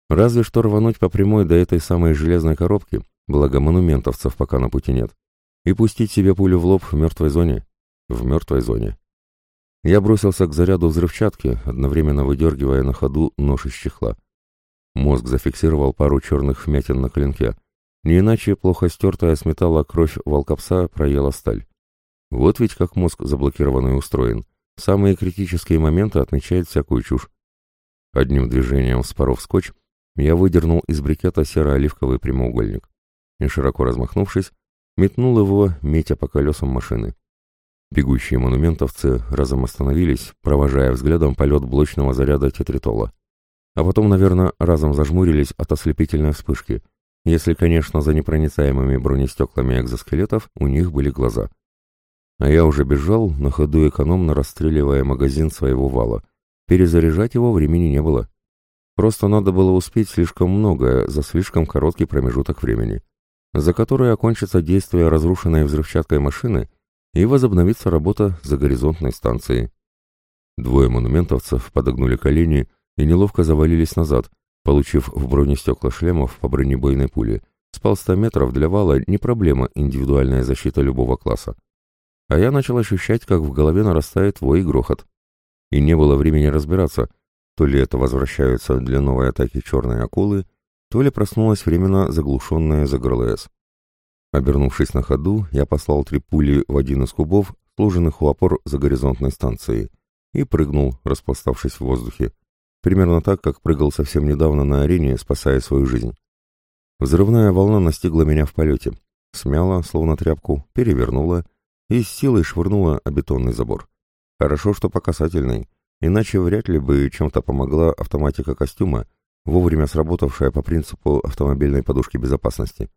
Разве что рвануть по прямой до этой самой железной коробки, благо монументовцев пока на пути нет, и пустить себе пулю в лоб в мертвой зоне. В мертвой зоне. Я бросился к заряду взрывчатки, одновременно выдергивая на ходу нож из чехла. Мозг зафиксировал пару черных вмятин на клинке. Не иначе плохо стертая с металла кровь волкопса проела сталь. Вот ведь как мозг заблокированный устроен. Самые критические моменты отмечает всякую чушь. Одним движением вспоров скотч, я выдернул из брикета серо-оливковый прямоугольник и, широко размахнувшись, метнул его, метя по колесам машины. Бегущие монументовцы разом остановились, провожая взглядом полет блочного заряда тетритола. А потом, наверное, разом зажмурились от ослепительной вспышки, если, конечно, за непроницаемыми бронестеклами экзоскелетов у них были глаза. А я уже бежал, на ходу экономно расстреливая магазин своего вала. Перезаряжать его времени не было. Просто надо было успеть слишком многое за слишком короткий промежуток времени, за который окончится действие разрушенной взрывчаткой машины и возобновится работа за горизонтной станцией. Двое монументовцев подогнули колени и неловко завалились назад, получив в бронестекла шлемов по бронебойной пуле. С полста метров для вала не проблема индивидуальная защита любого класса. А я начал ощущать, как в голове нарастает вой и грохот. И не было времени разбираться — То ли это возвращаются для новой атаки черные акулы, то ли проснулась временно заглушенная за ГРЛС. Обернувшись на ходу, я послал три пули в один из кубов, сложенных у опор за горизонтной станцией, и прыгнул, распластавшись в воздухе. Примерно так, как прыгал совсем недавно на арене, спасая свою жизнь. Взрывная волна настигла меня в полете, смяла, словно тряпку, перевернула и с силой швырнула о бетонный забор. Хорошо, что по касательной, иначе вряд ли бы чем-то помогла автоматика костюма, вовремя сработавшая по принципу автомобильной подушки безопасности.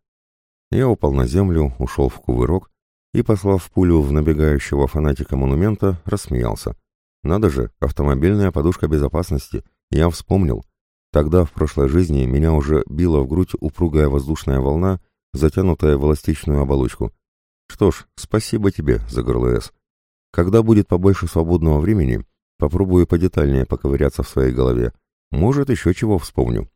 Я упал на землю, ушел в кувырок и, послав пулю в набегающего фанатика монумента, рассмеялся. Надо же, автомобильная подушка безопасности. Я вспомнил. Тогда, в прошлой жизни, меня уже била в грудь упругая воздушная волна, затянутая в эластичную оболочку. Что ж, спасибо тебе за ГРЛС. Когда будет побольше свободного времени, попробую подетальнее поковыряться в своей голове. Может, еще чего вспомню.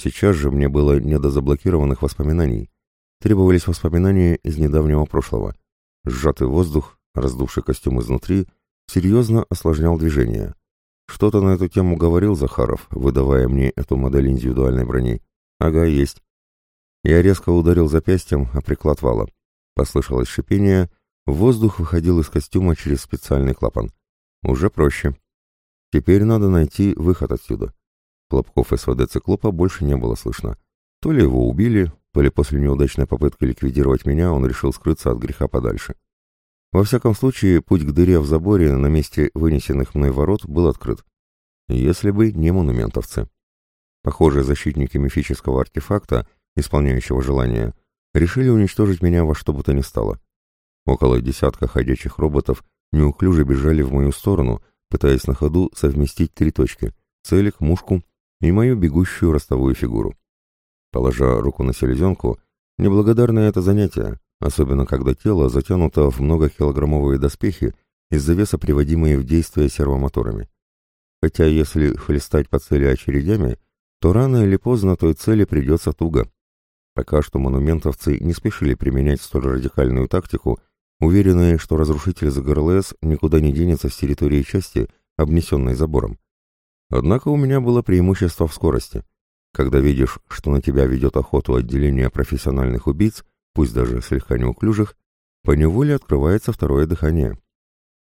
Сейчас же мне было не до заблокированных воспоминаний. Требовались воспоминания из недавнего прошлого. Сжатый воздух, раздувший костюм изнутри, серьезно осложнял движение. Что-то на эту тему говорил Захаров, выдавая мне эту модель индивидуальной брони. Ага, есть. Я резко ударил запястьем о приклад вала. Послышалось шипение, воздух выходил из костюма через специальный клапан. Уже проще. Теперь надо найти выход отсюда. Хлопков СВД циклопа больше не было слышно. То ли его убили, то ли после неудачной попытки ликвидировать меня он решил скрыться от греха подальше. Во всяком случае, путь к дыре в заборе на месте вынесенных мной ворот был открыт. Если бы не монументовцы. Похоже, защитники мифического артефакта, исполняющего желания, решили уничтожить меня во что бы то ни стало. Около десятка ходячих роботов неуклюже бежали в мою сторону, пытаясь на ходу совместить три точки — целик, мушку и мою бегущую ростовую фигуру. Положа руку на селезенку, неблагодарное это занятие, особенно когда тело затянуто в многокилограммовые доспехи из-за веса, приводимые в действие сервомоторами. Хотя если хлестать по цели очередями, то рано или поздно той цели придется туго. Пока что монументовцы не спешили применять столь радикальную тактику, уверенные, что разрушитель ЗГРЛС никуда не денется с территории части, обнесенной забором. Однако у меня было преимущество в скорости. Когда видишь, что на тебя ведет охоту отделение профессиональных убийц, пусть даже слегка неуклюжих, поневоле открывается второе дыхание.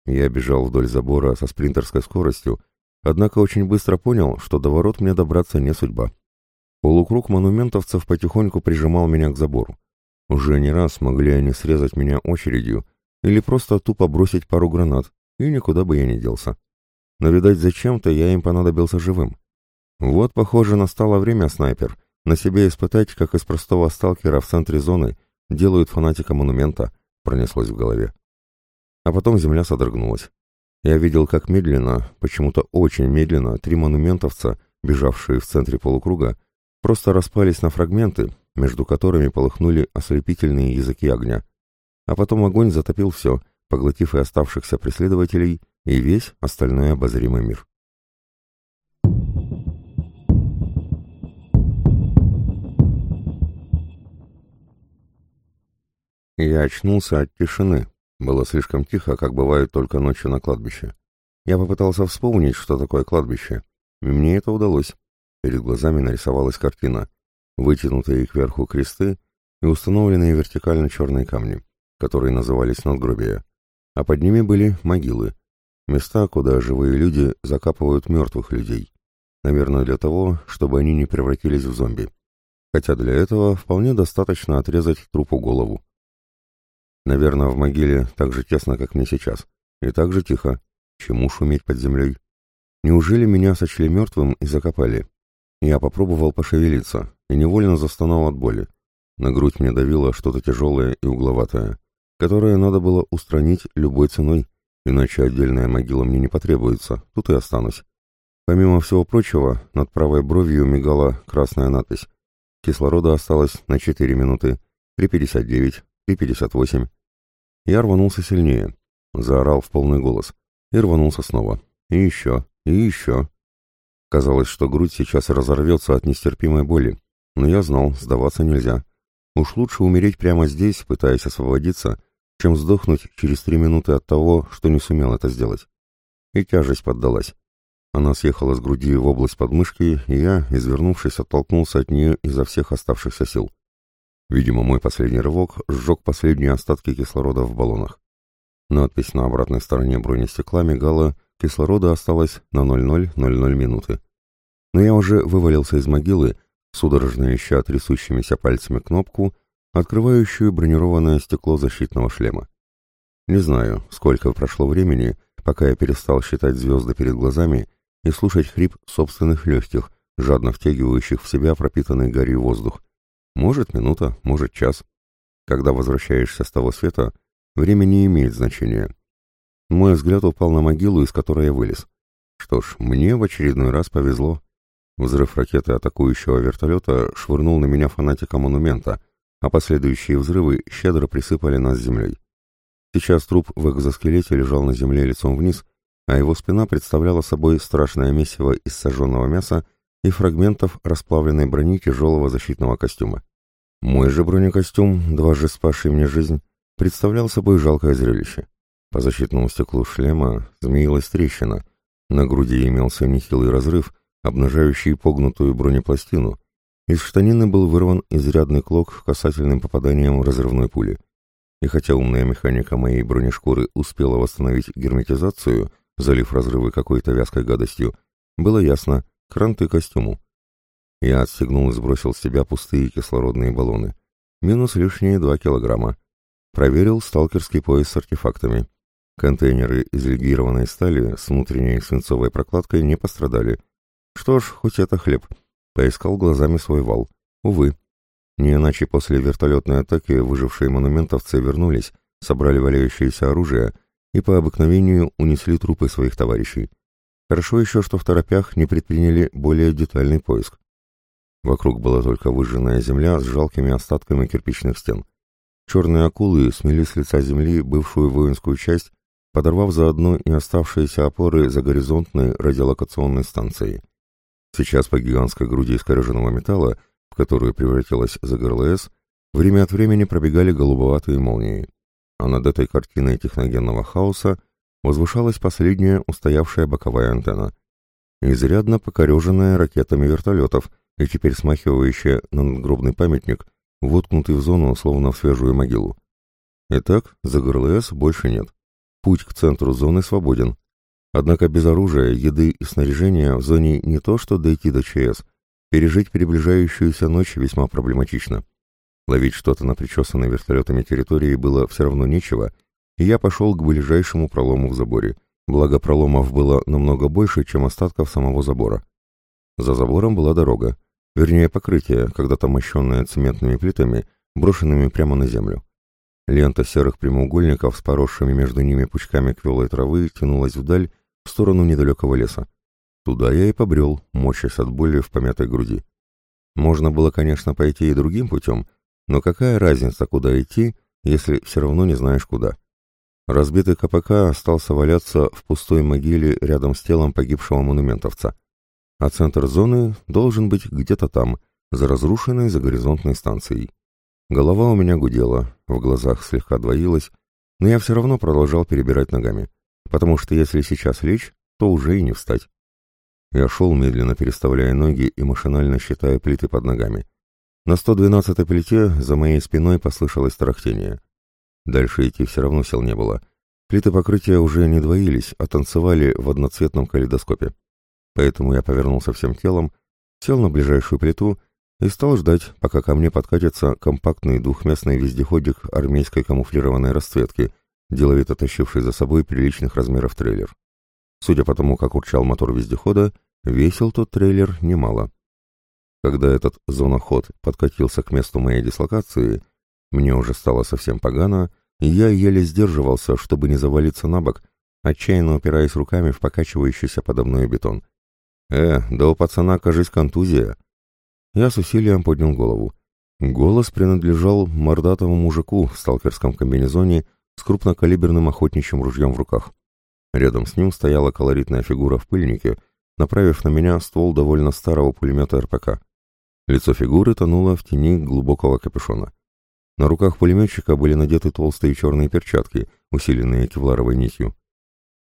Я бежал вдоль забора со спринтерской скоростью, однако очень быстро понял, что до ворот мне добраться не судьба. Полукруг монументовцев потихоньку прижимал меня к забору. Уже не раз могли они срезать меня очередью или просто тупо бросить пару гранат, и никуда бы я не делся. Но, видать, зачем-то я им понадобился живым. Вот, похоже, настало время, снайпер, на себе испытать, как из простого сталкера в центре зоны делают фанатика монумента, пронеслось в голове. А потом земля содрогнулась. Я видел, как медленно, почему-то очень медленно, три монументовца, бежавшие в центре полукруга, просто распались на фрагменты, между которыми полыхнули ослепительные языки огня. А потом огонь затопил все, поглотив и оставшихся преследователей, и весь остальной обозримый мир. Я очнулся от тишины. Было слишком тихо, как бывает только ночью на кладбище. Я попытался вспомнить, что такое кладбище. И мне это удалось. Перед глазами нарисовалась картина. Вытянутые кверху кресты и установленные вертикально черные камни, которые назывались надгробия. А под ними были могилы. Места, куда живые люди закапывают мертвых людей. Наверное, для того, чтобы они не превратились в зомби. Хотя для этого вполне достаточно отрезать трупу голову. Наверное, в могиле так же тесно, как мне сейчас. И так же тихо. Чему шуметь под землей? Неужели меня сочли мертвым и закопали? Я попробовал пошевелиться и невольно застонал от боли. На грудь мне давило что-то тяжелое и угловатое, которое надо было устранить любой ценой, иначе отдельная могила мне не потребуется, тут и останусь. Помимо всего прочего, над правой бровью мигала красная надпись. Кислорода осталось на 4 минуты, 3.59, 3.58. Я рванулся сильнее, заорал в полный голос, и рванулся снова. И еще, и еще. Казалось, что грудь сейчас разорвется от нестерпимой боли, но я знал, сдаваться нельзя. Уж лучше умереть прямо здесь, пытаясь освободиться, чем сдохнуть через три минуты от того, что не сумел это сделать. И тяжесть поддалась. Она съехала с груди в область подмышки, и я, извернувшись, оттолкнулся от нее изо всех оставшихся сил. Видимо, мой последний рывок сжег последние остатки кислорода в баллонах. Надпись на обратной стороне бронестекла мигала, кислорода осталось на 0000 минуты. Но я уже вывалился из могилы, судорожно ища трясущимися пальцами кнопку, открывающую бронированное стекло защитного шлема. Не знаю, сколько прошло времени, пока я перестал считать звезды перед глазами и слушать хрип собственных легких, жадно втягивающих в себя пропитанный гарью воздух. Может, минута, может, час. Когда возвращаешься с того света, время не имеет значения. Мой взгляд упал на могилу, из которой я вылез. Что ж, мне в очередной раз повезло. Взрыв ракеты атакующего вертолета швырнул на меня фанатика монумента, а последующие взрывы щедро присыпали нас землей. Сейчас труп в экзоскелете лежал на земле лицом вниз, а его спина представляла собой страшное месиво из сожженного мяса и фрагментов расплавленной брони тяжелого защитного костюма. Мой же бронекостюм, дважды спасший мне жизнь, представлял собой жалкое зрелище. По защитному стеклу шлема змеилась трещина, на груди имелся нехилый разрыв, обнажающий погнутую бронепластину. Из штанины был вырван изрядный клок касательным попаданием разрывной пули. И хотя умная механика моей бронешкуры успела восстановить герметизацию, залив разрывы какой-то вязкой гадостью, было ясно — кранты костюму. Я отстегнул и сбросил с себя пустые кислородные баллоны. Минус лишние два килограмма. Проверил сталкерский пояс с артефактами. Контейнеры из легированной стали с внутренней свинцовой прокладкой не пострадали. Что ж, хоть это хлеб. Поискал глазами свой вал. Увы. Не иначе после вертолетной атаки выжившие монументовцы вернулись, собрали валяющееся оружие и по обыкновению унесли трупы своих товарищей. Хорошо еще, что в торопях не предприняли более детальный поиск. Вокруг была только выжженная земля с жалкими остатками кирпичных стен. Черные акулы смели с лица земли бывшую воинскую часть, подорвав заодно и оставшиеся опоры за горизонтной радиолокационной станцией. Сейчас по гигантской груди искореженного металла в которую превратилась ЗГРЛС, время от времени пробегали голубоватые молнии. А над этой картиной техногенного хаоса возвышалась последняя устоявшая боковая антенна, изрядно покореженная ракетами вертолетов и теперь смахивающая на надгробный памятник, воткнутый в зону, словно в свежую могилу. Итак, ЗГРЛС больше нет. Путь к центру зоны свободен. Однако без оружия, еды и снаряжения в зоне не то что дойти до ЧС, Пережить приближающуюся ночь весьма проблематично. Ловить что-то на причесанной вертолетами территории было все равно нечего, и я пошел к ближайшему пролому в заборе. Благо проломов было намного больше, чем остатков самого забора. За забором была дорога, вернее покрытие, когда-то мощенное цементными плитами, брошенными прямо на землю. Лента серых прямоугольников с поросшими между ними пучками квелой травы тянулась вдаль, в сторону недалекого леса. Туда я и побрел, морщась от боли в помятой груди. Можно было, конечно, пойти и другим путем, но какая разница, куда идти, если все равно не знаешь куда? Разбитый КПК остался валяться в пустой могиле рядом с телом погибшего монументовца, а центр зоны должен быть где-то там, за разрушенной загоризонтной станцией. Голова у меня гудела, в глазах слегка двоилась, но я все равно продолжал перебирать ногами, потому что если сейчас лечь, то уже и не встать. Я шел, медленно переставляя ноги и машинально считая плиты под ногами. На 112-й плите за моей спиной послышалось тарахтение. Дальше идти все равно сил не было. Плиты покрытия уже не двоились, а танцевали в одноцветном калейдоскопе. Поэтому я повернулся всем телом, сел на ближайшую плиту и стал ждать, пока ко мне подкатится компактный двухместный вездеходик армейской камуфлированной расцветки, деловито тащивший за собой приличных размеров трейлер. Судя по тому, как урчал мотор вездехода, Весил тот трейлер немало. Когда этот зоноход подкатился к месту моей дислокации, мне уже стало совсем погано, и я еле сдерживался, чтобы не завалиться на бок, отчаянно упираясь руками в покачивающийся подо мной бетон. «Э, да у пацана, кажись, контузия!» Я с усилием поднял голову. Голос принадлежал мордатому мужику в сталкерском комбинезоне с крупнокалиберным охотничьим ружьем в руках. Рядом с ним стояла колоритная фигура в пыльнике, направив на меня ствол довольно старого пулемета РПК. Лицо фигуры тонуло в тени глубокого капюшона. На руках пулеметчика были надеты толстые черные перчатки, усиленные кевларовой нитью.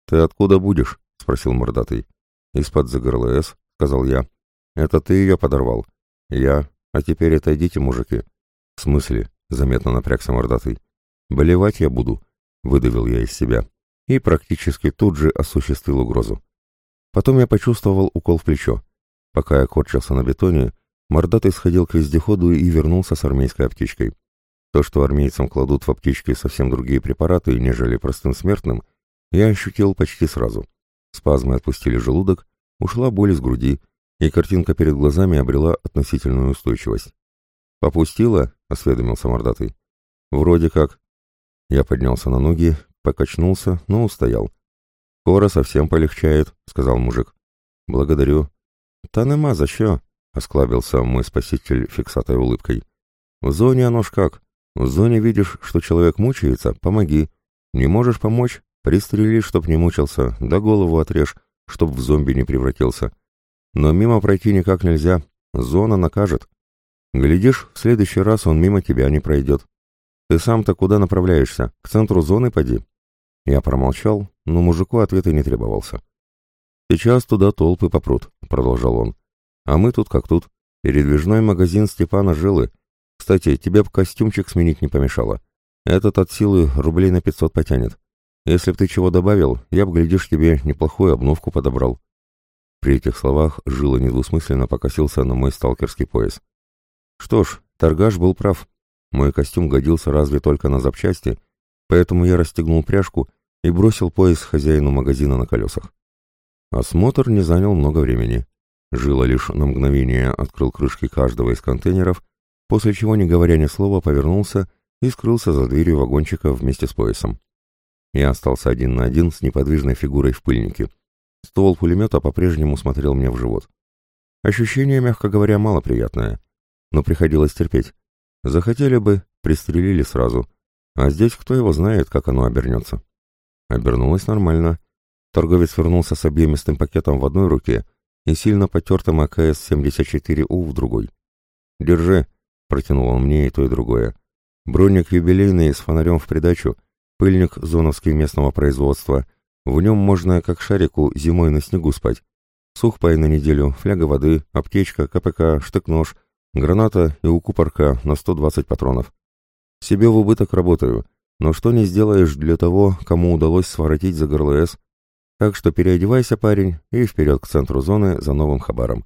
«Ты откуда будешь?» — спросил мордатый. «Из-под ЗГРЛС», — сказал я. «Это ты ее подорвал?» «Я. А теперь отойдите, мужики». «В смысле?» — заметно напрягся мордатый. «Болевать я буду», — выдавил я из себя. И практически тут же осуществил угрозу. Потом я почувствовал укол в плечо. Пока я корчился на бетоне, мордатый сходил к вездеходу и вернулся с армейской аптечкой. То, что армейцам кладут в аптечки совсем другие препараты, нежели простым смертным, я ощутил почти сразу. Спазмы отпустили желудок, ушла боль из груди, и картинка перед глазами обрела относительную устойчивость. «Попустила?» — осведомился мордатый. «Вроде как». Я поднялся на ноги, покачнулся, но устоял. «Скоро совсем полегчает», — сказал мужик. «Благодарю». «Та нема за що?» — осклабился мой спаситель фиксатой улыбкой. «В зоне оно ж как. В зоне видишь, что человек мучается, помоги. Не можешь помочь, Пристрели, чтоб не мучился, да голову отрежь, чтоб в зомби не превратился. Но мимо пройти никак нельзя, зона накажет. Глядишь, в следующий раз он мимо тебя не пройдет. Ты сам-то куда направляешься? К центру зоны поди?» Я промолчал, но мужику ответа не требовался. «Сейчас туда толпы попрут», — продолжал он. «А мы тут как тут. Передвижной магазин Степана Жилы. Кстати, тебе б костюмчик сменить не помешало. Этот от силы рублей на пятьсот потянет. Если б ты чего добавил, я б, глядишь, тебе неплохую обновку подобрал». При этих словах Жила недвусмысленно покосился на мой сталкерский пояс. Что ж, торгаш был прав. Мой костюм годился разве только на запчасти, поэтому я расстегнул пряжку и бросил пояс хозяину магазина на колесах. Осмотр не занял много времени. Жила лишь на мгновение открыл крышки каждого из контейнеров, после чего, не говоря ни слова, повернулся и скрылся за дверью вагончика вместе с поясом. Я остался один на один с неподвижной фигурой в пыльнике. Ствол пулемета по-прежнему смотрел мне в живот. Ощущение, мягко говоря, малоприятное. Но приходилось терпеть. Захотели бы, пристрелили сразу. А здесь кто его знает, как оно обернется. Обернулось нормально. Торговец вернулся с объемистым пакетом в одной руке и сильно потертым АКС-74У в другой. «Держи», — протянул он мне и то, и другое. «Броник юбилейный с фонарем в придачу Пыльник зоновский местного производства. В нем можно, как шарику, зимой на снегу спать. Сухпай на неделю, фляга воды, аптечка, КПК, штык-нож, граната и укупорка на 120 патронов. Себе в убыток работаю, но что не сделаешь для того, кому удалось своротить за ГРЛС. Так что переодевайся, парень, и вперед к центру зоны за новым хабаром.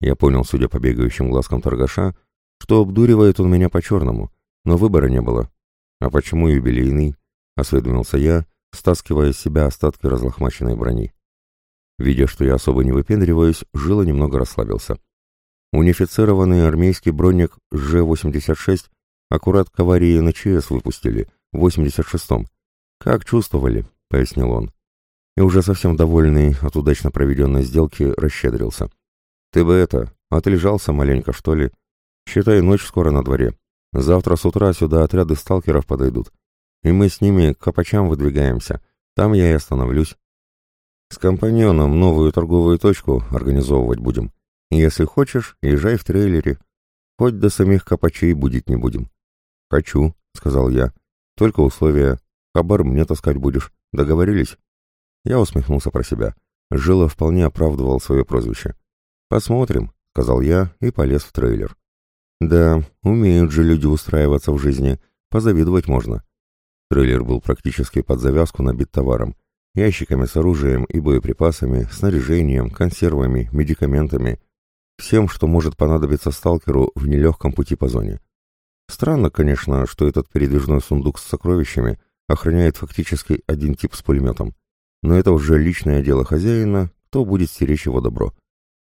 Я понял, судя по бегающим глазкам торгаша, что обдуривает он меня по-черному, но выбора не было. «А почему юбилейный?» — осведомился я, стаскивая с себя остатки разлохмаченной брони. Видя, что я особо не выпендриваюсь, Жила немного расслабился. Унифицированный армейский броник Ж-86 аккурат к аварии на ЧС выпустили, в 86-м. «Как чувствовали?» — пояснил он. И уже совсем довольный от удачно проведенной сделки расщедрился. «Ты бы это, отлежался маленько, что ли? Считай, ночь скоро на дворе. Завтра с утра сюда отряды сталкеров подойдут, и мы с ними к Копачам выдвигаемся. Там я и остановлюсь. С компаньоном новую торговую точку организовывать будем. Если хочешь, езжай в трейлере. Хоть до самих Копачей будет не будем. Хочу, сказал я. Только условия. Хабар мне таскать будешь. Договорились? Я усмехнулся про себя. Жила вполне оправдывал свое прозвище. «Посмотрим», — сказал я и полез в трейлер. Да, умеют же люди устраиваться в жизни, позавидовать можно. Трейлер был практически под завязку набит товаром. Ящиками с оружием и боеприпасами, снаряжением, консервами, медикаментами. Всем, что может понадобиться сталкеру в нелегком пути по зоне. Странно, конечно, что этот передвижной сундук с сокровищами охраняет фактически один тип с пулеметом. Но это уже личное дело хозяина, кто будет стеречь его добро.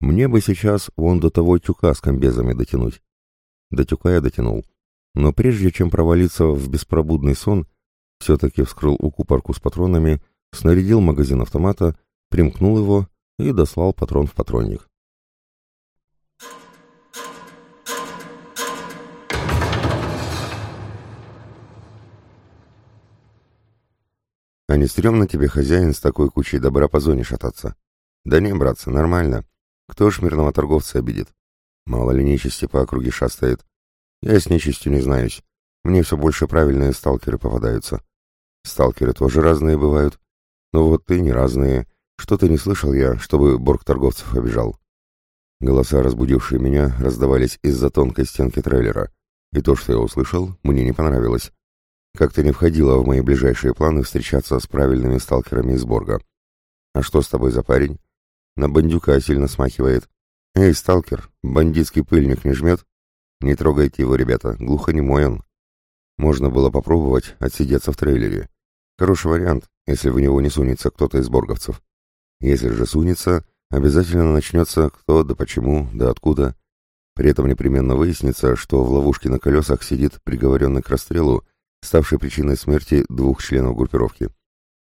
Мне бы сейчас вон до того тюка с комбезами дотянуть. До тюка я дотянул. Но прежде чем провалиться в беспробудный сон, все-таки вскрыл укупорку с патронами, снарядил магазин автомата, примкнул его и дослал патрон в патронник. А не стрёмно тебе, хозяин, с такой кучей добра по зоне шататься? Да не, братцы, нормально. Кто ж мирного торговца обидит? Мало ли нечисти по округе шастает. Я с нечистью не знаюсь. Мне все больше правильные сталкеры попадаются. Сталкеры тоже разные бывают. Но вот ты не разные. Что-то не слышал я, чтобы борг торговцев обижал. Голоса, разбудившие меня, раздавались из-за тонкой стенки трейлера, и то, что я услышал, мне не понравилось. Как-то не входило в мои ближайшие планы встречаться с правильными сталкерами из Борга. «А что с тобой за парень?» «На бандюка сильно смахивает». «Эй, сталкер, бандитский пыльник не жмет?» «Не трогайте его, ребята, глухонемой он». Можно было попробовать отсидеться в трейлере. Хороший вариант, если в него не сунется кто-то из борговцев. Если же сунется, обязательно начнется кто да почему, да откуда. При этом непременно выяснится, что в ловушке на колесах сидит приговоренный к расстрелу, ставший причиной смерти двух членов группировки.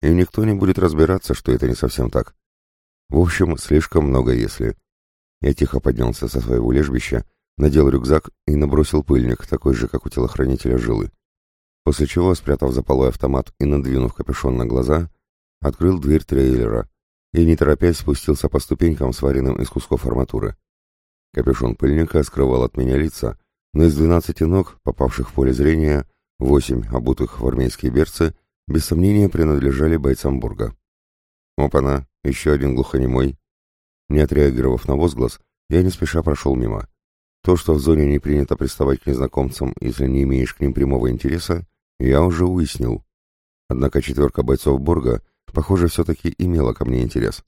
И никто не будет разбираться, что это не совсем так. В общем, слишком много «если». Я тихо поднялся со своего лежбища, надел рюкзак и набросил пыльник, такой же, как у телохранителя жилы. После чего, спрятав за полой автомат и надвинув капюшон на глаза, открыл дверь трейлера и, не торопясь, спустился по ступенькам, сваренным из кусков арматуры. Капюшон пыльника скрывал от меня лица, но из двенадцати ног, попавших в поле зрения, восемь, обутых в армейские берцы, без сомнения принадлежали бойцам Бурга. Опа-на, еще один глухонемой. Не отреагировав на возглас, я не спеша прошел мимо. То, что в зоне не принято приставать к незнакомцам, если не имеешь к ним прямого интереса, я уже уяснил. Однако четверка бойцов Борга, похоже, все-таки имела ко мне интерес.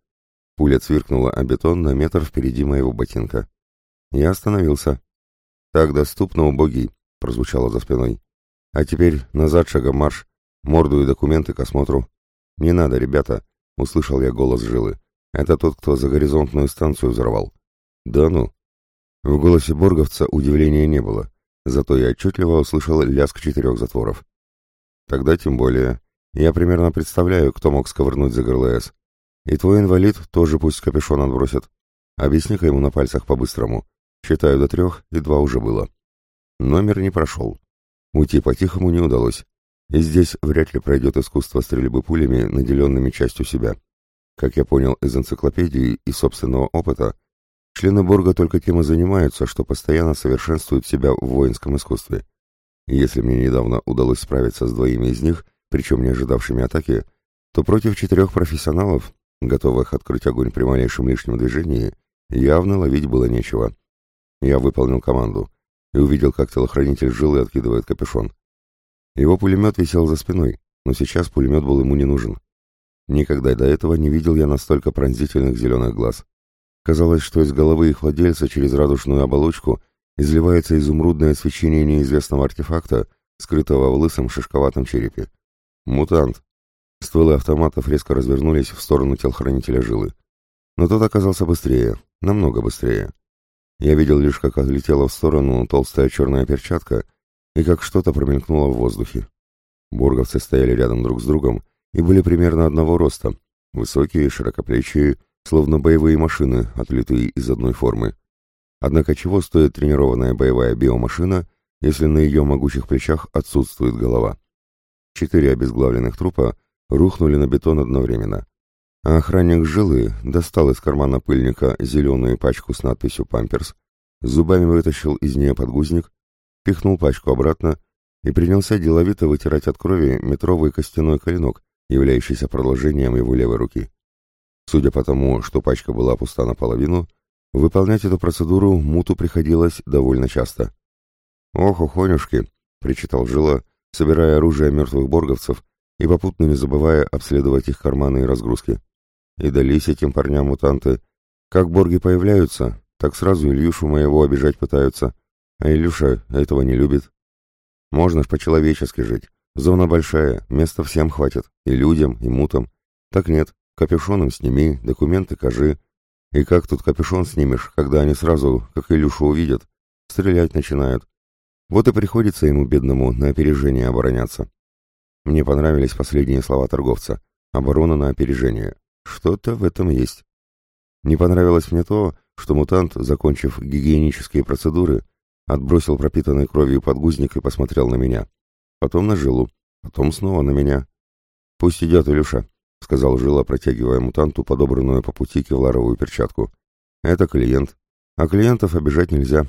Пуля цвиркнула о бетон на метр впереди моего ботинка. Я остановился. «Так доступно, убогий», — прозвучало за спиной. «А теперь назад шагом марш, морду и документы к осмотру». «Не надо, ребята», — услышал я голос Жилы. «Это тот, кто за горизонтную станцию взорвал». «Да ну». В голосе Борговца удивления не было, зато я отчетливо услышал лязг четырех затворов. Тогда тем более. Я примерно представляю, кто мог сковырнуть за ГРЛС. И твой инвалид тоже пусть капюшон отбросит. Объясни-ка ему на пальцах по-быстрому. Считаю до трех, и два уже было. Номер не прошел. Уйти по-тихому не удалось. И здесь вряд ли пройдет искусство стрельбы пулями, наделенными частью себя. Как я понял из энциклопедии и собственного опыта, члены Борга только тем и занимаются, что постоянно совершенствуют себя в воинском искусстве. Если мне недавно удалось справиться с двоими из них, причем не ожидавшими атаки, то против четырех профессионалов, готовых открыть огонь при малейшем лишнем движении, явно ловить было нечего. Я выполнил команду и увидел, как телохранитель жилы откидывает капюшон. Его пулемет висел за спиной, но сейчас пулемет был ему не нужен. Никогда до этого не видел я настолько пронзительных зеленых глаз. Казалось, что из головы их владельца через радужную оболочку изливается изумрудное свечение неизвестного артефакта, скрытого в лысом шишковатом черепе. Мутант. Стволы автоматов резко развернулись в сторону телохранителя жилы. Но тот оказался быстрее, намного быстрее. Я видел лишь, как отлетела в сторону толстая черная перчатка и как что-то промелькнуло в воздухе. Бурговцы стояли рядом друг с другом и были примерно одного роста, высокие, широкоплечие, словно боевые машины, отлитые из одной формы. Однако чего стоит тренированная боевая биомашина, если на ее могучих плечах отсутствует голова? Четыре обезглавленных трупа рухнули на бетон одновременно. А охранник жилы достал из кармана пыльника зеленую пачку с надписью «Памперс», зубами вытащил из нее подгузник, пихнул пачку обратно и принялся деловито вытирать от крови метровый костяной коленок, являющийся продолжением его левой руки. Судя по тому, что пачка была пуста наполовину, Выполнять эту процедуру Муту приходилось довольно часто. «Ох, ухонюшки!» — причитал Жила, собирая оружие мертвых борговцев и попутно не забывая обследовать их карманы и разгрузки. И дались этим парням мутанты. Как борги появляются, так сразу Ильюшу моего обижать пытаются, а Илюша этого не любит. Можно ж по-человечески жить. Зона большая, места всем хватит, и людям, и мутам. Так нет, капюшоном сними, документы кажи, и как тут капюшон снимешь, когда они сразу, как Илюшу увидят, стрелять начинают? Вот и приходится ему, бедному, на опережение обороняться. Мне понравились последние слова торговца. Оборона на опережение. Что-то в этом есть. Не понравилось мне то, что мутант, закончив гигиенические процедуры, отбросил пропитанный кровью подгузник и посмотрел на меня. Потом на жилу, потом снова на меня. «Пусть идет, Илюша», — сказал Жила, протягивая мутанту подобранную по пути кевларовую перчатку. «Это клиент. А клиентов обижать нельзя».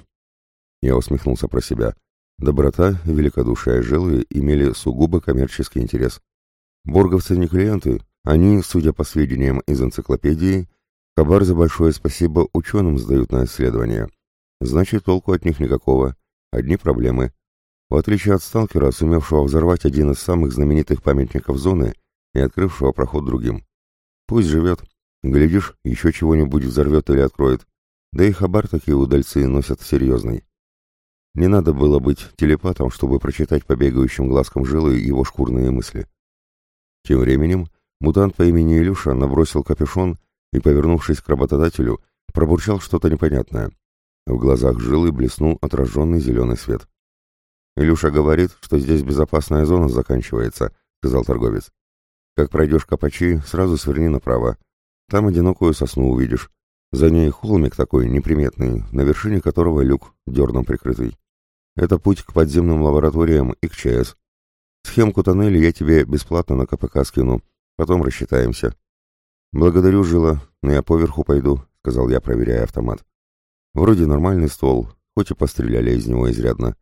Я усмехнулся про себя. Доброта и великодушие Жилы имели сугубо коммерческий интерес. Борговцы не клиенты, Они, судя по сведениям из энциклопедии, хабар за большое спасибо ученым сдают на исследования. Значит, толку от них никакого. Одни проблемы. В отличие от сталкера, сумевшего взорвать один из самых знаменитых памятников зоны и открывшего проход другим. Пусть живет. Глядишь, еще чего-нибудь взорвет или откроет. Да и хабар такие удальцы носят серьезный. Не надо было быть телепатом, чтобы прочитать по бегающим глазкам жилы его шкурные мысли. Тем временем мутант по имени Илюша набросил капюшон и, повернувшись к работодателю, пробурчал что-то непонятное. В глазах жилы блеснул отраженный зеленый свет. «Илюша говорит, что здесь безопасная зона заканчивается», — сказал торговец. «Как пройдешь Капачи, сразу сверни направо. Там одинокую сосну увидишь. За ней холмик такой неприметный, на вершине которого люк, дерном прикрытый. Это путь к подземным лабораториям и к ЧС. Схемку тоннеля я тебе бесплатно на КПК скину, потом рассчитаемся. Благодарю, Жила, но я поверху пойду, сказал я, проверяя автомат. Вроде нормальный ствол, хоть и постреляли из него изрядно.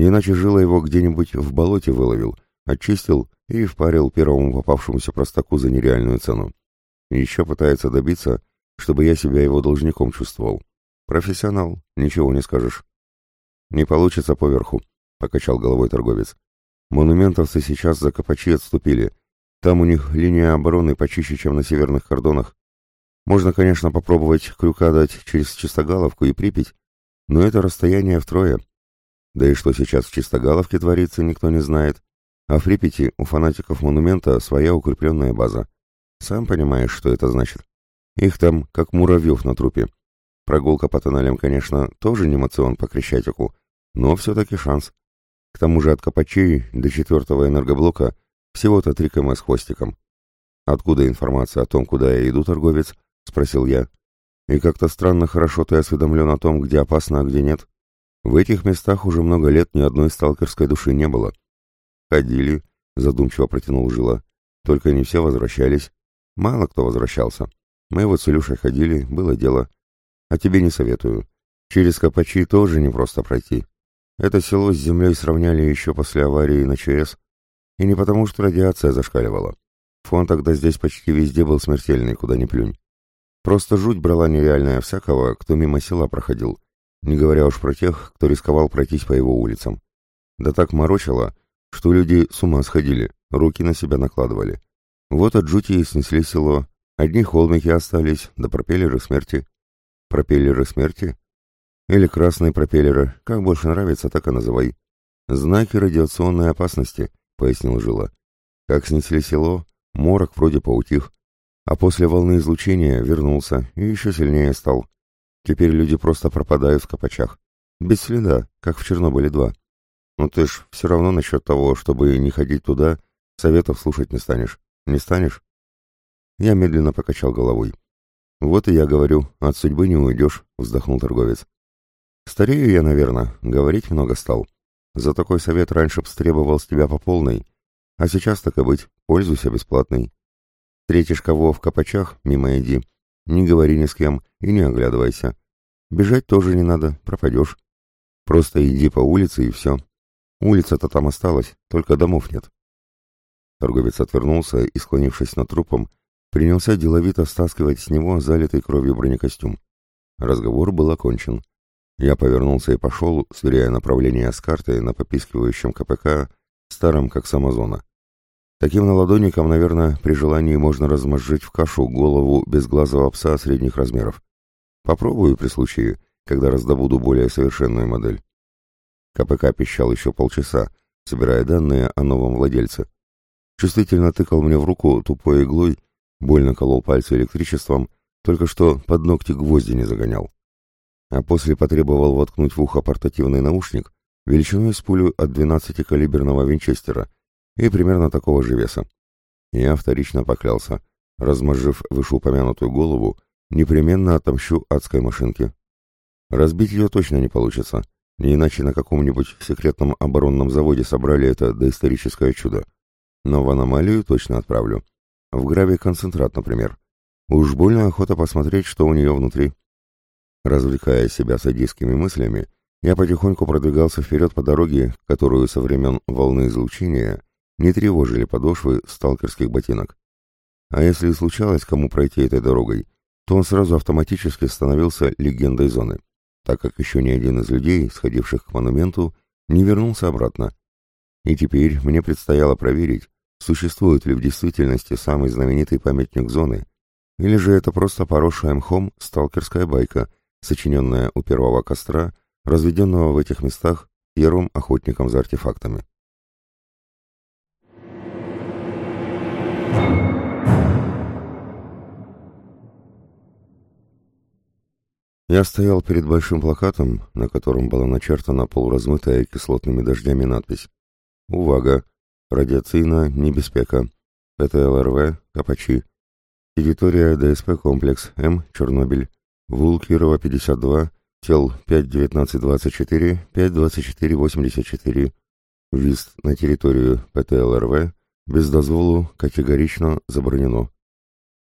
Иначе Жила его где-нибудь в болоте выловил, очистил и впарил первому попавшемуся простаку за нереальную цену. Еще пытается добиться, чтобы я себя его должником чувствовал. Профессионал, ничего не скажешь. Не получится поверху, покачал головой торговец. Монументовцы сейчас за Капачи отступили. Там у них линия обороны почище, чем на северных кордонах. Можно, конечно, попробовать крюка дать через Чистогаловку и Припять, но это расстояние втрое. Да и что сейчас в Чистогаловке творится, никто не знает. А в Припяти у фанатиков монумента своя укрепленная база. Сам понимаешь, что это значит. Их там как муравьев на трупе. Прогулка по тоннелям, конечно, тоже не мацион по Крещатику, но все-таки шанс. К тому же от Копачей до четвертого энергоблока всего-то три км с хвостиком. «Откуда информация о том, куда я иду, торговец?» — спросил я. «И как-то странно хорошо ты осведомлен о том, где опасно, а где нет. В этих местах уже много лет ни одной сталкерской души не было». «Ходили», — задумчиво протянул Жила. «Только не все возвращались. Мало кто возвращался. Мы вот с Илюшей ходили, было дело. А тебе не советую. Через Капачи тоже не просто пройти. Это село с землей сравняли еще после аварии на ЧС. И не потому, что радиация зашкаливала. Фон тогда здесь почти везде был смертельный, куда ни плюнь. Просто жуть брала нереальная всякого, кто мимо села проходил, не говоря уж про тех, кто рисковал пройтись по его улицам. Да так морочило, что люди с ума сходили, руки на себя накладывали. Вот от жути и снесли село, одни холмики остались, да пропеллеры смерти. Пропеллеры смерти? Или красные пропеллеры, как больше нравится, так и называй. Знаки радиационной опасности, пояснил Жила. Как снесли село, морок вроде поутих, а после волны излучения вернулся и еще сильнее стал. Теперь люди просто пропадают в копачах. Без следа, как в Чернобыле-2. Но ты ж все равно насчет того, чтобы не ходить туда, советов слушать не станешь. Не станешь? Я медленно покачал головой. «Вот и я говорю, от судьбы не уйдешь», — вздохнул торговец. «Старею я, наверное, говорить много стал. За такой совет раньше б стребовал с тебя по полной, а сейчас так и быть, пользуйся бесплатной. Встретишь кого в копачах, мимо иди, не говори ни с кем и не оглядывайся. Бежать тоже не надо, пропадешь. Просто иди по улице и все. Улица-то там осталась, только домов нет». Торговец отвернулся и, склонившись над трупом, принялся деловито стаскивать с него залитый кровью бронекостюм. Разговор был окончен. Я повернулся и пошел, сверяя направление с картой на попискивающем КПК, старом как самозона. Таким наладонником, наверное, при желании можно размозжить в кашу голову безглазого пса средних размеров. Попробую при случае, когда раздобуду более совершенную модель. КПК пищал еще полчаса, собирая данные о новом владельце. Чувствительно тыкал мне в руку тупой иглой Больно колол пальцы электричеством, только что под ногти гвозди не загонял. А после потребовал воткнуть в ухо портативный наушник величиной с пулю от 12-калиберного винчестера и примерно такого же веса. Я вторично поклялся, размозжив вышеупомянутую голову, непременно отомщу адской машинке. Разбить ее точно не получится, не иначе на каком-нибудь секретном оборонном заводе собрали это доисторическое чудо. Но в аномалию точно отправлю. В гравий-концентрат, например. Уж больно охота посмотреть, что у нее внутри. Развлекая себя садистскими мыслями, я потихоньку продвигался вперед по дороге, которую со времен волны излучения не тревожили подошвы сталкерских ботинок. А если и случалось кому пройти этой дорогой, то он сразу автоматически становился легендой зоны, так как еще ни один из людей, сходивших к монументу, не вернулся обратно. И теперь мне предстояло проверить, существует ли в действительности самый знаменитый памятник зоны, или же это просто поросшая мхом сталкерская байка, сочиненная у первого костра, разведенного в этих местах первым охотником за артефактами. Я стоял перед большим плакатом, на котором была начертана полуразмытая кислотными дождями надпись «Увага! Радиацийна небеспека. ПТЛРВ Капачи. Территория ДСП комплекс М. Чернобыль. Вул Кирова 52. Тел 5.19.24, 5.24.84. Вист на территорию ПТЛРВ без дозволу категорично забранено.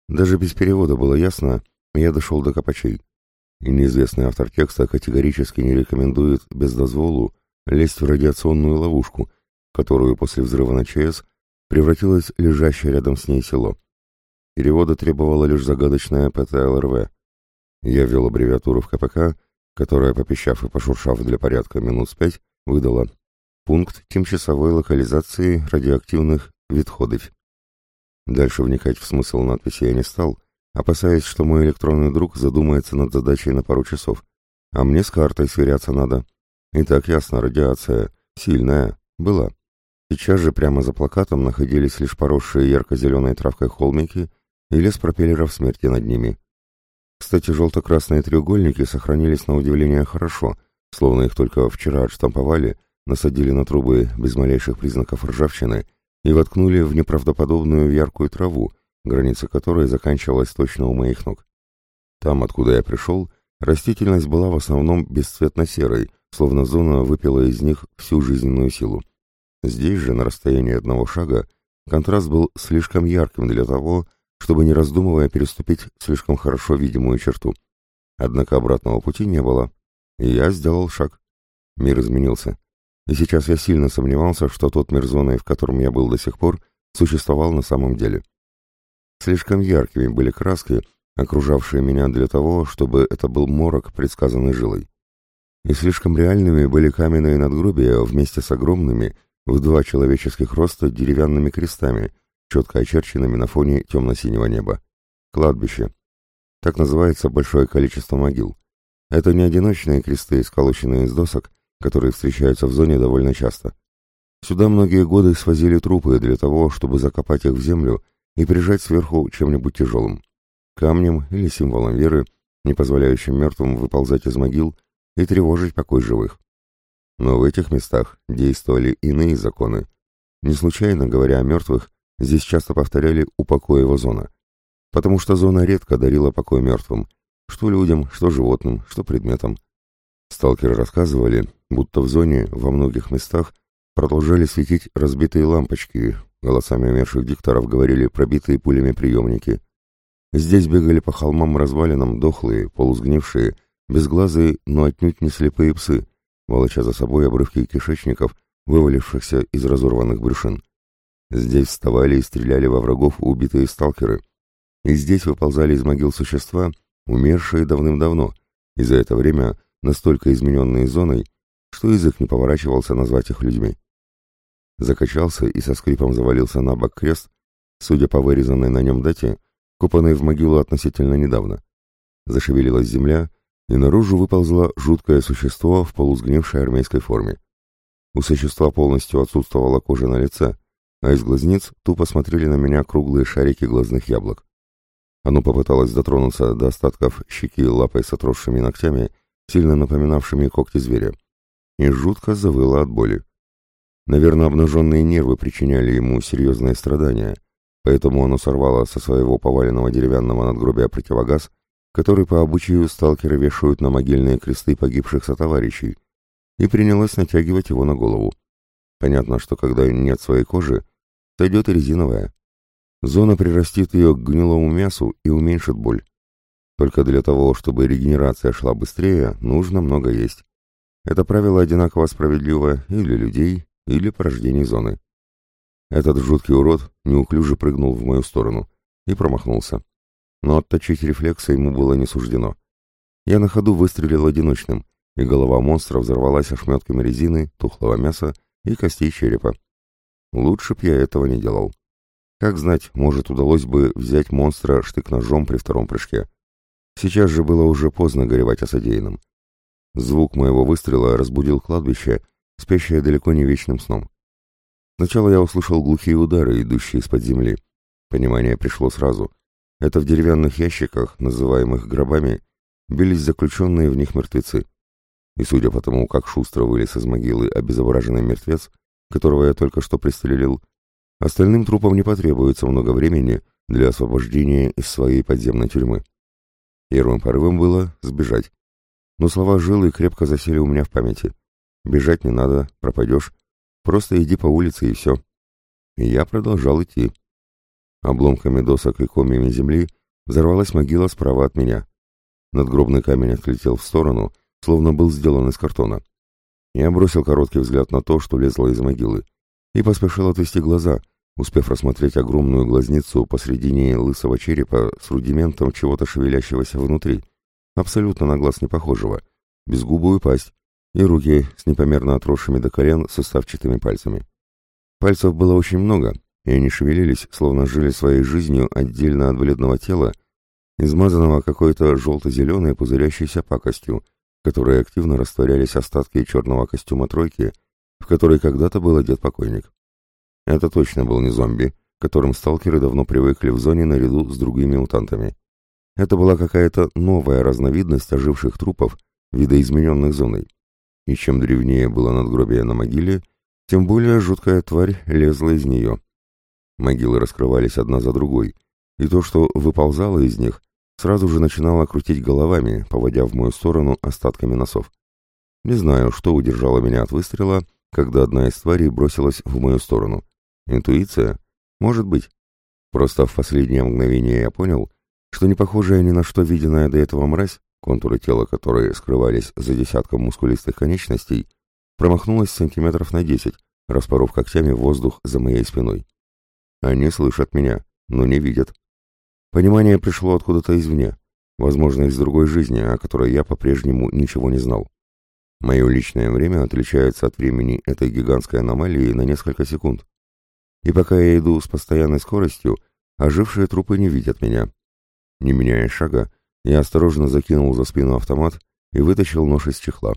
Даже без перевода было ясно, я дошел до Капачей и неизвестный автор текста категорически не рекомендует без дозволу лезть в радиационную ловушку, которую после взрыва на ЧС превратилось лежащее рядом с ней село. Перевода требовала лишь загадочная ПТЛРВ. Я ввел аббревиатуру в КПК, которая, попищав и пошуршав для порядка минут пять, выдала «Пункт тимчасовой локализации радиоактивных відходов». Дальше вникать в смысл надписи я не стал, опасаясь, что мой электронный друг задумается над задачей на пару часов. А мне с картой сверяться надо. И так ясно, радиация сильная была. Сейчас же прямо за плакатом находились лишь поросшие ярко-зеленой травкой холмики и лес пропеллеров смерти над ними. Кстати, желто-красные треугольники сохранились на удивление хорошо, словно их только вчера отштамповали, насадили на трубы без малейших признаков ржавчины и воткнули в неправдоподобную яркую траву, граница которой заканчивалась точно у моих ног. Там, откуда я пришел, растительность была в основном бесцветно-серой, словно зона выпила из них всю жизненную силу. Здесь же, на расстоянии одного шага, контраст был слишком ярким для того, чтобы, не раздумывая, переступить слишком хорошо видимую черту. Однако обратного пути не было, и я сделал шаг. Мир изменился. И сейчас я сильно сомневался, что тот мир зоны, в котором я был до сих пор, существовал на самом деле. Слишком яркими были краски, окружавшие меня для того, чтобы это был морок, предсказанный жилой. И слишком реальными были каменные надгробия вместе с огромными, в два человеческих роста деревянными крестами, четко очерченными на фоне темно-синего неба. Кладбище. Так называется большое количество могил. Это не одиночные кресты, сколоченные из досок, которые встречаются в зоне довольно часто. Сюда многие годы свозили трупы для того, чтобы закопать их в землю и прижать сверху чем-нибудь тяжелым, камнем или символом веры, не позволяющим мертвым выползать из могил и тревожить покой живых. Но в этих местах действовали иные законы. Не случайно, говоря о мертвых, здесь часто повторяли «упокой его зона», потому что зона редко дарила покой мертвым, что людям, что животным, что предметам. Сталкеры рассказывали, будто в зоне во многих местах продолжали светить разбитые лампочки, Голосами умерших дикторов говорили пробитые пулями приемники. Здесь бегали по холмам развалинам дохлые, полусгнившие, безглазые, но отнюдь не слепые псы, волоча за собой обрывки кишечников, вывалившихся из разорванных брюшин. Здесь вставали и стреляли во врагов убитые сталкеры. И здесь выползали из могил существа, умершие давным-давно, и за это время настолько измененные зоной, что язык не поворачивался назвать их людьми закачался и со скрипом завалился на бок крест, судя по вырезанной на нем дате, купанной в могилу относительно недавно. Зашевелилась земля, и наружу выползло жуткое существо в полусгнившей армейской форме. У существа полностью отсутствовала кожа на лице, а из глазниц тупо смотрели на меня круглые шарики глазных яблок. Оно попыталось дотронуться до остатков щеки лапой с отросшими ногтями, сильно напоминавшими когти зверя, и жутко завыло от боли. Наверное, обнаженные нервы причиняли ему серьезные страдания, поэтому оно сорвало со своего поваленного деревянного надгробия противогаз, который по обычаю сталкеры вешают на могильные кресты погибших сотоварищей, и принялось натягивать его на голову. Понятно, что когда нет своей кожи, сойдет и резиновая. Зона прирастит ее к гнилому мясу и уменьшит боль. Только для того, чтобы регенерация шла быстрее, нужно много есть. Это правило одинаково справедливо и для людей, или порождений зоны. Этот жуткий урод неуклюже прыгнул в мою сторону, и промахнулся. Но отточить рефлексы ему было не суждено. Я на ходу выстрелил одиночным, и голова монстра взорвалась ошметками резины, тухлого мяса и костей черепа. Лучше б я этого не делал. Как знать, может, удалось бы взять монстра штык-ножом при втором прыжке. Сейчас же было уже поздно горевать о содеянном. Звук моего выстрела разбудил кладбище, спящее далеко не вечным сном. Сначала я услышал глухие удары, идущие из-под земли. Понимание пришло сразу. Это в деревянных ящиках, называемых гробами, бились заключенные в них мертвецы. И судя по тому, как шустро вылез из могилы обезображенный мертвец, которого я только что пристрелил, остальным трупам не потребуется много времени для освобождения из своей подземной тюрьмы. Первым порывом было сбежать. Но слова жилы крепко засели у меня в памяти. Бежать не надо, пропадешь. Просто иди по улице и все. И я продолжал идти. Обломками досок и комьями земли взорвалась могила справа от меня. Надгробный камень отлетел в сторону, словно был сделан из картона. Я бросил короткий взгляд на то, что лезло из могилы, и поспешил отвести глаза, успев рассмотреть огромную глазницу посредине лысого черепа с рудиментом чего-то шевелящегося внутри, абсолютно на глаз не похожего, безгубую пасть и руки с непомерно отросшими до колен суставчатыми пальцами. Пальцев было очень много, и они шевелились, словно жили своей жизнью отдельно от бледного тела, измазанного какой-то желто-зеленой пузырящейся пакостью, в которой активно растворялись остатки черного костюма тройки, в который когда-то был одет покойник. Это точно был не зомби, к которым сталкеры давно привыкли в зоне наряду с другими мутантами. Это была какая-то новая разновидность оживших трупов, видоизмененных зоной. И чем древнее было надгробие на могиле, тем более жуткая тварь лезла из нее. Могилы раскрывались одна за другой, и то, что выползало из них, сразу же начинало крутить головами, поводя в мою сторону остатками носов. Не знаю, что удержало меня от выстрела, когда одна из тварей бросилась в мою сторону. Интуиция? Может быть. Просто в последнее мгновение я понял, что не похожая ни на что виденная до этого мразь, контуры тела которой скрывались за десятком мускулистых конечностей, промахнулась сантиметров на десять, распоров когтями воздух за моей спиной. Они слышат меня, но не видят. Понимание пришло откуда-то извне, возможно, из другой жизни, о которой я по-прежнему ничего не знал. Мое личное время отличается от времени этой гигантской аномалии на несколько секунд. И пока я иду с постоянной скоростью, ожившие трупы не видят меня, не меняя шага, я осторожно закинул за спину автомат и вытащил нож из чехла.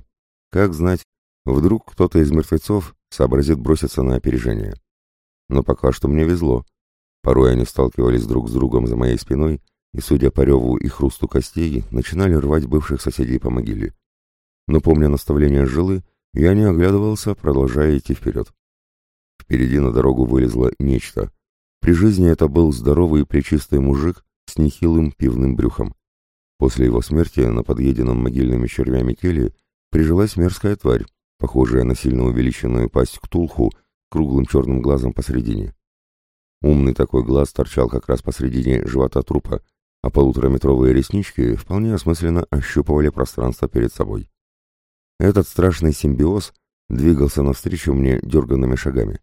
Как знать, вдруг кто-то из мертвецов сообразит броситься на опережение. Но пока что мне везло. Порой они сталкивались друг с другом за моей спиной и, судя по реву и хрусту костей, начинали рвать бывших соседей по могиле. Но, помня наставление жилы, я не оглядывался, продолжая идти вперед. Впереди на дорогу вылезло нечто. При жизни это был здоровый и плечистый мужик с нехилым пивным брюхом. После его смерти на подъеденном могильными червями теле прижилась мерзкая тварь, похожая на сильно увеличенную пасть ктулху круглым черным глазом посредине. Умный такой глаз торчал как раз посредине живота трупа, а полутораметровые реснички вполне осмысленно ощупывали пространство перед собой. Этот страшный симбиоз двигался навстречу мне дерганными шагами.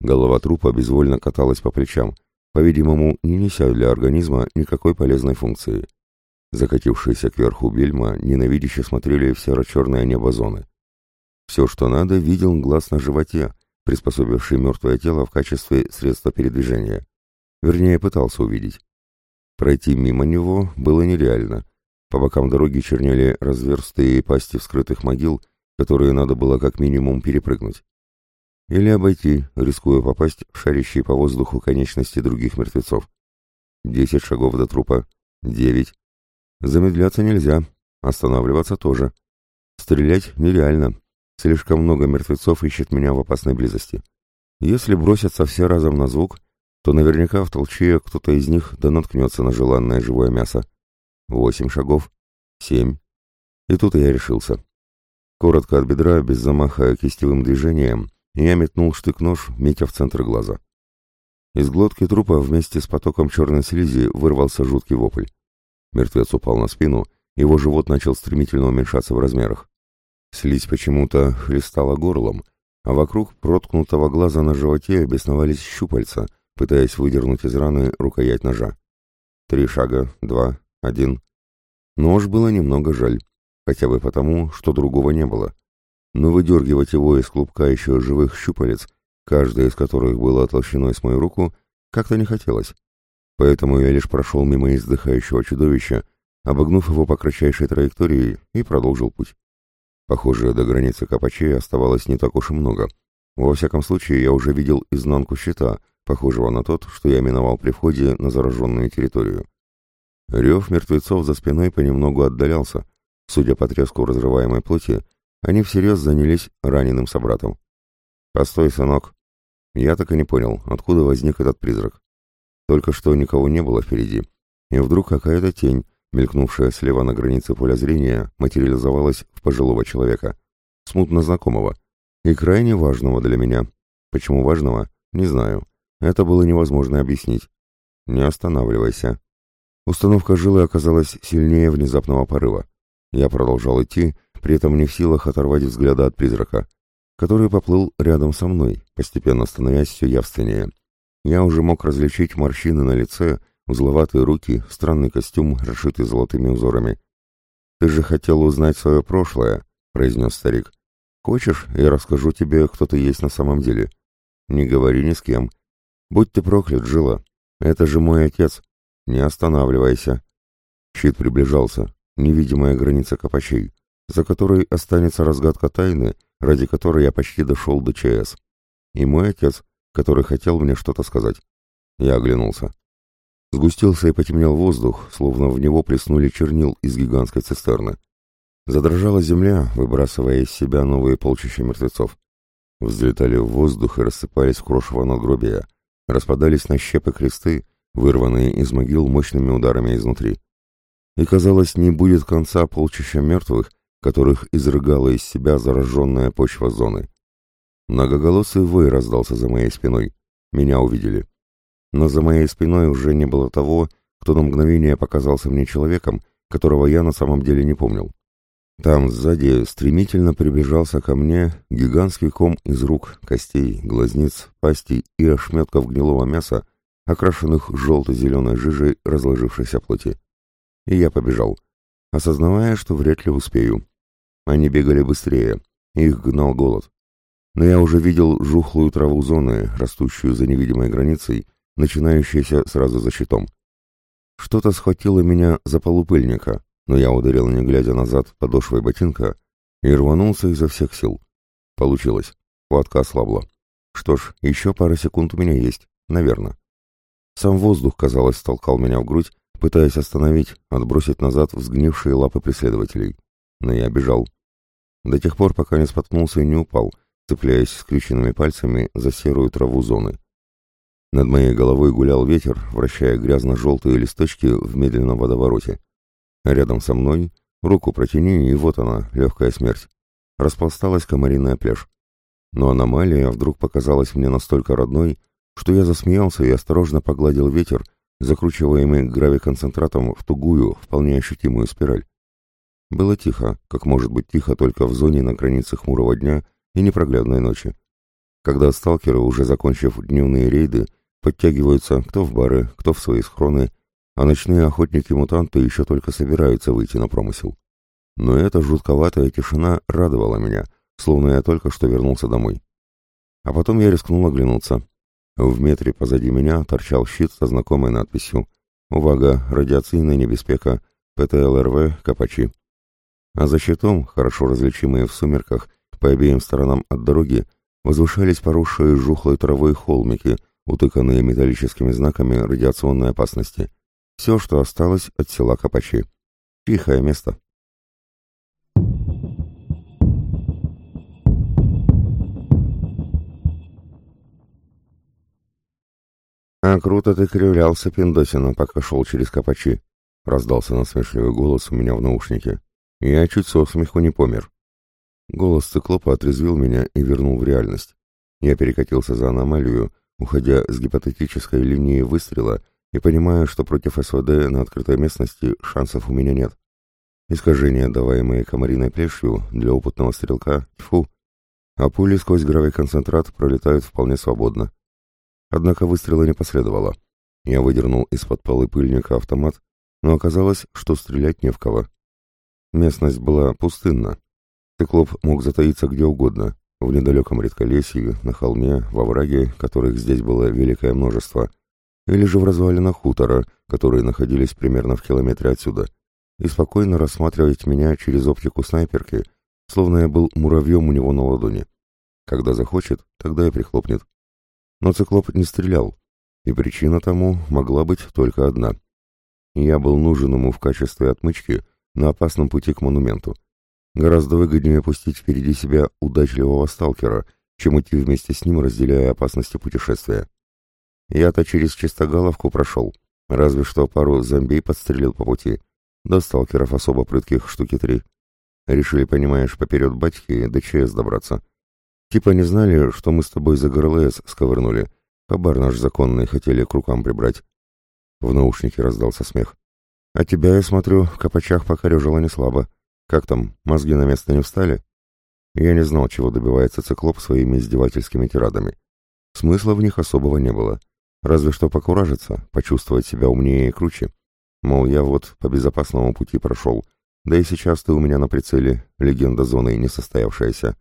Голова трупа безвольно каталась по плечам, по-видимому, не неся для организма никакой полезной функции. Закатившиеся кверху бельма ненавидяще смотрели в серо-черное небо зоны. Все, что надо, видел глаз на животе, приспособивший мертвое тело в качестве средства передвижения. Вернее, пытался увидеть. Пройти мимо него было нереально. По бокам дороги чернели разверстые пасти вскрытых могил, которые надо было как минимум перепрыгнуть. Или обойти, рискуя попасть в шарящие по воздуху конечности других мертвецов. Десять шагов до трупа. Девять. Замедляться нельзя. Останавливаться тоже. Стрелять нереально. Слишком много мертвецов ищет меня в опасной близости. Если бросятся все разом на звук, то наверняка в толчье кто-то из них да наткнется на желанное живое мясо. Восемь шагов. Семь. И тут я решился. Коротко от бедра, без замаха кистевым движением, я метнул штык-нож, метя в центр глаза. Из глотки трупа вместе с потоком черной слизи вырвался жуткий вопль. Мертвец упал на спину, его живот начал стремительно уменьшаться в размерах. Слизь почему-то хлестала горлом, а вокруг проткнутого глаза на животе бесновались щупальца, пытаясь выдернуть из раны рукоять ножа. Три шага, два, один. Нож было немного жаль, хотя бы потому, что другого не было. Но выдергивать его из клубка еще живых щупалец, каждая из которых была толщиной с мою руку, как-то не хотелось. Поэтому я лишь прошел мимо издыхающего чудовища, обогнув его по кратчайшей траектории и продолжил путь. Похоже, до границы Капачей оставалось не так уж и много. Во всяком случае, я уже видел изнанку щита, похожего на тот, что я миновал при входе на зараженную территорию. Рев мертвецов за спиной понемногу отдалялся. Судя по треску разрываемой плоти, они всерьез занялись раненым собратом. «Постой, сынок!» Я так и не понял, откуда возник этот призрак. Только что никого не было впереди, и вдруг какая-то тень, мелькнувшая слева на границе поля зрения, материализовалась в пожилого человека, смутно знакомого, и крайне важного для меня. Почему важного? Не знаю. Это было невозможно объяснить. Не останавливайся. Установка жилы оказалась сильнее внезапного порыва. Я продолжал идти, при этом не в силах оторвать взгляда от призрака, который поплыл рядом со мной, постепенно становясь все явственнее. Я уже мог различить морщины на лице, узловатые руки, странный костюм, расшитый золотыми узорами. «Ты же хотел узнать свое прошлое», — произнес старик. «Хочешь, я расскажу тебе, кто ты есть на самом деле?» «Не говори ни с кем. Будь ты проклят, Жила. Это же мой отец. Не останавливайся». Щит приближался, невидимая граница копачей, за которой останется разгадка тайны, ради которой я почти дошел до ЧС. И мой отец, который хотел мне что-то сказать. Я оглянулся. Сгустился и потемнел воздух, словно в него плеснули чернил из гигантской цистерны. Задрожала земля, выбрасывая из себя новые полчища мертвецов. Взлетали в воздух и рассыпались в крошево надгробия, распадались на щепы кресты, вырванные из могил мощными ударами изнутри. И, казалось, не будет конца полчища мертвых, которых изрыгала из себя зараженная почва зоны. Многоголосый вой раздался за моей спиной. Меня увидели. Но за моей спиной уже не было того, кто на мгновение показался мне человеком, которого я на самом деле не помнил. Там сзади стремительно приближался ко мне гигантский ком из рук, костей, глазниц, пастей и ошметков гнилого мяса, окрашенных желто-зеленой жижей разложившейся плоти. И я побежал, осознавая, что вряд ли успею. Они бегали быстрее, их гнал голод. Но я уже видел жухлую траву зоны, растущую за невидимой границей, начинающуюся сразу за щитом. Что-то схватило меня за полупыльника, но я ударил, не глядя назад, подошвой ботинка и рванулся изо всех сил. Получилось. Хватка ослабла. Что ж, еще пара секунд у меня есть, наверное. Сам воздух, казалось, толкал меня в грудь, пытаясь остановить, отбросить назад взгнившие лапы преследователей. Но я бежал до тех пор, пока не споткнулся и не упал, цепляясь скрюченными пальцами за серую траву зоны. Над моей головой гулял ветер, вращая грязно-желтые листочки в медленном водовороте. А рядом со мной, руку протяни, и вот она, легкая смерть. Распласталась комариная пляж. Но аномалия вдруг показалась мне настолько родной, что я засмеялся и осторожно погладил ветер, закручиваемый гравиконцентратом в тугую, вполне ощутимую спираль. Было тихо, как может быть тихо только в зоне на границе хмурого дня и непроглядной ночи. Когда сталкеры, уже закончив дневные рейды, подтягиваются кто в бары, кто в свои схроны, а ночные охотники-мутанты еще только собираются выйти на промысел. Но эта жутковатая тишина радовала меня, словно я только что вернулся домой. А потом я рискнул оглянуться. В метре позади меня торчал щит со знакомой надписью «Увага! Радиационная небеспека! ПТЛРВ Капачи!» а за щитом, хорошо различимые в сумерках, по обеим сторонам от дороги, возвышались поросшие жухлой травой холмики, утыканные металлическими знаками радиационной опасности. Все, что осталось от села Капачи. Тихое место. «А круто ты кривлялся, Пиндосина, пока шел через Капачи», — раздался насмешливый голос у меня в наушнике. Я чуть со смеху не помер. Голос циклопа отрезвил меня и вернул в реальность. Я перекатился за аномалию, уходя с гипотетической линии выстрела и понимая, что против СВД на открытой местности шансов у меня нет. Искажения, даваемые комариной плешью, для опытного стрелка, тьфу, а пули сквозь гравий концентрат пролетают вполне свободно. Однако выстрела не последовало. Я выдернул из-под полы пыльника автомат, но оказалось, что стрелять не в кого. Местность была пустынна. Циклоп мог затаиться где угодно, в недалеком редколесье, на холме, во враге, которых здесь было великое множество, или же в развалинах хутора, которые находились примерно в километре отсюда, и спокойно рассматривать меня через оптику снайперки, словно я был муравьем у него на ладони. Когда захочет, тогда и прихлопнет. Но циклоп не стрелял, и причина тому могла быть только одна. Я был нужен ему в качестве отмычки на опасном пути к монументу. Гораздо выгоднее пустить впереди себя удачливого сталкера, чем идти вместе с ним, разделяя опасности путешествия. Я-то через чистогаловку прошел, разве что пару зомбей подстрелил по пути, до сталкеров особо прытких штуки три. Решили, понимаешь, поперед батьки до ЧС добраться. Типа не знали, что мы с тобой за ГРЛС сковырнули, Хабар наш законный хотели к рукам прибрать. В наушнике раздался смех. А тебя, я смотрю, в копачах покорежило не слабо. Как там, мозги на место не встали? Я не знал, чего добивается циклоп своими издевательскими тирадами. Смысла в них особого не было. Разве что покуражиться, почувствовать себя умнее и круче. Мол, я вот по безопасному пути прошел, да и сейчас ты у меня на прицеле, легенда зоны не состоявшаяся.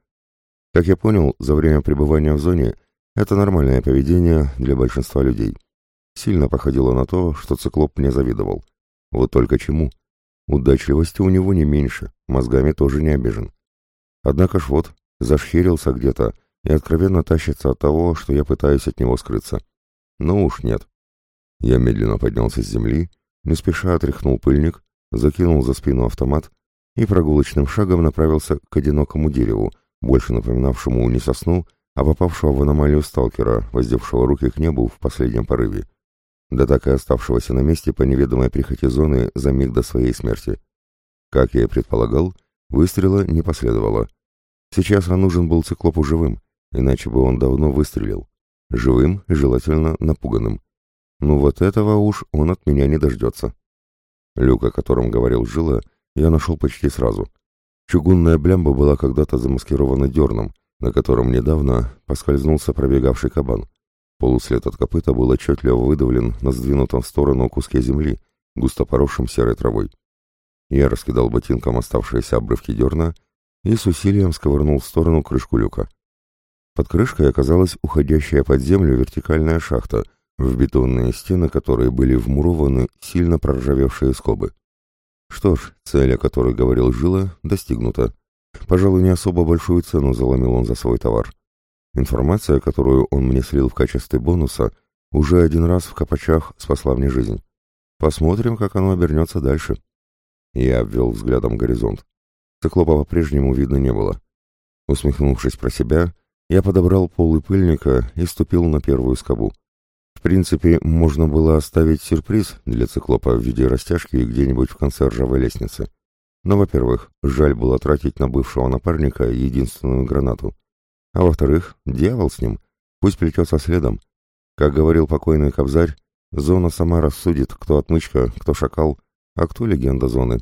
Как я понял, за время пребывания в зоне это нормальное поведение для большинства людей. Сильно походило на то, что циклоп мне завидовал. Вот только чему? Удачливости у него не меньше, мозгами тоже не обижен. Однако ж вот, зашхерился где-то и откровенно тащится от того, что я пытаюсь от него скрыться. Ну уж нет. Я медленно поднялся с земли, не спеша отряхнул пыльник, закинул за спину автомат и прогулочным шагом направился к одинокому дереву, больше напоминавшему не сосну, а попавшего в аномалию сталкера, воздевшего руки к небу в последнем порыве, да так и оставшегося на месте по неведомой прихоти зоны за миг до своей смерти. Как я и предполагал, выстрела не последовало. Сейчас он нужен был циклопу живым, иначе бы он давно выстрелил. Живым желательно напуганным. Ну вот этого уж он от меня не дождется. Люк, о котором говорил Жила, я нашел почти сразу. Чугунная блямба была когда-то замаскирована дерном, на котором недавно поскользнулся пробегавший кабан. Полуслед от копыта был отчетливо выдавлен на сдвинутом в сторону куске земли, густо поросшим серой травой. Я раскидал ботинком оставшиеся обрывки дерна и с усилием сковырнул в сторону крышку люка. Под крышкой оказалась уходящая под землю вертикальная шахта, в бетонные стены которой были вмурованы сильно проржавевшие скобы. Что ж, цель, о которой говорил Жила, достигнута. Пожалуй, не особо большую цену заломил он за свой товар. Информация, которую он мне слил в качестве бонуса, уже один раз в Копачах спасла мне жизнь. Посмотрим, как оно обернется дальше. Я обвел взглядом горизонт. Циклопа по-прежнему видно не было. Усмехнувшись про себя, я подобрал полы пыльника и ступил на первую скобу. В принципе, можно было оставить сюрприз для циклопа в виде растяжки где-нибудь в конце ржавой лестницы. Но, во-первых, жаль было тратить на бывшего напарника единственную гранату. А во-вторых, дьявол с ним, пусть плетется следом. Как говорил покойный Кобзарь, зона сама рассудит, кто отмычка, кто шакал, а кто легенда зоны.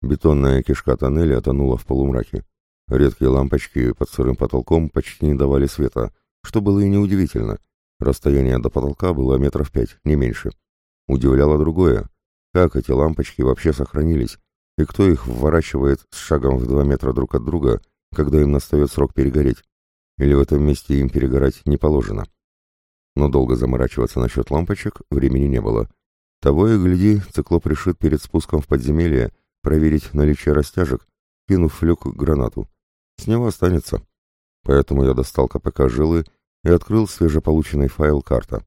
Бетонная кишка тоннеля тонула в полумраке. Редкие лампочки под сырым потолком почти не давали света, что было и неудивительно. Расстояние до потолка было метров пять, не меньше. Удивляло другое. Как эти лампочки вообще сохранились? И кто их вворачивает с шагом в два метра друг от друга, когда им настает срок перегореть? Или в этом месте им перегорать не положено? Но долго заморачиваться насчет лампочек времени не было. Того и гляди, циклоп решит перед спуском в подземелье проверить наличие растяжек, кинув в люк гранату. С него останется. Поэтому я достал КПК жилы и открыл свежеполученный файл карта.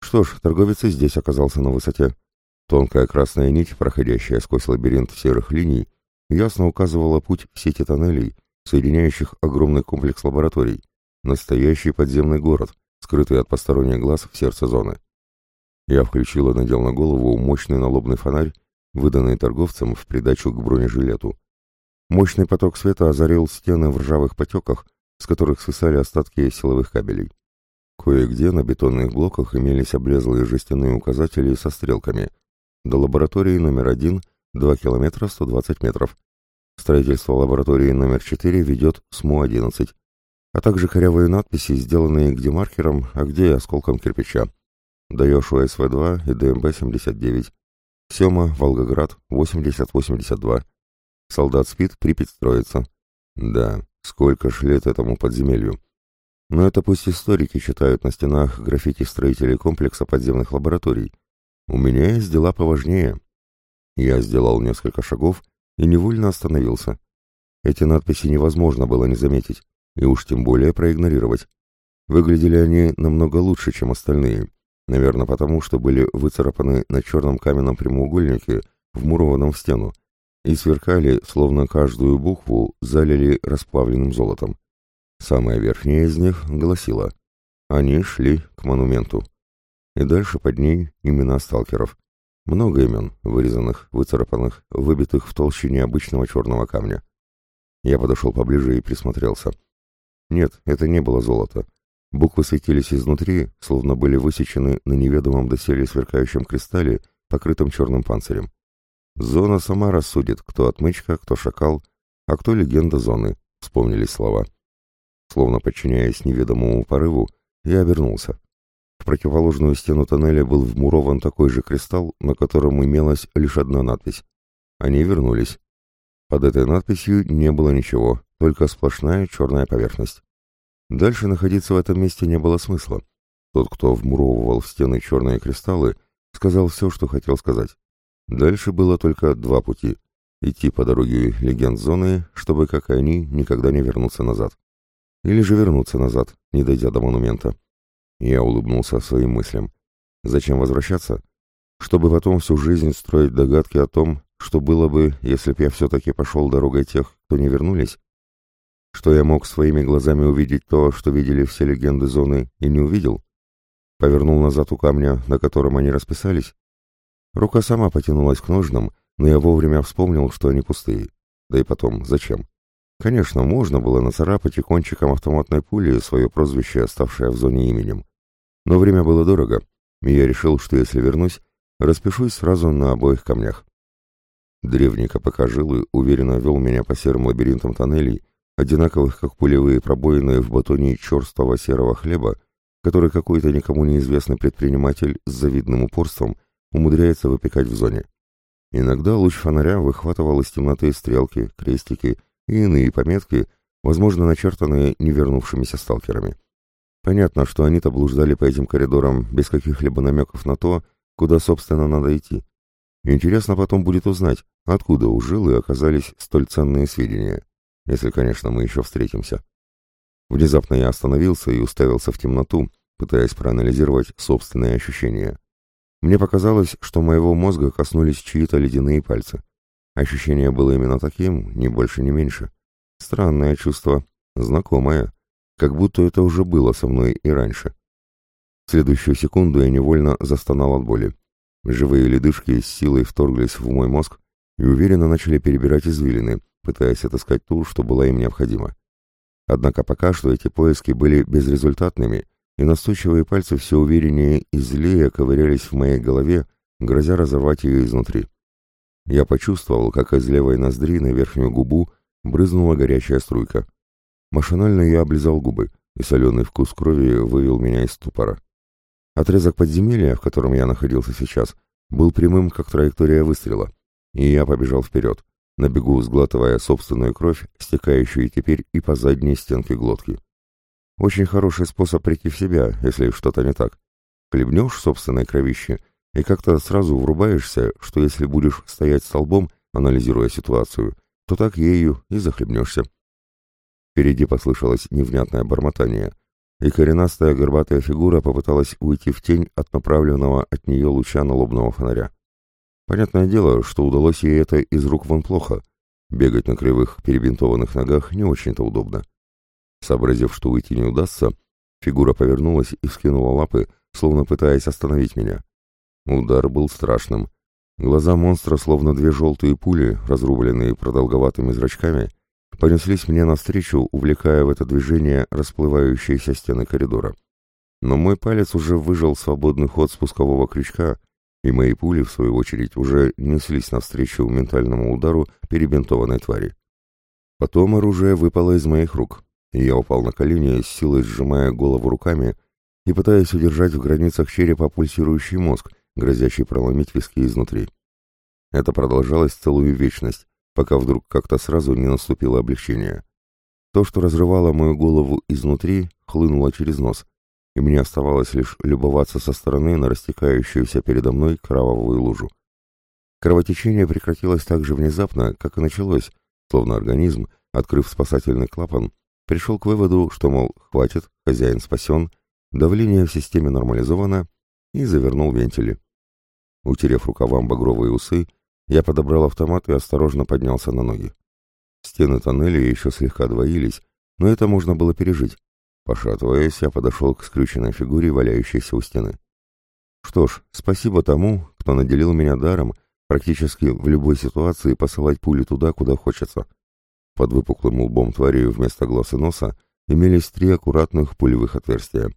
Что ж, торговец и здесь оказался на высоте. Тонкая красная нить, проходящая сквозь лабиринт серых линий, ясно указывала путь в сети тоннелей, соединяющих огромный комплекс лабораторий, настоящий подземный город, скрытый от посторонних глаз в сердце зоны. Я включил и надел на голову мощный налобный фонарь, выданный торговцем в придачу к бронежилету. Мощный поток света озарил стены в ржавых потеках, с которых свисали остатки силовых кабелей. Кое-где на бетонных блоках имелись облезлые жестяные указатели со стрелками. До лаборатории номер один 2 километра 120 метров. Строительство лаборатории номер 4 ведет СМУ-11, а также корявые надписи, сделанные где маркером, а где осколком кирпича. Даешь УСВ-2 и ДМБ-79. Сема, Волгоград, 80-82. Солдат спит, Припять строится. Да, сколько ж лет этому подземелью. Но это пусть историки читают на стенах граффити строителей комплекса подземных лабораторий. У меня есть дела поважнее. Я сделал несколько шагов и невольно остановился. Эти надписи невозможно было не заметить, и уж тем более проигнорировать. Выглядели они намного лучше, чем остальные, наверное потому, что были выцарапаны на черном каменном прямоугольнике, вмурованном в стену, и сверкали, словно каждую букву залили расплавленным золотом. Самая верхняя из них гласила «Они шли к монументу». И дальше под ней имена сталкеров. Много имен, вырезанных, выцарапанных, выбитых в толще необычного черного камня. Я подошел поближе и присмотрелся. Нет, это не было золото. Буквы светились изнутри, словно были высечены на неведомом доселе сверкающем кристалле, покрытом черным панцирем. Зона сама рассудит, кто отмычка, кто шакал, а кто легенда зоны, вспомнились слова. Словно подчиняясь неведомому порыву, я обернулся. В противоположную стену тоннеля был вмурован такой же кристалл, на котором имелась лишь одна надпись. Они вернулись. Под этой надписью не было ничего, только сплошная черная поверхность. Дальше находиться в этом месте не было смысла. Тот, кто вмуровывал в стены черные кристаллы, сказал все, что хотел сказать. Дальше было только два пути. Идти по дороге легенд зоны, чтобы, как и они, никогда не вернуться назад. Или же вернуться назад, не дойдя до монумента. Я улыбнулся своим мыслям. Зачем возвращаться? Чтобы потом всю жизнь строить догадки о том, что было бы, если б я все-таки пошел дорогой тех, кто не вернулись? Что я мог своими глазами увидеть то, что видели все легенды зоны, и не увидел? Повернул назад у камня, на котором они расписались? Рука сама потянулась к ножнам, но я вовремя вспомнил, что они пустые. Да и потом, зачем? Конечно, можно было нацарапать и кончиком автоматной пули свое прозвище, оставшее в зоне именем. Но время было дорого, и я решил, что если вернусь, распишусь сразу на обоих камнях. Древний КПК жилы уверенно вел меня по серым лабиринтам тоннелей, одинаковых как пулевые пробоины в батоне черстого серого хлеба, который какой-то никому неизвестный предприниматель с завидным упорством умудряется выпекать в зоне. Иногда луч фонаря выхватывал из темноты стрелки, крестики и иные пометки, возможно, начертанные невернувшимися сталкерами. Понятно, что они-то блуждали по этим коридорам без каких-либо намеков на то, куда, собственно, надо идти. Интересно потом будет узнать, откуда у Жилы оказались столь ценные сведения, если, конечно, мы еще встретимся. Внезапно я остановился и уставился в темноту, пытаясь проанализировать собственные ощущения. Мне показалось, что моего мозга коснулись чьи-то ледяные пальцы. Ощущение было именно таким, ни больше, ни меньше. Странное чувство, знакомое как будто это уже было со мной и раньше. В следующую секунду я невольно застонал от боли. Живые ледышки с силой вторглись в мой мозг и уверенно начали перебирать извилины, пытаясь отыскать ту, что была им необходима. Однако пока что эти поиски были безрезультатными, и настойчивые пальцы все увереннее и злее ковырялись в моей голове, грозя разорвать ее изнутри. Я почувствовал, как из левой ноздри на верхнюю губу брызнула горячая струйка. Машинально я облизал губы, и соленый вкус крови вывел меня из ступора. Отрезок подземелья, в котором я находился сейчас, был прямым, как траектория выстрела, и я побежал вперед, на бегу сглатывая собственную кровь, стекающую теперь и по задней стенке глотки. Очень хороший способ прийти в себя, если что-то не так. Хлебнешь собственной кровище и как-то сразу врубаешься, что если будешь стоять столбом, анализируя ситуацию, то так ею и захлебнешься. Впереди послышалось невнятное бормотание, и коренастая горбатая фигура попыталась уйти в тень от направленного от нее луча налобного фонаря. Понятное дело, что удалось ей это из рук вон плохо. Бегать на кривых, перебинтованных ногах не очень-то удобно. Сообразив, что уйти не удастся, фигура повернулась и вскинула лапы, словно пытаясь остановить меня. Удар был страшным. Глаза монстра, словно две желтые пули, разрубленные продолговатыми зрачками, понеслись мне навстречу, увлекая в это движение расплывающиеся стены коридора. Но мой палец уже выжал свободный ход спускового крючка, и мои пули, в свою очередь, уже неслись навстречу ментальному удару перебинтованной твари. Потом оружие выпало из моих рук, я упал на колени, с силой сжимая голову руками и пытаясь удержать в границах черепа пульсирующий мозг, грозящий проломить виски изнутри. Это продолжалось целую вечность, пока вдруг как-то сразу не наступило облегчение. То, что разрывало мою голову изнутри, хлынуло через нос, и мне оставалось лишь любоваться со стороны на растекающуюся передо мной кровавую лужу. Кровотечение прекратилось так же внезапно, как и началось, словно организм, открыв спасательный клапан, пришел к выводу, что, мол, хватит, хозяин спасен, давление в системе нормализовано, и завернул вентили. Утерев рукавам багровые усы, я подобрал автомат и осторожно поднялся на ноги. Стены тоннеля еще слегка двоились, но это можно было пережить. Пошатываясь, я подошел к скрюченной фигуре, валяющейся у стены. Что ж, спасибо тому, кто наделил меня даром практически в любой ситуации посылать пули туда, куда хочется. Под выпуклым лбом твари вместо глаз и носа имелись три аккуратных пулевых отверстия.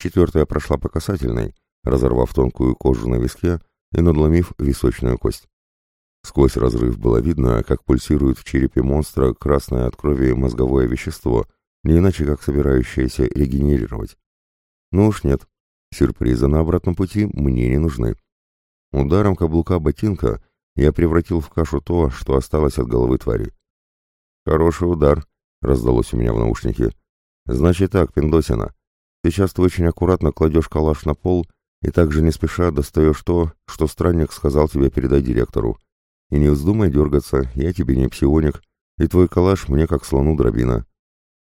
Четвертая прошла по касательной, разорвав тонкую кожу на виске и надломив височную кость. Сквозь разрыв было видно, как пульсирует в черепе монстра красное от крови мозговое вещество, не иначе как собирающееся регенерировать. Ну уж нет, сюрпризы на обратном пути мне не нужны. Ударом каблука ботинка я превратил в кашу то, что осталось от головы твари. «Хороший удар», — раздалось у меня в наушнике. «Значит так, Пиндосина, сейчас ты очень аккуратно кладешь калаш на пол и также не спеша достаешь то, что странник сказал тебе передать директору. И не вздумай дергаться, я тебе не псионик, и твой калаш мне как слону дробина.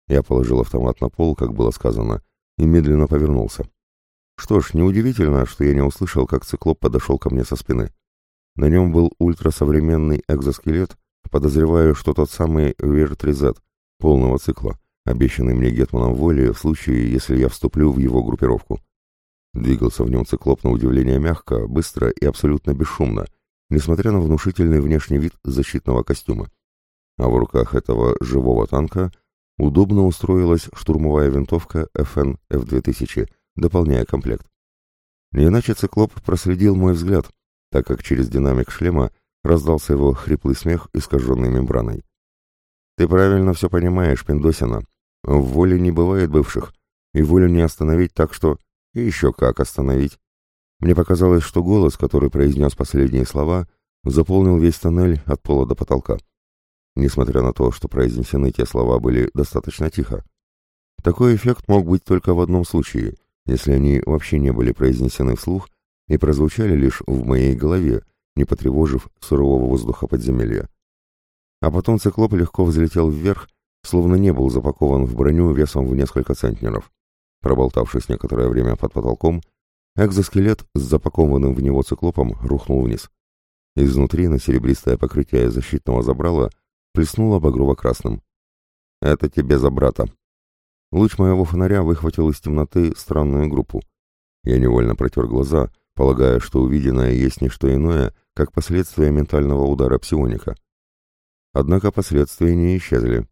Я положил автомат на пол, как было сказано, и медленно повернулся. Что ж, неудивительно, что я не услышал, как циклоп подошел ко мне со спины. На нем был ультрасовременный экзоскелет, подозреваю, что тот самый VR-3Z полного цикла, обещанный мне Гетманом воли в случае, если я вступлю в его группировку. Двигался в нем циклоп на удивление мягко, быстро и абсолютно бесшумно, несмотря на внушительный внешний вид защитного костюма. А в руках этого живого танка удобно устроилась штурмовая винтовка FN F2000, дополняя комплект. Не иначе циклоп проследил мой взгляд, так как через динамик шлема раздался его хриплый смех, искаженный мембраной. «Ты правильно все понимаешь, Пиндосина. В воле не бывает бывших, и волю не остановить так, что... И еще как остановить. Мне показалось, что голос, который произнес последние слова, заполнил весь тоннель от пола до потолка. Несмотря на то, что произнесены те слова были достаточно тихо. Такой эффект мог быть только в одном случае, если они вообще не были произнесены вслух и прозвучали лишь в моей голове, не потревожив сурового воздуха подземелья. А потом циклоп легко взлетел вверх, словно не был запакован в броню весом в несколько центнеров. Проболтавшись некоторое время под потолком, Экзоскелет с запакованным в него циклопом рухнул вниз. Изнутри на серебристое покрытие защитного забрала плеснуло багрово-красным. «Это тебе за брата». Луч моего фонаря выхватил из темноты странную группу. Я невольно протер глаза, полагая, что увиденное есть не что иное, как последствия ментального удара псионика. Однако последствия не исчезли.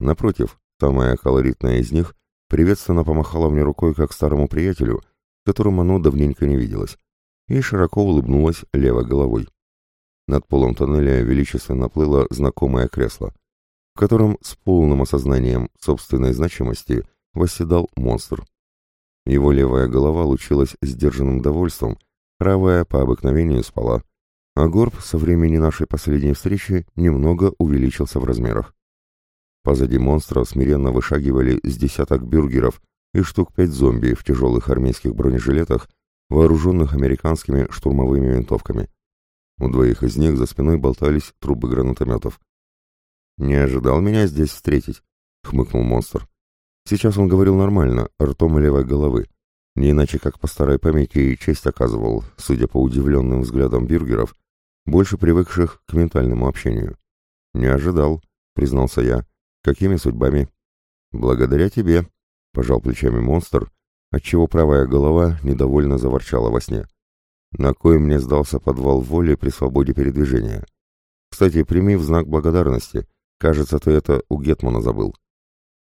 Напротив, самая колоритная из них приветственно помахала мне рукой как старому приятелю — которым оно давненько не виделось, и широко улыбнулась левой головой. Над полом тоннеля величественно плыло знакомое кресло, в котором с полным осознанием собственной значимости восседал монстр. Его левая голова лучилась сдержанным довольством, правая по обыкновению спала, а горб со времени нашей последней встречи немного увеличился в размерах. Позади монстра смиренно вышагивали с десяток бюргеров и штук пять зомби в тяжелых армейских бронежилетах, вооруженных американскими штурмовыми винтовками. У двоих из них за спиной болтались трубы гранатометов. «Не ожидал меня здесь встретить», — хмыкнул монстр. Сейчас он говорил нормально, ртом левой головы. Не иначе, как по старой памяти честь оказывал, судя по удивленным взглядам бюргеров, больше привыкших к ментальному общению. «Не ожидал», — признался я. «Какими судьбами?» «Благодаря тебе», Пожал плечами монстр, отчего правая голова недовольно заворчала во сне. На кой мне сдался подвал воли при свободе передвижения? Кстати, прими в знак благодарности. Кажется, ты это у Гетмана забыл.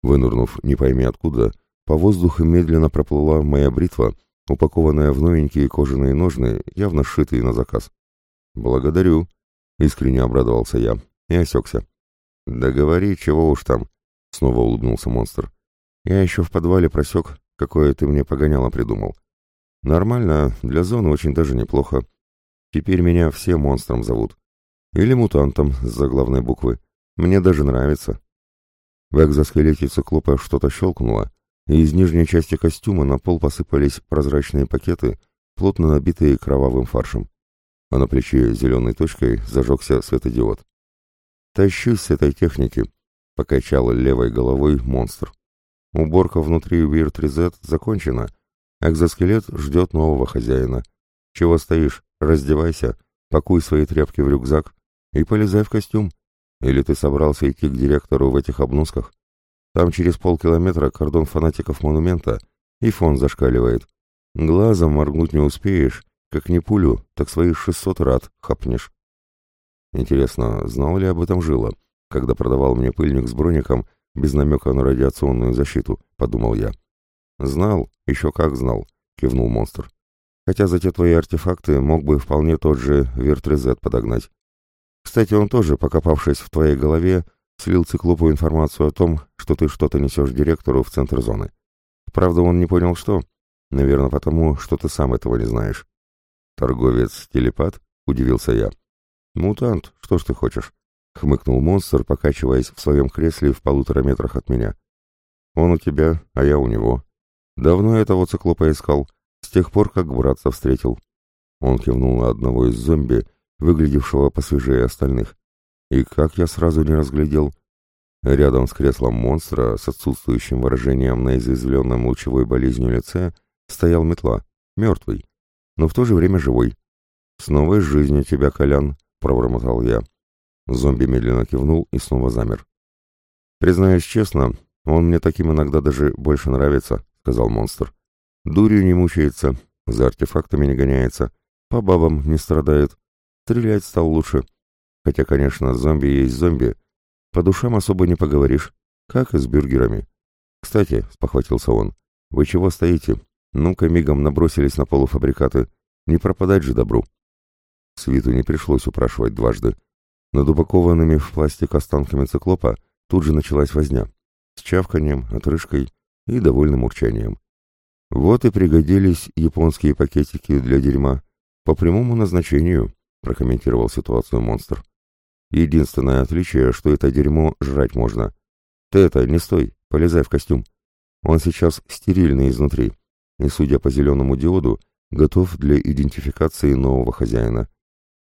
Вынурнув не пойми откуда, по воздуху медленно проплыла моя бритва, упакованная в новенькие кожаные ножны, явно сшитые на заказ. «Благодарю», — искренне обрадовался я и осекся. «Да говори, чего уж там», — снова улыбнулся монстр. «Я еще в подвале просек, какое ты мне погоняло придумал. Нормально, для зоны очень даже неплохо. Теперь меня все монстром зовут. Или мутантом с заглавной буквы. Мне даже нравится». В экзоскелете циклопа что-то щелкнуло, и из нижней части костюма на пол посыпались прозрачные пакеты, плотно набитые кровавым фаршем. А на плече зеленой точкой зажегся светодиод. «Тащусь с этой техники», — покачал левой головой монстр. «Уборка внутри Weird Reset закончена. Экзоскелет ждет нового хозяина. Чего стоишь? Раздевайся, пакуй свои тряпки в рюкзак и полезай в костюм. Или ты собрался идти к директору в этих обносках? Там через полкилометра кордон фанатиков монумента, и фон зашкаливает. Глазом моргнуть не успеешь, как не пулю, так свои шестьсот рад хапнешь. Интересно, знал ли об этом Жила, когда продавал мне пыльник с броником без намека на радиационную защиту, подумал я. Знал, еще как знал, кивнул монстр. Хотя за те твои артефакты мог бы вполне тот же Вертрезет подогнать. Кстати, он тоже, покопавшись в твоей голове, слил циклопу информацию о том, что ты что-то несешь директору в центр зоны. Правда, он не понял, что. Наверное, потому, что ты сам этого не знаешь. «Торговец-телепат?» — удивился я. «Мутант, что ж ты хочешь?» — хмыкнул монстр, покачиваясь в своем кресле в полутора метрах от меня. «Он у тебя, а я у него. Давно этого циклопа искал, с тех пор, как братца встретил». Он кивнул на одного из зомби, выглядевшего посвежее остальных. И как я сразу не разглядел, рядом с креслом монстра с отсутствующим выражением на изъязвленном лучевой болезнью лице стоял метла, мертвый, но в то же время живой. «С новой жизнью тебя, Колян!» — пробормотал я. Зомби медленно кивнул и снова замер. «Признаюсь честно, он мне таким иногда даже больше нравится», — сказал монстр. «Дурью не мучается, за артефактами не гоняется, по бабам не страдает, стрелять стал лучше. Хотя, конечно, зомби есть зомби, по душам особо не поговоришь, как и с бюргерами. Кстати, — спохватился он, — вы чего стоите? Ну-ка мигом набросились на полуфабрикаты. Не пропадать же добру. Свиту не пришлось упрашивать дважды. Над упакованными в пластик останками циклопа тут же началась возня. С чавканием, отрыжкой и довольным урчанием. Вот и пригодились японские пакетики для дерьма. По прямому назначению, прокомментировал ситуацию монстр. Единственное отличие, что это дерьмо жрать можно. Ты это, не стой, полезай в костюм. Он сейчас стерильный изнутри и, судя по зеленому диоду, готов для идентификации нового хозяина.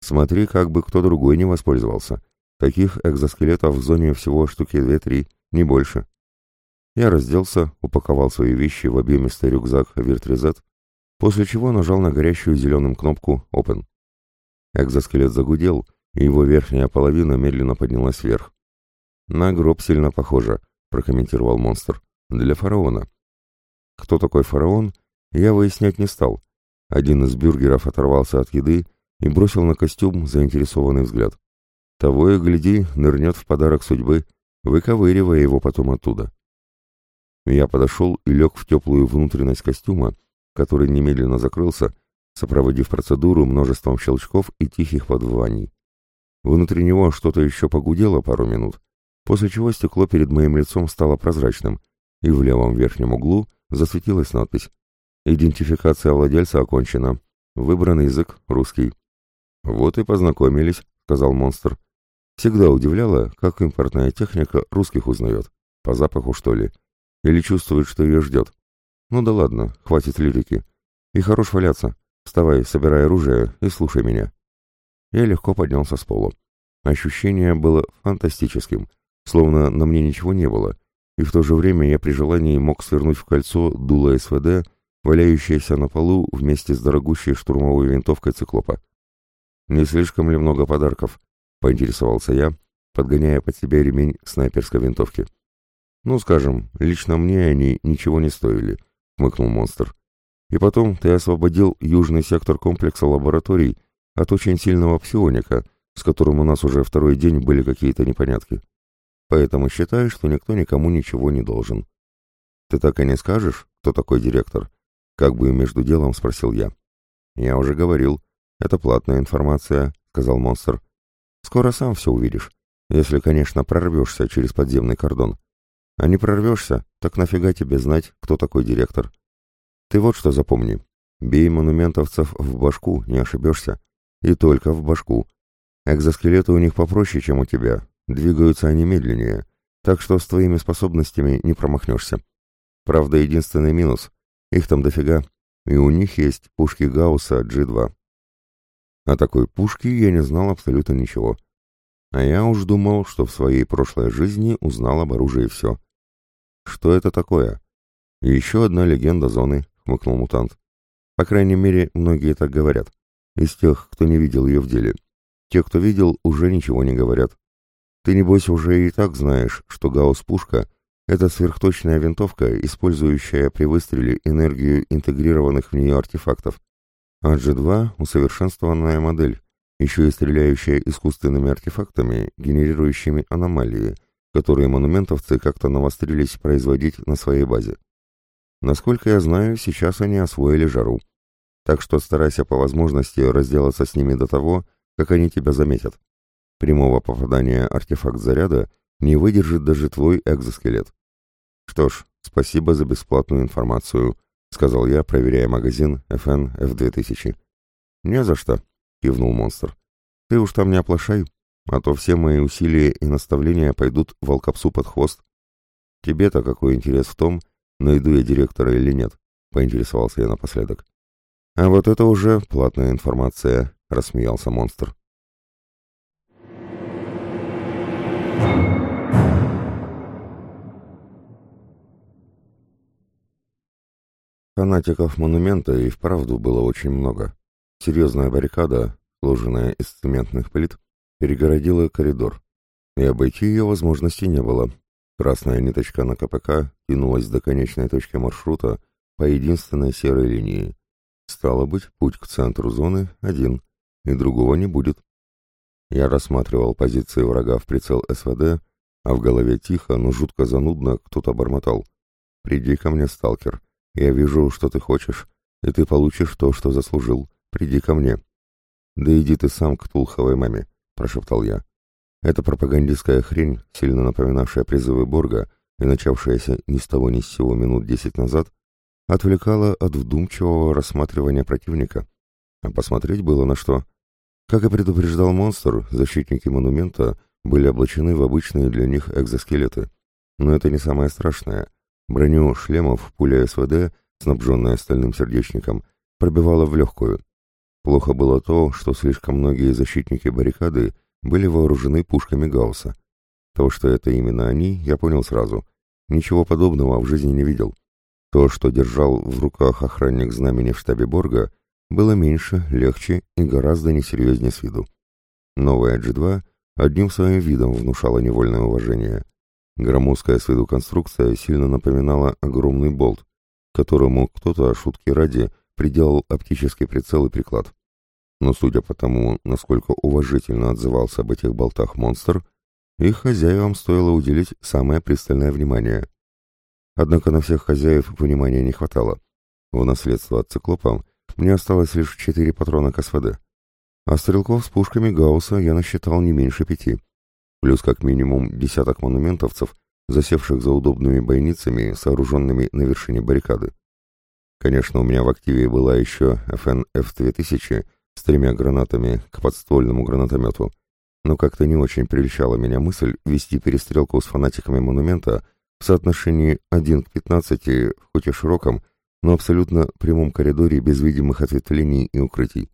Смотри, как бы кто другой не воспользовался. Таких экзоскелетов в зоне всего штуки две-три, не больше. Я разделся, упаковал свои вещи в объемистый рюкзак Виртрезет, после чего нажал на горящую зеленым кнопку Open. Экзоскелет загудел, и его верхняя половина медленно поднялась вверх. «На гроб сильно похоже», — прокомментировал монстр. «Для фараона». Кто такой фараон, я выяснять не стал. Один из бюргеров оторвался от еды и бросил на костюм заинтересованный взгляд. Того и гляди, нырнет в подарок судьбы, выковыривая его потом оттуда. Я подошел и лег в теплую внутренность костюма, который немедленно закрылся, сопроводив процедуру множеством щелчков и тихих подвываний. Внутри него что-то еще погудело пару минут, после чего стекло перед моим лицом стало прозрачным, и в левом верхнем углу засветилась надпись «Идентификация владельца окончена. Выбран язык — русский». «Вот и познакомились», — сказал монстр. «Всегда удивляло, как импортная техника русских узнает. По запаху, что ли? Или чувствует, что ее ждет? Ну да ладно, хватит лирики. И хорош валяться. Вставай, собирай оружие и слушай меня». Я легко поднялся с пола. Ощущение было фантастическим, словно на мне ничего не было — и в то же время я при желании мог свернуть в кольцо дуло СВД, валяющееся на полу вместе с дорогущей штурмовой винтовкой циклопа. «Не слишком ли много подарков?» — поинтересовался я, подгоняя под себя ремень снайперской винтовки. «Ну, скажем, лично мне они ничего не стоили», — хмыкнул монстр. «И потом ты освободил южный сектор комплекса лабораторий от очень сильного псионика, с которым у нас уже второй день были какие-то непонятки. Поэтому считаю, что никто никому ничего не должен. Ты так и не скажешь, кто такой директор? Как бы между делом спросил я. Я уже говорил. Это платная информация, сказал монстр. Скоро сам все увидишь. Если, конечно, прорвешься через подземный кордон. А не прорвешься, так нафига тебе знать, кто такой директор? Ты вот что запомни. Бей монументовцев в башку, не ошибешься. И только в башку. Экзоскелеты у них попроще, чем у тебя. Двигаются они медленнее. Так что с твоими способностями не промахнешься. Правда, единственный минус. Их там дофига. И у них есть пушки Гаусса G2. О такой пушке я не знал абсолютно ничего. А я уж думал, что в своей прошлой жизни узнал об оружии все. Что это такое? еще одна легенда зоны, хмыкнул мутант. По крайней мере, многие так говорят. Из тех, кто не видел ее в деле. Те, кто видел, уже ничего не говорят. Ты, небось, уже и так знаешь, что гаусс-пушка — это сверхточная винтовка, использующая при выстреле энергию интегрированных в нее артефактов. А G2 — усовершенствованная модель, еще и стреляющая искусственными артефактами, генерирующими аномалии — которые монументовцы как-то навострились производить на своей базе. Насколько я знаю, сейчас они освоили жару. Так что старайся по возможности разделаться с ними до того, как они тебя заметят. Прямого попадания артефакт заряда не выдержит даже твой экзоскелет. Что ж, спасибо за бесплатную информацию, сказал я, проверяя магазин FN F2000. Не за что, кивнул монстр. Ты уж там не оплошай, а то все мои усилия и наставления пойдут волкопсу под хвост. Тебе-то какой интерес в том, найду я директора или нет, поинтересовался я напоследок. А вот это уже платная информация, рассмеялся монстр. Фанатиков монумента и вправду было очень много. Серьезная баррикада, сложенная из цементных плит, перегородила коридор, и обойти ее возможности не было. Красная ниточка на КПК тянулась до конечной точки маршрута по единственной серой линии. Стало быть, путь к центру зоны один, и другого не будет. Я рассматривал позиции врага в прицел СВД, а в голове тихо, но жутко занудно кто-то бормотал. «Приди ко мне, сталкер. Я вижу, что ты хочешь, и ты получишь то, что заслужил. Приди ко мне». «Да иди ты сам к Тулховой маме прошептал я. Эта пропагандистская хрень, сильно напоминавшая призывы Борга и начавшаяся ни с того ни с сего минут десять назад, отвлекала от вдумчивого рассматривания противника. А посмотреть было на что. Как и предупреждал монстр, защитники монумента были облачены в обычные для них экзоскелеты. Но это не самое страшное. Броню шлемов пуля СВД, снабженная стальным сердечником, пробивала в легкую. Плохо было то, что слишком многие защитники баррикады были вооружены пушками Гаусса. То, что это именно они, я понял сразу. Ничего подобного в жизни не видел. То, что держал в руках охранник знамени в штабе Борга, было меньше, легче и гораздо несерьезнее с виду. Новая G2 одним своим видом внушала невольное уважение. Громоздкая с виду конструкция сильно напоминала огромный болт, которому кто-то, шутки ради, приделал оптический прицел и приклад но судя по тому, насколько уважительно отзывался об этих болтах монстр, их хозяевам стоило уделить самое пристальное внимание. Однако на всех хозяев внимания не хватало. В наследство от циклопа мне осталось лишь четыре патрона к СВД, а стрелков с пушками Гаусса я насчитал не меньше пяти, плюс как минимум десяток монументовцев, засевших за удобными бойницами, сооруженными на вершине баррикады. Конечно, у меня в активе была еще FN-F2000 с тремя гранатами к подствольному гранатомету, но как-то не очень прельщала меня мысль вести перестрелку с фанатиками монумента в соотношении 1 к 15 в хоть и широком, но абсолютно прямом коридоре без видимых ответвлений и укрытий.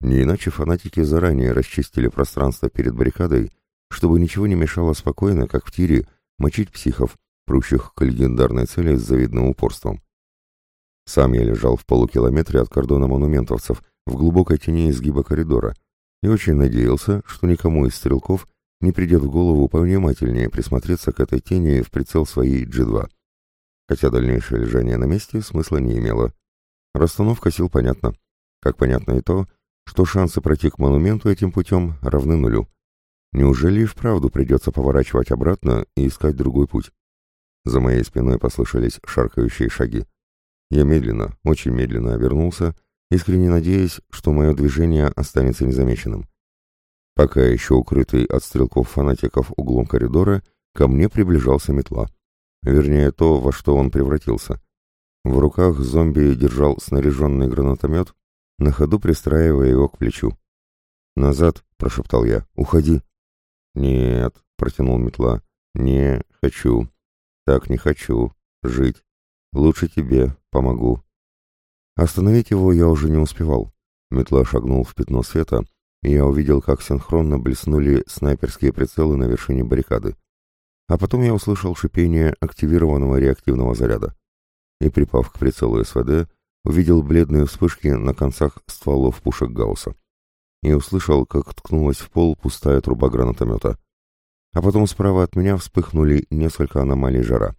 Не иначе фанатики заранее расчистили пространство перед баррикадой, чтобы ничего не мешало спокойно, как в тире, мочить психов, прущих к легендарной цели с завидным упорством. Сам я лежал в полукилометре от кордона монументовцев, в глубокой тени изгиба коридора, и очень надеялся, что никому из стрелков не придет в голову повнимательнее присмотреться к этой тени в прицел своей G2. Хотя дальнейшее лежание на месте смысла не имело. Расстановка сил понятна. Как понятно и то, что шансы пройти к монументу этим путем равны нулю. Неужели и вправду придется поворачивать обратно и искать другой путь? За моей спиной послышались шаркающие шаги. Я медленно, очень медленно обернулся искренне надеясь, что мое движение останется незамеченным. Пока еще укрытый от стрелков-фанатиков углом коридора, ко мне приближался метла. Вернее, то, во что он превратился. В руках зомби держал снаряженный гранатомет, на ходу пристраивая его к плечу. «Назад!» — прошептал я. «Уходи!» «Нет!» — протянул метла. «Не хочу. Так не хочу. Жить. Лучше тебе. Помогу». Остановить его я уже не успевал. Метла шагнул в пятно света, и я увидел, как синхронно блеснули снайперские прицелы на вершине баррикады. А потом я услышал шипение активированного реактивного заряда. И, припав к прицелу СВД, увидел бледные вспышки на концах стволов пушек Гаусса. И услышал, как ткнулась в пол пустая труба гранатомета. А потом справа от меня вспыхнули несколько аномалий жара.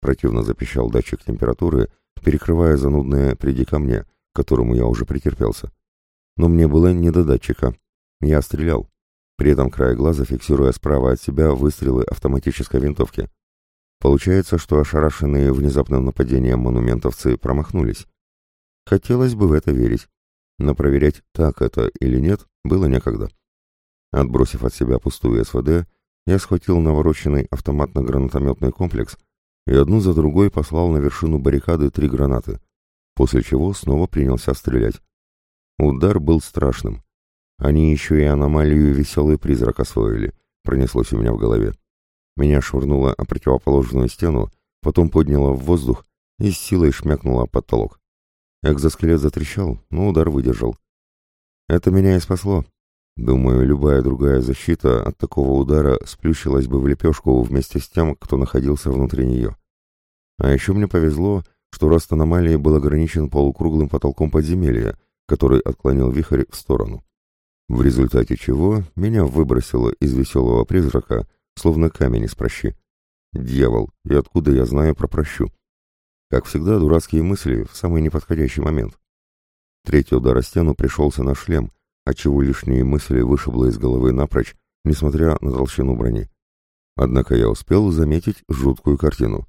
Противно запищал датчик температуры, перекрывая занудное «приди ко мне», к которому я уже претерпелся. Но мне было не до датчика. Я стрелял, при этом край глаза фиксируя справа от себя выстрелы автоматической винтовки. Получается, что ошарашенные внезапным нападением монументовцы промахнулись. Хотелось бы в это верить, но проверять, так это или нет, было некогда. Отбросив от себя пустую СВД, я схватил навороченный автоматно-гранатометный комплекс и одну за другой послал на вершину баррикады три гранаты, после чего снова принялся стрелять. Удар был страшным. Они еще и аномалию веселый призрак освоили, пронеслось у меня в голове. Меня швырнуло о противоположную стену, потом подняло в воздух и с силой шмякнуло под потолок. Экзоскелет затрещал, но удар выдержал. Это меня и спасло. Думаю, любая другая защита от такого удара сплющилась бы в лепешку вместе с тем, кто находился внутри нее. А еще мне повезло, что рост аномалии был ограничен полукруглым потолком подземелья, который отклонил вихрь в сторону. В результате чего меня выбросило из веселого призрака, словно камень из прощи. Дьявол, и откуда я знаю про прощу? Как всегда, дурацкие мысли в самый неподходящий момент. Третий удар о стену пришелся на шлем, отчего лишние мысли вышибло из головы напрочь, несмотря на толщину брони. Однако я успел заметить жуткую картину.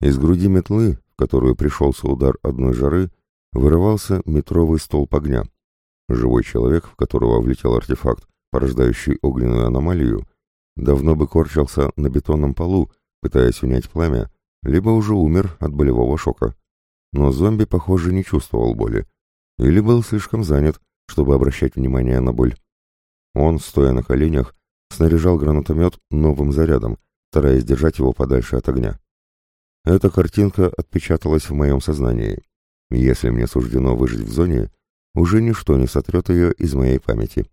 Из груди метлы, в которую пришелся удар одной жары, вырывался метровый столб огня. Живой человек, в которого влетел артефакт, порождающий огненную аномалию, давно бы корчился на бетонном полу, пытаясь унять пламя, либо уже умер от болевого шока. Но зомби, похоже, не чувствовал боли. Или был слишком занят, чтобы обращать внимание на боль. Он, стоя на коленях, снаряжал гранатомет новым зарядом, стараясь держать его подальше от огня. Эта картинка отпечаталась в моем сознании. Если мне суждено выжить в зоне, уже ничто не сотрет ее из моей памяти.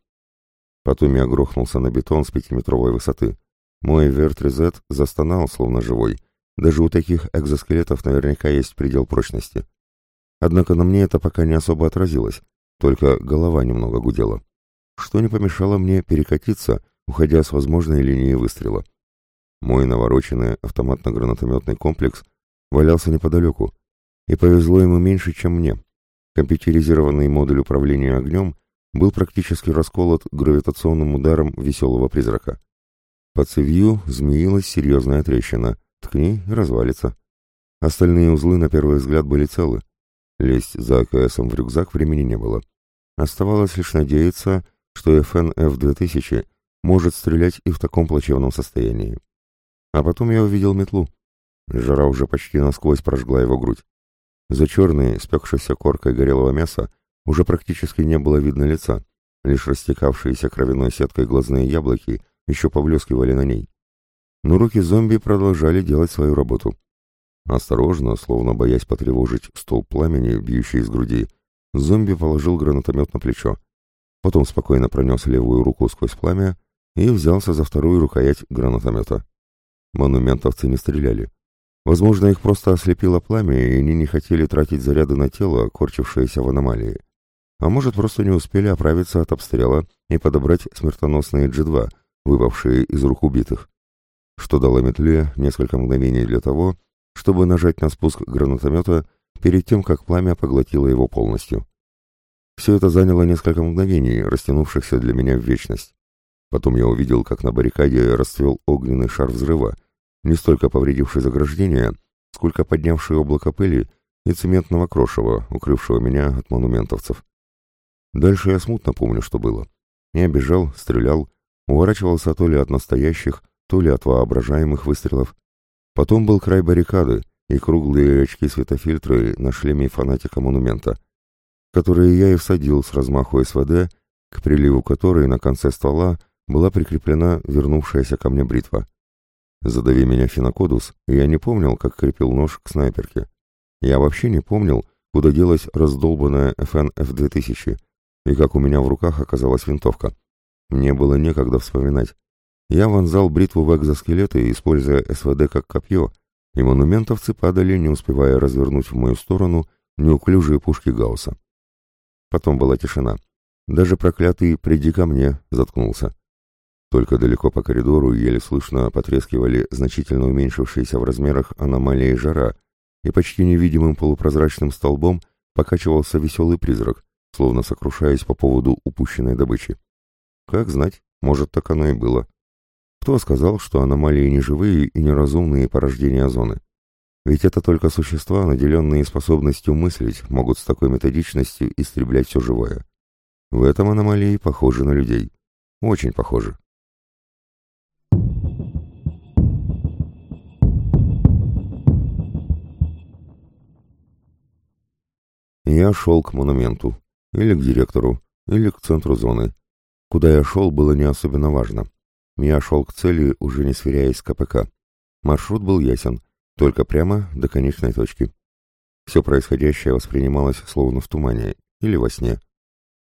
Потом я грохнулся на бетон с пятиметровой высоты. Мой верт-резет застонал, словно живой. Даже у таких экзоскелетов наверняка есть предел прочности. Однако на мне это пока не особо отразилось, только голова немного гудела. Что не помешало мне перекатиться, уходя с возможной линии выстрела. Мой навороченный автоматно-гранатометный комплекс валялся неподалеку, и повезло ему меньше, чем мне. Компьютеризированный модуль управления огнем был практически расколот гравитационным ударом веселого призрака. По цевью змеилась серьезная трещина, ткни развалится. Остальные узлы на первый взгляд были целы. Лезть за АКСом в рюкзак времени не было. Оставалось лишь надеяться, что FNF-2000 может стрелять и в таком плачевном состоянии. А потом я увидел метлу. Жара уже почти насквозь прожгла его грудь. За черной, спекшейся коркой горелого мяса уже практически не было видно лица, лишь растекавшиеся кровяной сеткой глазные яблоки еще поблескивали на ней. Но руки зомби продолжали делать свою работу. Осторожно, словно боясь потревожить столб пламени, бьющий из груди, зомби положил гранатомет на плечо. Потом спокойно пронес левую руку сквозь пламя и взялся за вторую рукоять гранатомета. Монументовцы не стреляли. Возможно, их просто ослепило пламя, и они не хотели тратить заряды на тело, корчившееся в аномалии. А может, просто не успели оправиться от обстрела и подобрать смертоносные G2, выпавшие из рук убитых. Что дало метле несколько мгновений для того, чтобы нажать на спуск гранатомета перед тем, как пламя поглотило его полностью. Все это заняло несколько мгновений, растянувшихся для меня в вечность. Потом я увидел, как на баррикаде расцвел огненный шар взрыва, не столько повредивший заграждение, сколько поднявший облако пыли и цементного крошева, укрывшего меня от монументовцев. Дальше я смутно помню, что было. Я бежал, стрелял, уворачивался то ли от настоящих, то ли от воображаемых выстрелов. Потом был край баррикады и круглые очки-светофильтры на шлеме фанатика монумента, которые я и всадил с размаху СВД, к приливу которой на конце ствола была прикреплена вернувшаяся ко мне бритва. Задави меня Финокодус, я не помнил, как крепил нож к снайперке. Я вообще не помнил, куда делась раздолбанная FN F2000 и как у меня в руках оказалась винтовка. Мне было некогда вспоминать. Я вонзал бритву в экзоскелеты, используя СВД как копье, и монументовцы падали, не успевая развернуть в мою сторону неуклюжие пушки Гаусса. Потом была тишина. Даже проклятый «приди ко мне» заткнулся. Только далеко по коридору еле слышно потрескивали значительно уменьшившиеся в размерах аномалии жара, и почти невидимым полупрозрачным столбом покачивался веселый призрак, словно сокрушаясь по поводу упущенной добычи. Как знать, может, так оно и было. Кто сказал, что аномалии не живые и неразумные порождения зоны? Ведь это только существа, наделенные способностью мыслить, могут с такой методичностью истреблять все живое. В этом аномалии похожи на людей. Очень похожи. Я шел к монументу, или к директору, или к центру зоны. Куда я шел, было не особенно важно. Я шел к цели, уже не сверяясь с КПК. Маршрут был ясен, только прямо до конечной точки. Все происходящее воспринималось словно в тумане или во сне.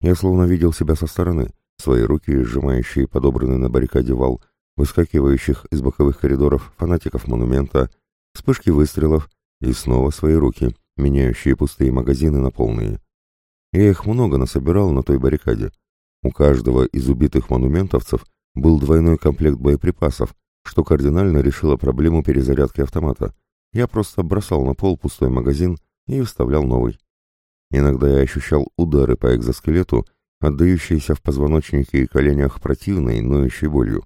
Я словно видел себя со стороны, свои руки, сжимающие подобранный на баррикаде вал, выскакивающих из боковых коридоров фанатиков монумента, вспышки выстрелов и снова свои руки, меняющие пустые магазины на полные. Я их много насобирал на той баррикаде. У каждого из убитых монументовцев был двойной комплект боеприпасов, что кардинально решило проблему перезарядки автомата. Я просто бросал на пол пустой магазин и вставлял новый. Иногда я ощущал удары по экзоскелету, отдающиеся в позвоночнике и коленях противной, ноющей болью.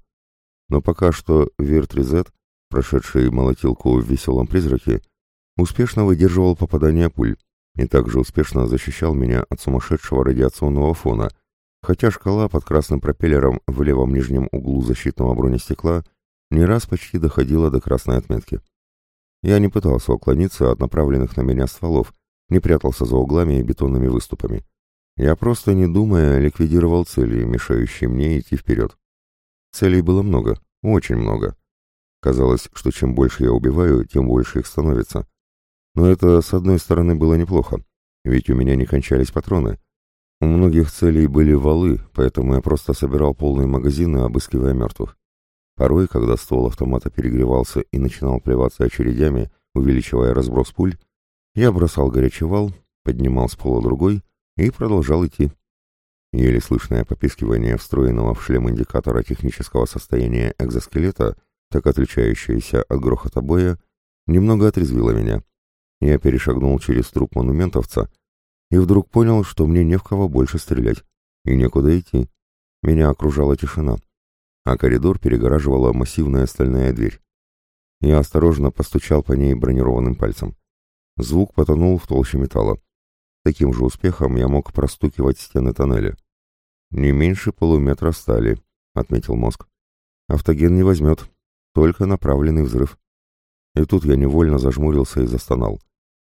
Но пока что Верт-Резет, прошедший молотилку в веселом призраке, успешно выдерживал попадание пуль и также успешно защищал меня от сумасшедшего радиационного фона, хотя шкала под красным пропеллером в левом нижнем углу защитного бронестекла не раз почти доходила до красной отметки. Я не пытался уклониться от направленных на меня стволов, не прятался за углами и бетонными выступами. Я просто, не думая, ликвидировал цели, мешающие мне идти вперед. Целей было много, очень много. Казалось, что чем больше я убиваю, тем больше их становится. Но это, с одной стороны, было неплохо, ведь у меня не кончались патроны. У многих целей были валы, поэтому я просто собирал полные магазины, обыскивая мертвых. Порой, когда ствол автомата перегревался и начинал плеваться очередями, увеличивая разброс пуль, я бросал горячий вал, поднимал с пола другой и продолжал идти. Еле слышное попискивание встроенного в шлем индикатора технического состояния экзоскелета, так отличающееся от грохота боя, немного отрезвило меня. Я перешагнул через труп монументовца и вдруг понял, что мне не в кого больше стрелять и некуда идти. Меня окружала тишина, а коридор перегораживала массивная стальная дверь. Я осторожно постучал по ней бронированным пальцем. Звук потонул в толще металла. Таким же успехом я мог простукивать стены тоннеля. «Не меньше полуметра стали», — отметил мозг. «Автоген не возьмет, только направленный взрыв». И тут я невольно зажмурился и застонал.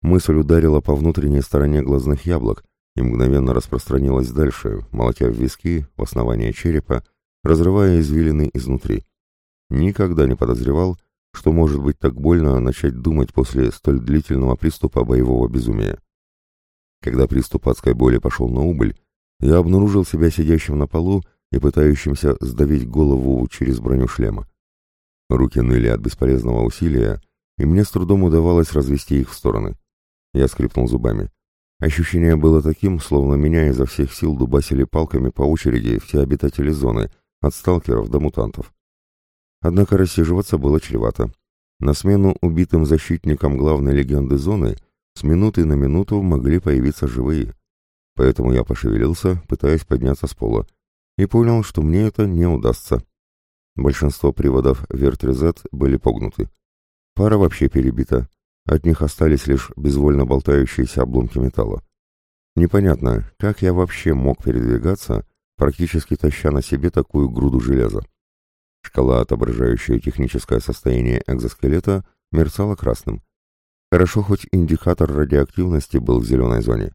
Мысль ударила по внутренней стороне глазных яблок и мгновенно распространилась дальше, молотя в виски, в основание черепа, разрывая извилины изнутри. Никогда не подозревал, что может быть так больно начать думать после столь длительного приступа боевого безумия. Когда приступ адской боли пошел на убыль, я обнаружил себя сидящим на полу и пытающимся сдавить голову через броню шлема. Руки ныли от бесполезного усилия, и мне с трудом удавалось развести их в стороны. Я скрипнул зубами. Ощущение было таким, словно меня изо всех сил дубасили палками по очереди все обитатели зоны, от сталкеров до мутантов. Однако рассиживаться было чревато. На смену убитым защитникам главной легенды зоны с минуты на минуту могли появиться живые. Поэтому я пошевелился, пытаясь подняться с пола, и понял, что мне это не удастся. Большинство приводов верт-резет были погнуты. Пара вообще перебита, от них остались лишь безвольно болтающиеся обломки металла. Непонятно, как я вообще мог передвигаться, практически таща на себе такую груду железа. Шкала, отображающая техническое состояние экзоскелета, мерцала красным. Хорошо, хоть индикатор радиоактивности был в зеленой зоне.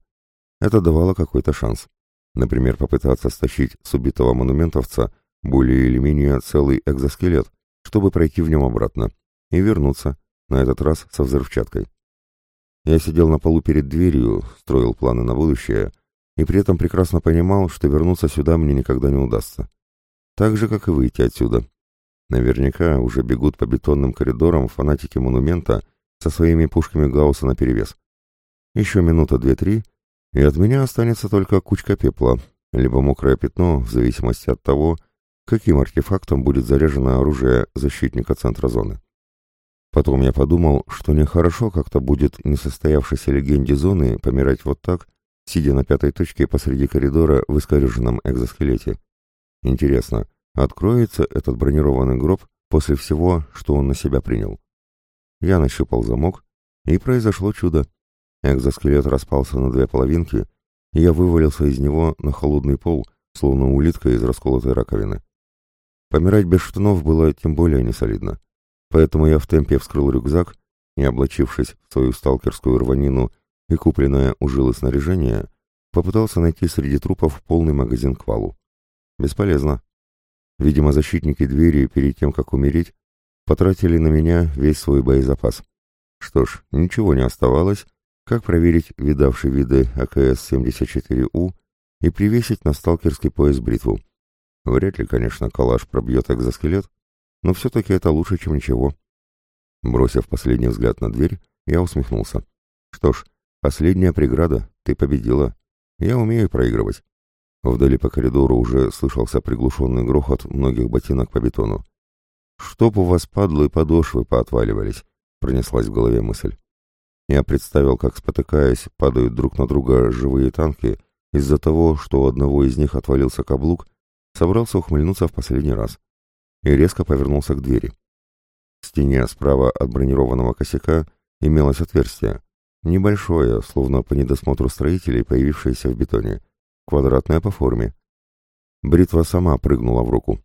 Это давало какой-то шанс. Например, попытаться стащить с убитого монументовца более или менее целый экзоскелет, чтобы пройти в нем обратно, и вернуться, на этот раз со взрывчаткой. Я сидел на полу перед дверью, строил планы на будущее, и при этом прекрасно понимал, что вернуться сюда мне никогда не удастся. Так же, как и выйти отсюда. Наверняка уже бегут по бетонным коридорам фанатики монумента со своими пушками Гаусса наперевес. Еще минута две-три, и от меня останется только кучка пепла, либо мокрое пятно, в зависимости от того, каким артефактом будет заряжено оружие защитника центра зоны. Потом я подумал, что нехорошо как-то будет несостоявшейся легенде зоны помирать вот так, сидя на пятой точке посреди коридора в искореженном экзоскелете. Интересно, откроется этот бронированный гроб после всего, что он на себя принял? Я нащупал замок, и произошло чудо. Экзоскелет распался на две половинки, и я вывалился из него на холодный пол, словно улитка из расколотой раковины. Помирать без штанов было тем более несолидно. Поэтому я в темпе вскрыл рюкзак и, облачившись в свою сталкерскую рванину и купленное у жилы снаряжение, попытался найти среди трупов полный магазин к валу. Бесполезно. Видимо, защитники двери перед тем, как умереть, потратили на меня весь свой боезапас. Что ж, ничего не оставалось, как проверить видавший виды АКС-74У и привесить на сталкерский пояс бритву. Вряд ли, конечно, калаш пробьет экзоскелет, но все-таки это лучше, чем ничего. Бросив последний взгляд на дверь, я усмехнулся. Что ж, последняя преграда, ты победила. Я умею проигрывать. Вдали по коридору уже слышался приглушенный грохот многих ботинок по бетону. «Чтоб у вас, падлы, подошвы поотваливались», — пронеслась в голове мысль. Я представил, как, спотыкаясь, падают друг на друга живые танки из-за того, что у одного из них отвалился каблук, собрался ухмыльнуться в последний раз и резко повернулся к двери. В стене справа от бронированного косяка имелось отверстие, небольшое, словно по недосмотру строителей, появившееся в бетоне, квадратное по форме. Бритва сама прыгнула в руку.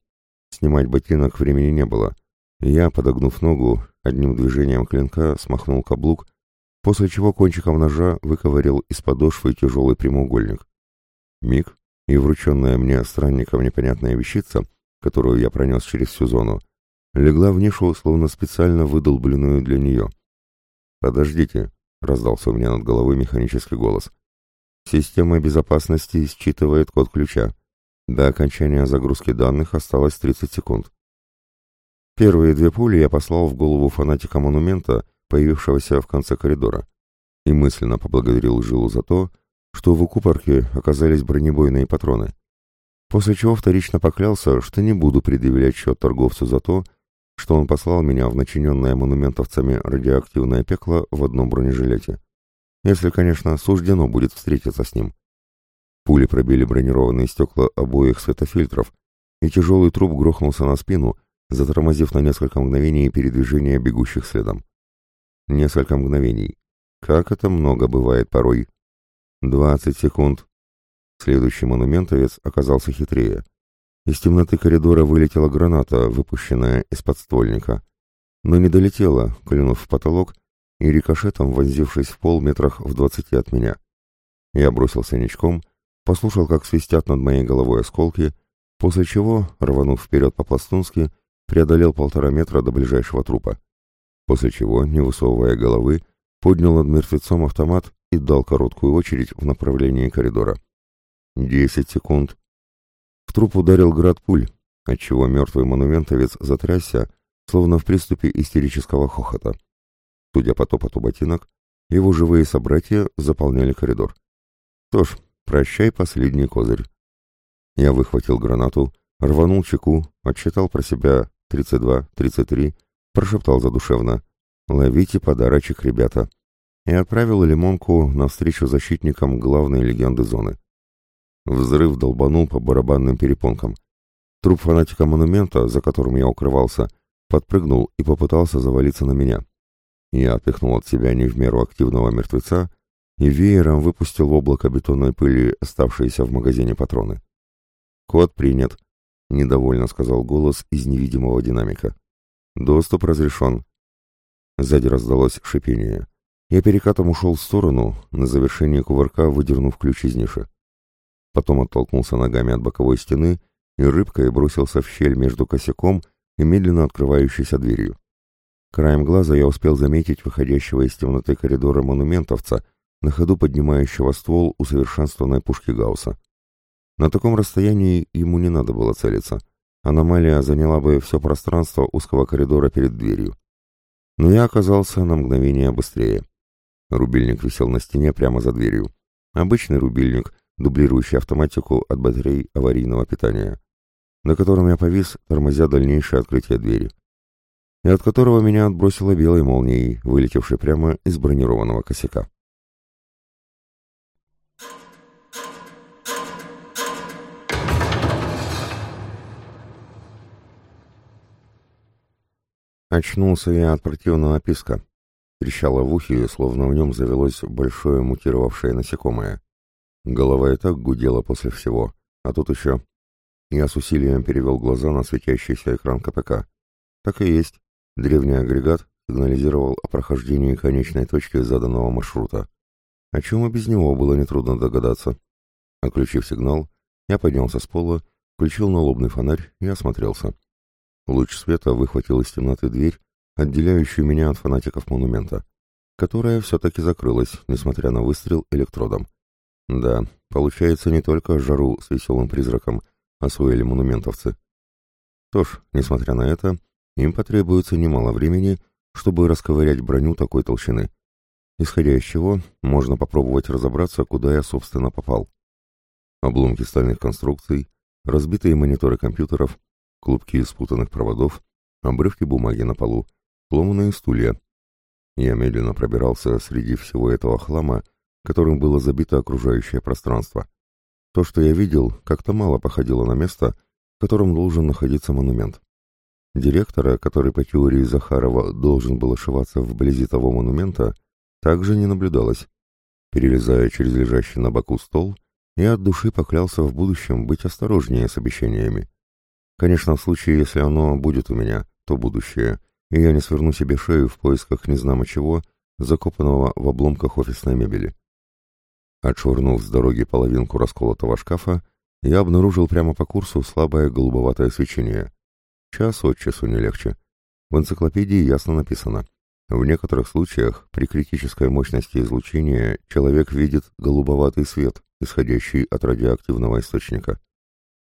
Снимать ботинок времени не было. Я, подогнув ногу, одним движением клинка смахнул каблук, после чего кончиком ножа выковырял из подошвы тяжелый прямоугольник. Миг, и врученная мне странником непонятная вещица которую я пронес через всю зону, легла в нишу, словно специально выдолбленную для нее. «Подождите», — раздался у меня над головой механический голос. «Система безопасности считывает код ключа. До окончания загрузки данных осталось 30 секунд». Первые две пули я послал в голову фанатика монумента, появившегося в конце коридора, и мысленно поблагодарил Жилу за то, что в укупорке оказались бронебойные патроны после чего вторично поклялся, что не буду предъявлять счет торговцу за то, что он послал меня в начиненное монументовцами радиоактивное пекло в одном бронежилете. Если, конечно, суждено будет встретиться с ним. Пули пробили бронированные стекла обоих светофильтров, и тяжелый труп грохнулся на спину, затормозив на несколько мгновений передвижения бегущих следом. Несколько мгновений. Как это много бывает порой. Двадцать секунд, Следующий монументовец оказался хитрее. Из темноты коридора вылетела граната, выпущенная из подствольника. Но не долетела, клюнув в потолок и рикошетом вонзившись в пол метрах в двадцати от меня. Я бросился ничком, послушал, как свистят над моей головой осколки, после чего, рванув вперед по-пластунски, преодолел полтора метра до ближайшего трупа. После чего, не высовывая головы, поднял над мертвецом автомат и дал короткую очередь в направлении коридора. Десять секунд. В труп ударил град пуль, отчего мертвый монументовец затрясся, словно в приступе истерического хохота. Судя по топоту ботинок, его живые собратья заполняли коридор. Что ж, прощай последний козырь. Я выхватил гранату, рванул чеку, отсчитал про себя 32, 33, прошептал задушевно «Ловите подарочек, ребята!» и отправил лимонку навстречу защитникам главной легенды зоны. Взрыв долбанул по барабанным перепонкам. Труп фанатика монумента, за которым я укрывался, подпрыгнул и попытался завалиться на меня. Я отпихнул от себя не в меру активного мертвеца и веером выпустил облако бетонной пыли оставшиеся в магазине патроны. «Код принят», — недовольно сказал голос из невидимого динамика. «Доступ разрешен». Сзади раздалось шипение. Я перекатом ушел в сторону, на завершении кувырка выдернув ключ из ниши. Потом оттолкнулся ногами от боковой стены и рыбкой бросился в щель между косяком и медленно открывающейся дверью. Краем глаза я успел заметить выходящего из темноты коридора монументовца, на ходу поднимающего ствол усовершенствованной пушки Гаусса. На таком расстоянии ему не надо было целиться. Аномалия заняла бы все пространство узкого коридора перед дверью. Но я оказался на мгновение быстрее. Рубильник висел на стене прямо за дверью. Обычный рубильник, дублирующий автоматику от батарей аварийного питания, на котором я повис, тормозя дальнейшее открытие двери, и от которого меня отбросило белой молнией, вылетевшей прямо из бронированного косяка. Очнулся я от противного писка. Трещало в ухе, словно в нем завелось большое мутировавшее насекомое. Голова и так гудела после всего, а тут еще... Я с усилием перевел глаза на светящийся экран КПК. Так и есть. Древний агрегат сигнализировал о прохождении конечной точки заданного маршрута. О чем и без него было нетрудно догадаться. Отключив сигнал, я поднялся с пола, включил налобный фонарь и осмотрелся. Луч света выхватил из темноты дверь, отделяющую меня от фанатиков монумента, которая все-таки закрылась, несмотря на выстрел электродом. Да, получается, не только жару с веселым призраком освоили монументовцы. Что ж, несмотря на это, им потребуется немало времени, чтобы расковырять броню такой толщины. Исходя из чего, можно попробовать разобраться, куда я, собственно, попал. Обломки стальных конструкций, разбитые мониторы компьютеров, клубки из спутанных проводов, обрывки бумаги на полу, сломанные стулья. Я медленно пробирался среди всего этого хлама, которым было забито окружающее пространство. То, что я видел, как-то мало походило на место, в котором должен находиться монумент. Директора, который по теории Захарова должен был ошиваться вблизи того монумента, также не наблюдалось. Перелезая через лежащий на боку стол, я от души поклялся в будущем быть осторожнее с обещаниями. Конечно, в случае, если оно будет у меня, то будущее, и я не сверну себе шею в поисках незнамо чего, закопанного в обломках офисной мебели. Отшвырнув с дороги половинку расколотого шкафа, я обнаружил прямо по курсу слабое голубоватое свечение. Час от часу не легче. В энциклопедии ясно написано. В некоторых случаях при критической мощности излучения человек видит голубоватый свет, исходящий от радиоактивного источника.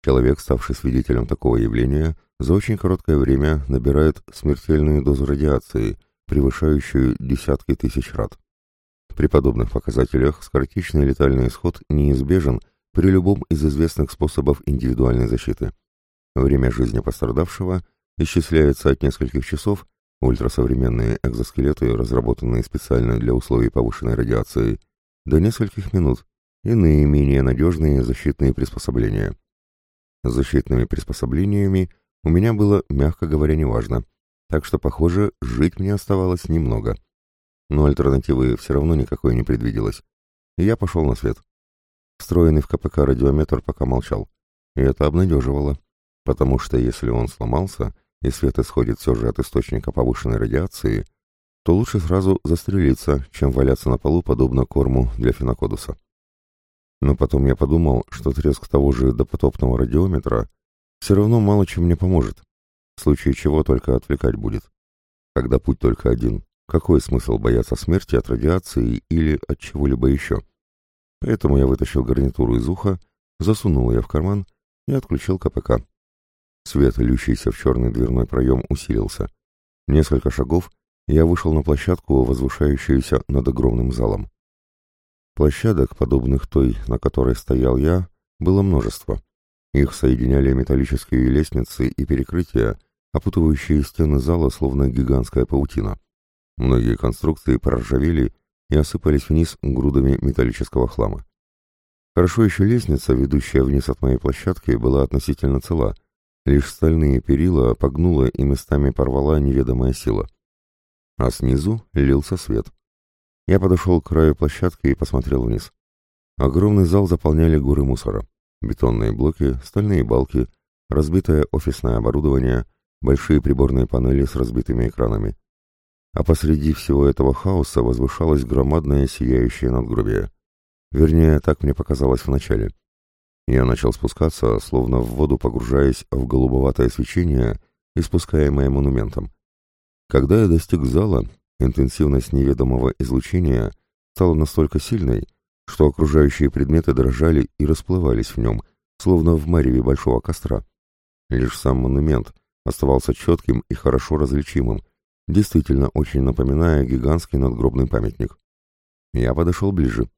Человек, ставший свидетелем такого явления, за очень короткое время набирает смертельную дозу радиации, превышающую десятки тысяч рад. При подобных показателях скоротечный летальный исход неизбежен при любом из известных способов индивидуальной защиты. Время жизни пострадавшего исчисляется от нескольких часов, ультрасовременные экзоскелеты, разработанные специально для условий повышенной радиации, до нескольких минут, иные менее надежные защитные приспособления. Защитными приспособлениями у меня было, мягко говоря, неважно, так что, похоже, жить мне оставалось немного. Но альтернативы все равно никакой не предвиделось, и я пошел на свет. Встроенный в КПК радиометр пока молчал, и это обнадеживало, потому что если он сломался, и свет исходит все же от источника повышенной радиации, то лучше сразу застрелиться, чем валяться на полу, подобно корму для фенокодуса. Но потом я подумал, что треск того же допотопного радиометра все равно мало чем мне поможет, в случае чего только отвлекать будет. Когда путь только один, какой смысл бояться смерти от радиации или от чего-либо еще? Поэтому я вытащил гарнитуру из уха, засунул ее в карман и отключил КПК. Свет, льющийся в черный дверной проем, усилился. Несколько шагов, я вышел на площадку, возвышающуюся над огромным залом. Площадок, подобных той, на которой стоял я, было множество. Их соединяли металлические лестницы и перекрытия, опутывающие стены зала, словно гигантская паутина. Многие конструкции проржавели и осыпались вниз грудами металлического хлама. Хорошо еще лестница, ведущая вниз от моей площадки, была относительно цела, лишь стальные перила погнула и местами порвала неведомая сила. А снизу лился свет. Я подошел к краю площадки и посмотрел вниз. Огромный зал заполняли горы мусора. Бетонные блоки, стальные балки, разбитое офисное оборудование, большие приборные панели с разбитыми экранами. А посреди всего этого хаоса возвышалось громадное сияющее надгробие. Вернее, так мне показалось вначале. Я начал спускаться, словно в воду погружаясь в голубоватое свечение, испускаемое монументом. Когда я достиг зала, интенсивность неведомого излучения стала настолько сильной, что окружающие предметы дрожали и расплывались в нем, словно в мареве большого костра. Лишь сам монумент оставался четким и хорошо различимым, действительно очень напоминая гигантский надгробный памятник. Я подошел ближе.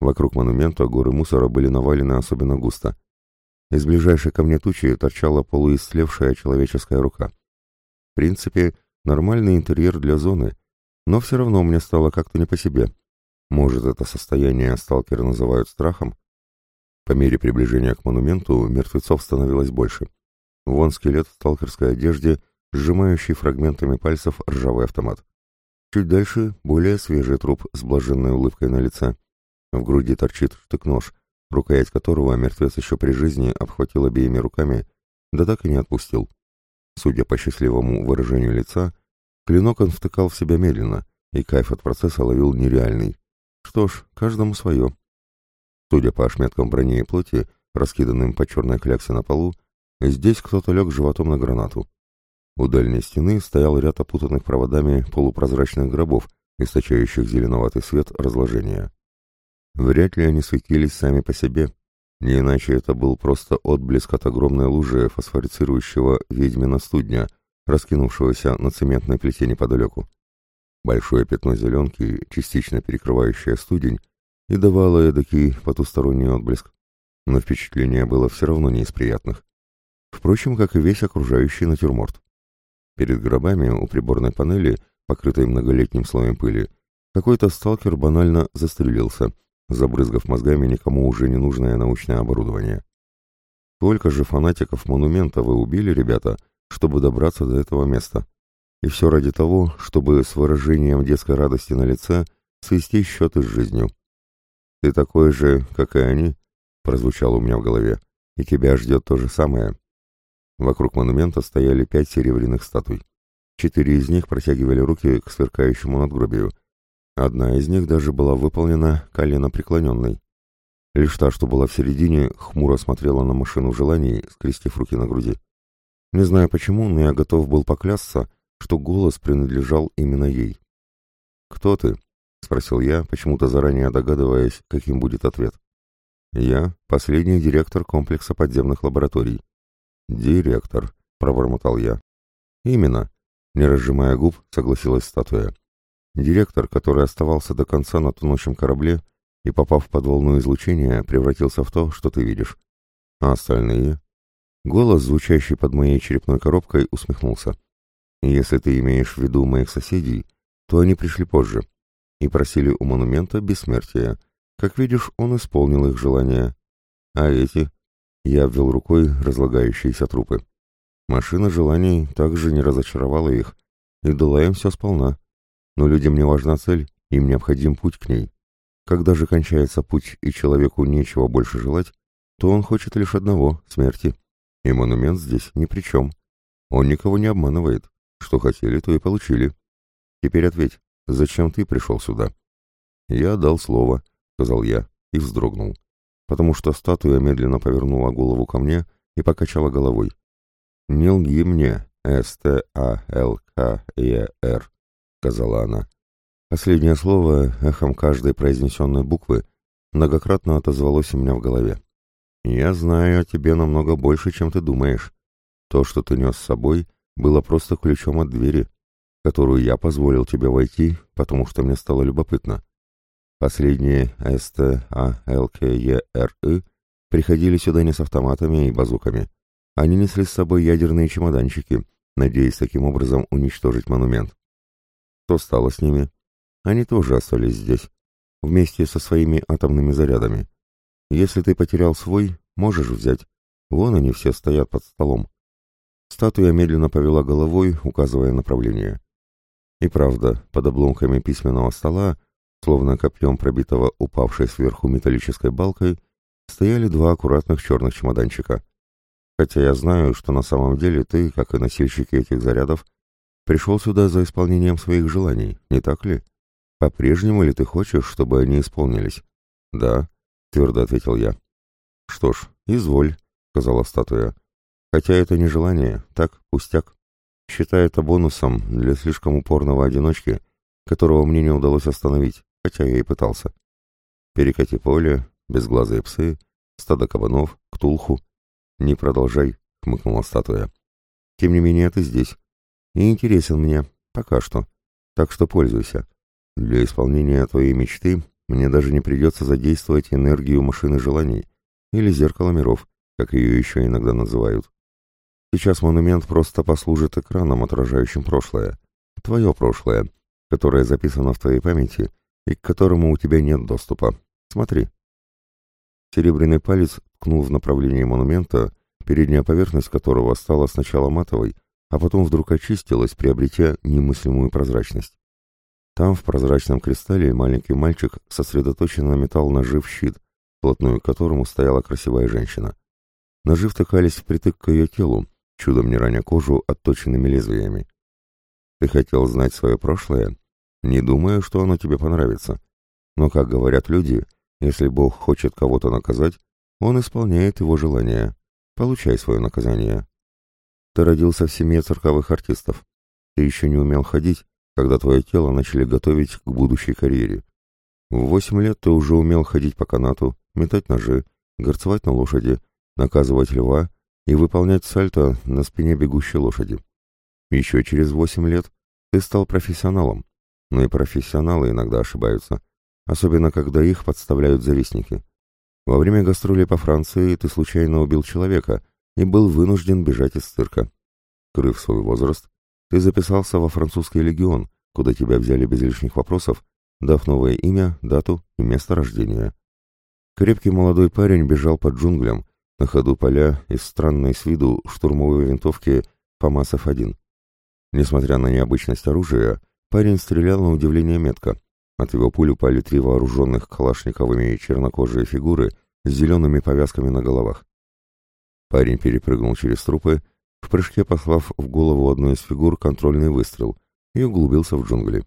Вокруг монумента горы мусора были навалены особенно густо. Из ближайшей ко мне тучи торчала полуистлевшая человеческая рука. В принципе, нормальный интерьер для зоны, но все равно мне стало как-то не по себе. Может, это состояние сталкеры называют страхом? По мере приближения к монументу мертвецов становилось больше. Вон скелет в сталкерской одежде, сжимающий фрагментами пальцев ржавый автомат. Чуть дальше более свежий труп с блаженной улыбкой на лице. В груди торчит штык-нож, рукоять которого мертвец еще при жизни обхватил обеими руками, да так и не отпустил. Судя по счастливому выражению лица, клинок он втыкал в себя медленно, и кайф от процесса ловил нереальный. Что ж, каждому свое. Судя по ошметкам брони и плоти, раскиданным по черной кляксе на полу, здесь кто-то лег животом на гранату. У дальней стены стоял ряд опутанных проводами полупрозрачных гробов, источающих зеленоватый свет разложения. Вряд ли они светились сами по себе, не иначе это был просто отблеск от огромной лужи фосфорицирующего ведьмина студня, раскинувшегося на цементной плите неподалеку. Большое пятно зеленки, частично перекрывающее студень, и давало эдакий потусторонний отблеск. Но впечатление было все равно не из приятных. Впрочем, как и весь окружающий натюрморт. Перед гробами у приборной панели, покрытой многолетним слоем пыли, какой-то сталкер банально застрелился, забрызгав мозгами никому уже не нужное научное оборудование. Только же фанатиков монумента вы убили, ребята, чтобы добраться до этого места. И все ради того, чтобы с выражением детской радости на лице свести счеты с жизнью. «Ты такой же, как и они», — прозвучало у меня в голове, — «и тебя ждет то же самое». Вокруг монумента стояли пять серебряных статуй. Четыре из них протягивали руки к сверкающему надгробию. Одна из них даже была выполнена колено преклоненной. Лишь та, что была в середине, хмуро смотрела на машину желаний, скрестив руки на груди. Не знаю почему, но я готов был поклясться, что голос принадлежал именно ей. «Кто ты?» — спросил я, почему-то заранее догадываясь, каким будет ответ. «Я — последний директор комплекса подземных лабораторий». «Директор», — пробормотал я. «Именно», — не разжимая губ, согласилась статуя. «Директор, который оставался до конца на тонущем корабле и, попав под волну излучения, превратился в то, что ты видишь. А остальные?» Голос, звучащий под моей черепной коробкой, усмехнулся. Если ты имеешь в виду моих соседей, то они пришли позже и просили у монумента бессмертия. Как видишь, он исполнил их желание. А эти? Я обвел рукой разлагающиеся трупы. Машина желаний также не разочаровала их и дала им все сполна. Но людям не важна цель, им необходим путь к ней. Когда же кончается путь и человеку нечего больше желать, то он хочет лишь одного — смерти. И монумент здесь ни при чем. Он никого не обманывает. Что хотели, то и получили. Теперь ответь, зачем ты пришел сюда? Я дал слово, сказал я, и вздрогнул, потому что статуя медленно повернула голову ко мне и покачала головой. Не лги мне, С-Т-А-Л-К-Е-Р, сказала она. Последнее слово, эхом каждой произнесенной буквы, многократно отозвалось у меня в голове. «Я знаю о тебе намного больше, чем ты думаешь. То, что ты нес с собой, было просто ключом от двери, которую я позволил тебе войти, потому что мне стало любопытно. Последние СТ, ЛК, Е, Р, И приходили сюда не с автоматами и базуками. Они несли с собой ядерные чемоданчики, надеясь таким образом уничтожить монумент. Что стало с ними? Они тоже остались здесь, вместе со своими атомными зарядами. Если ты потерял свой, можешь взять. Вон они все стоят под столом. Статуя медленно повела головой, указывая направление. И правда, под обломками письменного стола, словно копьем пробитого упавшей сверху металлической балкой, стояли два аккуратных черных чемоданчика. Хотя я знаю, что на самом деле ты, как и носильщики этих зарядов, пришел сюда за исполнением своих желаний, не так ли? По-прежнему ли ты хочешь, чтобы они исполнились? Да, твердо ответил я. Что ж, изволь, сказала статуя. Хотя это не желание, так, пустяк. Считай это бонусом для слишком упорного одиночки, которого мне не удалось остановить, хотя я и пытался. Перекати поле, безглазые псы, стадо кабанов, ктулху. Не продолжай, хмыкнула статуя. Тем не менее, ты здесь. И интересен мне, пока что. Так что пользуйся. Для исполнения твоей мечты мне даже не придется задействовать энергию машины желаний или зеркало миров, как ее еще иногда называют. Сейчас монумент просто послужит экраном, отражающим прошлое. Твое прошлое, которое записано в твоей памяти и к которому у тебя нет доступа. Смотри. Серебряный палец ткнул в направлении монумента, передняя поверхность которого стала сначала матовой, а потом вдруг очистилась, приобретя немыслимую прозрачность. Там, в прозрачном кристалле, маленький мальчик сосредоточенно метал ножи в щит, вплотную к которому стояла красивая женщина. Ножи втыкались впритык к ее телу, чудом не раня кожу отточенными лезвиями. Ты хотел знать свое прошлое? Не думаю, что оно тебе понравится. Но, как говорят люди, если Бог хочет кого-то наказать, он исполняет его желание. Получай свое наказание. Ты родился в семье цирковых артистов. Ты еще не умел ходить, когда твое тело начали готовить к будущей карьере. В восемь лет ты уже умел ходить по канату, метать ножи, горцевать на лошади, наказывать льва и выполнять сальто на спине бегущей лошади. Еще через восемь лет ты стал профессионалом, но и профессионалы иногда ошибаются, особенно когда их подставляют завистники. Во время гастролей по Франции ты случайно убил человека и был вынужден бежать из цирка. Крыв свой возраст, ты записался во французский легион, куда тебя взяли без лишних вопросов, дав новое имя, дату и место рождения. Крепкий молодой парень бежал под джунглям, на ходу поля из странной с виду штурмовой винтовки ПАМАСов-1. Несмотря на необычность оружия, парень стрелял на удивление метко. От его пуль упали три вооруженных калашниковыми чернокожие фигуры с зелеными повязками на головах. Парень перепрыгнул через трупы, в прыжке послав в голову одной из фигур контрольный выстрел и углубился в джунгли.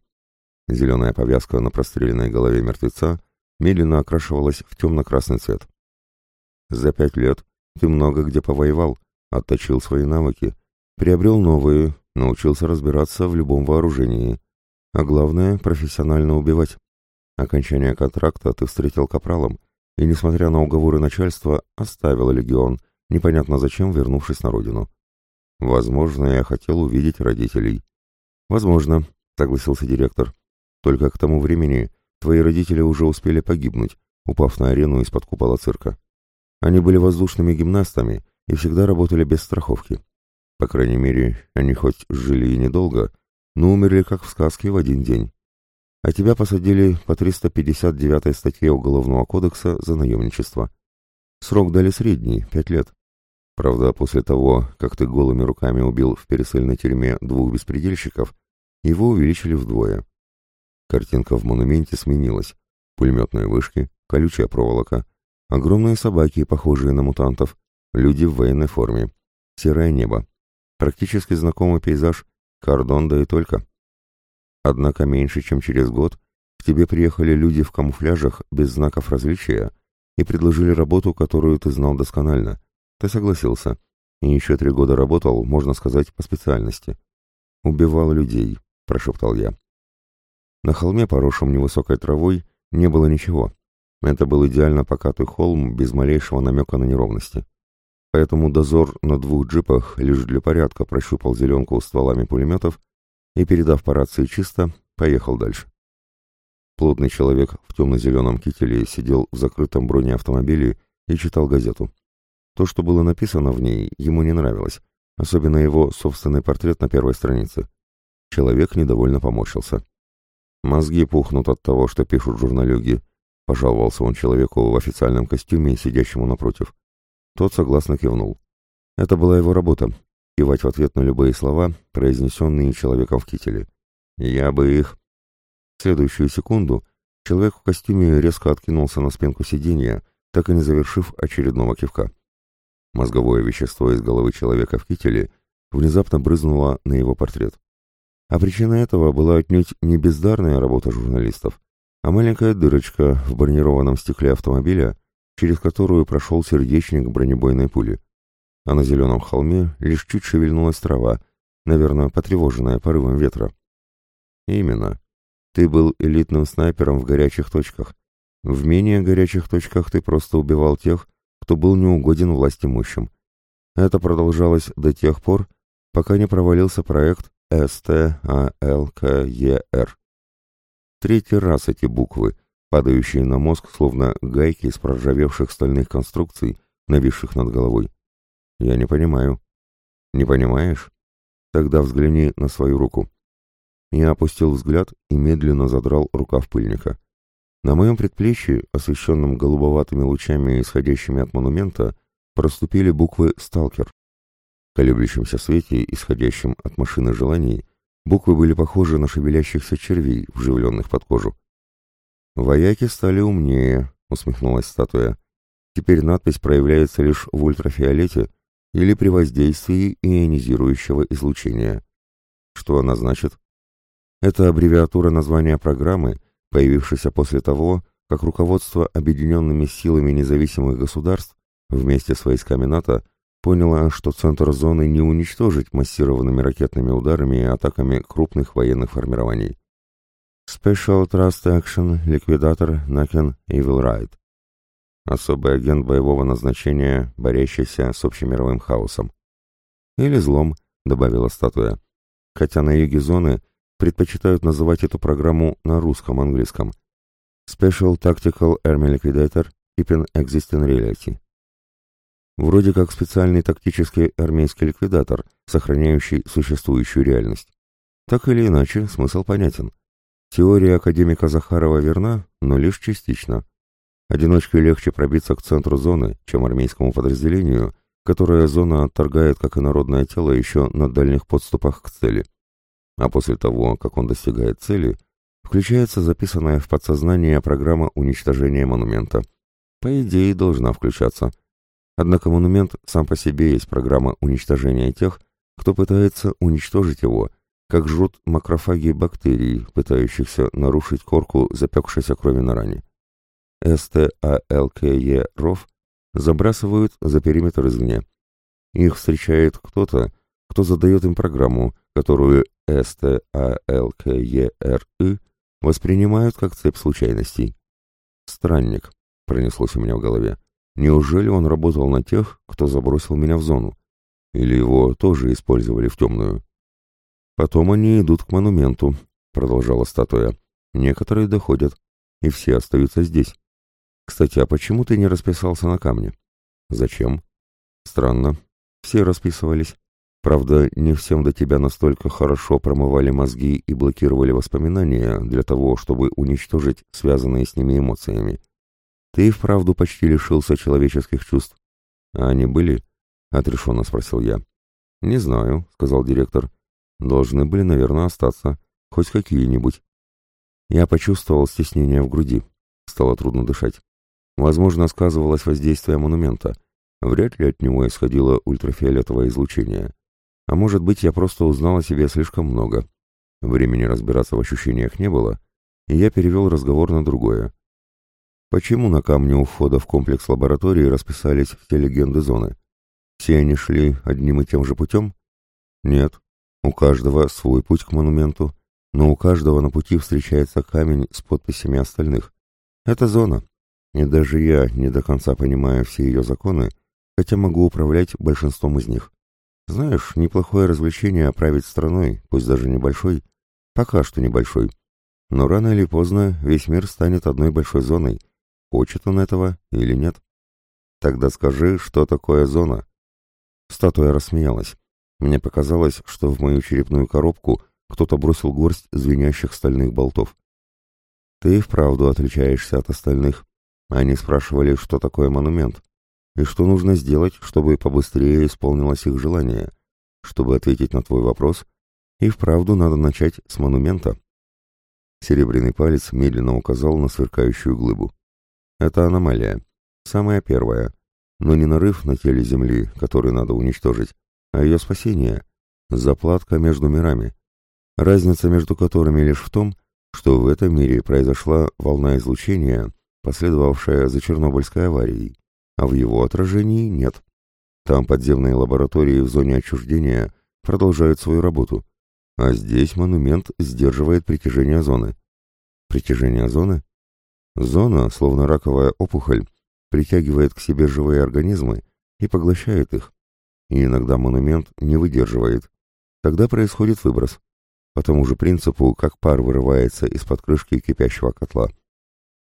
Зеленая повязка на простреленной голове мертвеца медленно окрашивалась в темно-красный цвет. За пять лет ты много где повоевал, отточил свои навыки, приобрел новые, научился разбираться в любом вооружении, а главное — профессионально убивать. Окончание контракта ты встретил капралом, и, несмотря на уговоры начальства, оставил легион, непонятно зачем вернувшись на родину. Возможно, я хотел увидеть родителей. Возможно, согласился директор. Только к тому времени твои родители уже успели погибнуть, упав на арену из-под купола цирка. Они были воздушными гимнастами и всегда работали без страховки. По крайней мере, они хоть жили и недолго, но умерли как в сказке в один день. А тебя посадили по 359 статье Уголовного кодекса за наемничество. Срок дали средний, пять лет. Правда, после того, как ты голыми руками убил в пересыльной тюрьме двух беспредельщиков, его увеличили вдвое. Картинка в монументе сменилась. Пулеметные вышки, колючая проволока, Огромные собаки, похожие на мутантов, люди в военной форме, серое небо. Практически знакомый пейзаж, кордон да и только. Однако меньше, чем через год, к тебе приехали люди в камуфляжах без знаков различия и предложили работу, которую ты знал досконально. Ты согласился. И еще три года работал, можно сказать, по специальности. «Убивал людей», — прошептал я. На холме, поросшем невысокой травой, не было ничего. Это был идеально покатый холм без малейшего намека на неровности. Поэтому дозор на двух джипах лишь для порядка прощупал зеленку стволами пулеметов и, передав по рации чисто, поехал дальше. Плотный человек в темно-зеленом кителе сидел в закрытом бронеавтомобиле и читал газету. То, что было написано в ней, ему не нравилось, особенно его собственный портрет на первой странице. Человек недовольно поморщился. Мозги пухнут от того, что пишут журналюги, — пожаловался он человеку в официальном костюме, сидящему напротив. Тот согласно кивнул. Это была его работа — кивать в ответ на любые слова, произнесенные человеком в кителе. «Я бы их...» В следующую секунду человек в костюме резко откинулся на спинку сиденья, так и не завершив очередного кивка. Мозговое вещество из головы человека в кителе внезапно брызнуло на его портрет. А причина этого была отнюдь не бездарная работа журналистов, а маленькая дырочка в бронированном стекле автомобиля, через которую прошел сердечник бронебойной пули. А на зеленом холме лишь чуть шевельнулась трава, наверное, потревоженная порывом ветра. Именно. Ты был элитным снайпером в горячих точках. В менее горячих точках ты просто убивал тех, кто был неугоден власти имущим. Это продолжалось до тех пор, пока не провалился проект СТАЛКЕР. Третий раз эти буквы, падающие на мозг, словно гайки из проржавевших стальных конструкций, нависших над головой. Я не понимаю. Не понимаешь? Тогда взгляни на свою руку. Я опустил взгляд и медленно задрал рукав пыльника. На моем предплечье, освещенном голубоватыми лучами, исходящими от монумента, проступили буквы «Сталкер». В колеблющемся свете, исходящем от машины желаний, Буквы были похожи на шевелящихся червей, вживленных под кожу. «Вояки стали умнее», — усмехнулась статуя. «Теперь надпись проявляется лишь в ультрафиолете или при воздействии ионизирующего излучения». Что она значит? Это аббревиатура названия программы, появившейся после того, как руководство Объединенными силами независимых государств вместе с войсками НАТО поняла, что центр зоны не уничтожить массированными ракетными ударами и атаками крупных военных формирований. Special Trust Action Ликвидатор Накен Evil Ride. Особый агент боевого назначения, борящийся с общемировым хаосом. Или злом, добавила статуя. Хотя на юге зоны предпочитают называть эту программу на русском английском. Special Tactical Army Liquidator Keeping Existing Reality. Вроде как специальный тактический армейский ликвидатор, сохраняющий существующую реальность. Так или иначе, смысл понятен. Теория академика Захарова верна, но лишь частично. Одиночке легче пробиться к центру зоны, чем армейскому подразделению, которое зона отторгает как инородное тело еще на дальних подступах к цели. А после того, как он достигает цели, включается записанная в подсознание программа уничтожения монумента. По идее, должна включаться – Однако монумент сам по себе есть программа уничтожения тех, кто пытается уничтожить его, как жрут макрофаги бактерий, пытающихся нарушить корку запекшейся крови на ране. СТАЛКЕ РОВ забрасывают за периметр извне. Их встречает кто-то, кто задает им программу, которую СТАЛКЕРы воспринимают как цепь случайностей. «Странник», — пронеслось у меня в голове. Неужели он работал на тех, кто забросил меня в зону? Или его тоже использовали в темную? Потом они идут к монументу, продолжала статуя. Некоторые доходят, и все остаются здесь. Кстати, а почему ты не расписался на камне? Зачем? Странно. Все расписывались. Правда, не всем до тебя настолько хорошо промывали мозги и блокировали воспоминания для того, чтобы уничтожить связанные с ними эмоциями. Ты и вправду почти лишился человеческих чувств. А они были? Отрешенно спросил я. Не знаю, сказал директор. Должны были, наверное, остаться. Хоть какие-нибудь. Я почувствовал стеснение в груди. Стало трудно дышать. Возможно, сказывалось воздействие монумента. Вряд ли от него исходило ультрафиолетовое излучение. А может быть, я просто узнал о себе слишком много. Времени разбираться в ощущениях не было, и я перевел разговор на другое. Почему на камне у входа в комплекс лаборатории расписались все легенды зоны? Все они шли одним и тем же путем? Нет. У каждого свой путь к монументу, но у каждого на пути встречается камень с подписями остальных. Это зона. И даже я не до конца понимаю все ее законы, хотя могу управлять большинством из них. Знаешь, неплохое развлечение править страной, пусть даже небольшой, пока что небольшой. Но рано или поздно весь мир станет одной большой зоной, Хочет он этого или нет? Тогда скажи, что такое зона? Статуя рассмеялась. Мне показалось, что в мою черепную коробку кто-то бросил горсть звенящих стальных болтов. Ты вправду отличаешься от остальных. Они спрашивали, что такое монумент, и что нужно сделать, чтобы побыстрее исполнилось их желание. Чтобы ответить на твой вопрос, и вправду надо начать с монумента. Серебряный палец медленно указал на сверкающую глыбу. Это аномалия. самое первое. Но не нарыв на теле Земли, который надо уничтожить, а ее спасение. Заплатка между мирами. Разница между которыми лишь в том, что в этом мире произошла волна излучения, последовавшая за Чернобыльской аварией, а в его отражении нет. Там подземные лаборатории в зоне отчуждения продолжают свою работу, а здесь монумент сдерживает притяжение зоны. Притяжение зоны? Зона, словно раковая опухоль, притягивает к себе живые организмы и поглощает их. И иногда монумент не выдерживает. Тогда происходит выброс. По тому же принципу, как пар вырывается из-под крышки кипящего котла.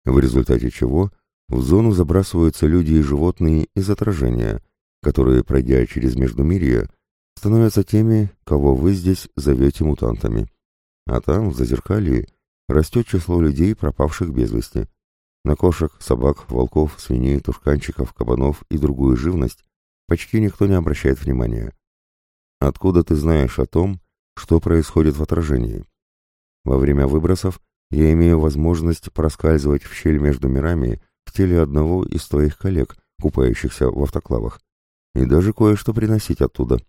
В результате чего в зону забрасываются люди и животные из отражения, которые, пройдя через Междумирье, становятся теми, кого вы здесь зовете мутантами. А там, в Зазеркалье, растет число людей, пропавших без вести. На кошек, собак, волков, свиней, тушканчиков, кабанов и другую живность почти никто не обращает внимания. Откуда ты знаешь о том, что происходит в отражении? Во время выбросов я имею возможность проскальзывать в щель между мирами в теле одного из твоих коллег, купающихся в автоклавах, и даже кое-что приносить оттуда.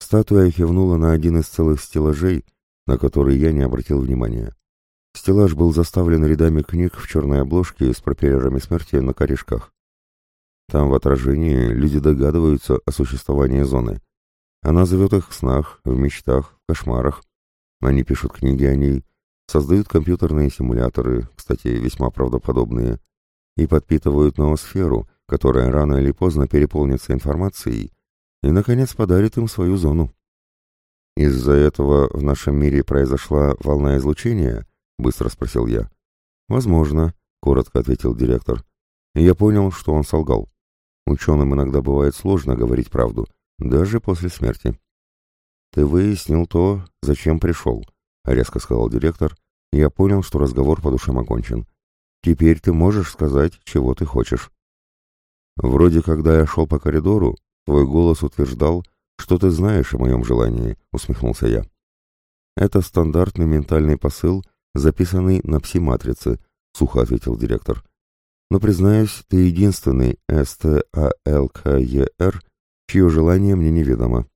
Статуя кивнула на один из целых стеллажей, на который я не обратил внимания. Стеллаж был заставлен рядами книг в черной обложке с пропеллерами смерти на корешках. Там в отражении люди догадываются о существовании зоны. Она зовет их в снах, в мечтах, в кошмарах. Они пишут книги о ней, создают компьютерные симуляторы, кстати, весьма правдоподобные, и подпитывают ноосферу, которая рано или поздно переполнится информацией и, наконец, подарит им свою зону. Из-за этого в нашем мире произошла волна излучения —— быстро спросил я. «Возможно», — коротко ответил директор. И я понял, что он солгал. Ученым иногда бывает сложно говорить правду, даже после смерти. «Ты выяснил то, зачем пришел», — резко сказал директор. я понял, что разговор по душам окончен. «Теперь ты можешь сказать, чего ты хочешь». «Вроде, когда я шел по коридору, твой голос утверждал, что ты знаешь о моем желании», — усмехнулся я. «Это стандартный ментальный посыл, записанный на пси-матрице», — сухо ответил директор. «Но, признаюсь, ты единственный СТАЛКЕР, чье желание мне неведомо.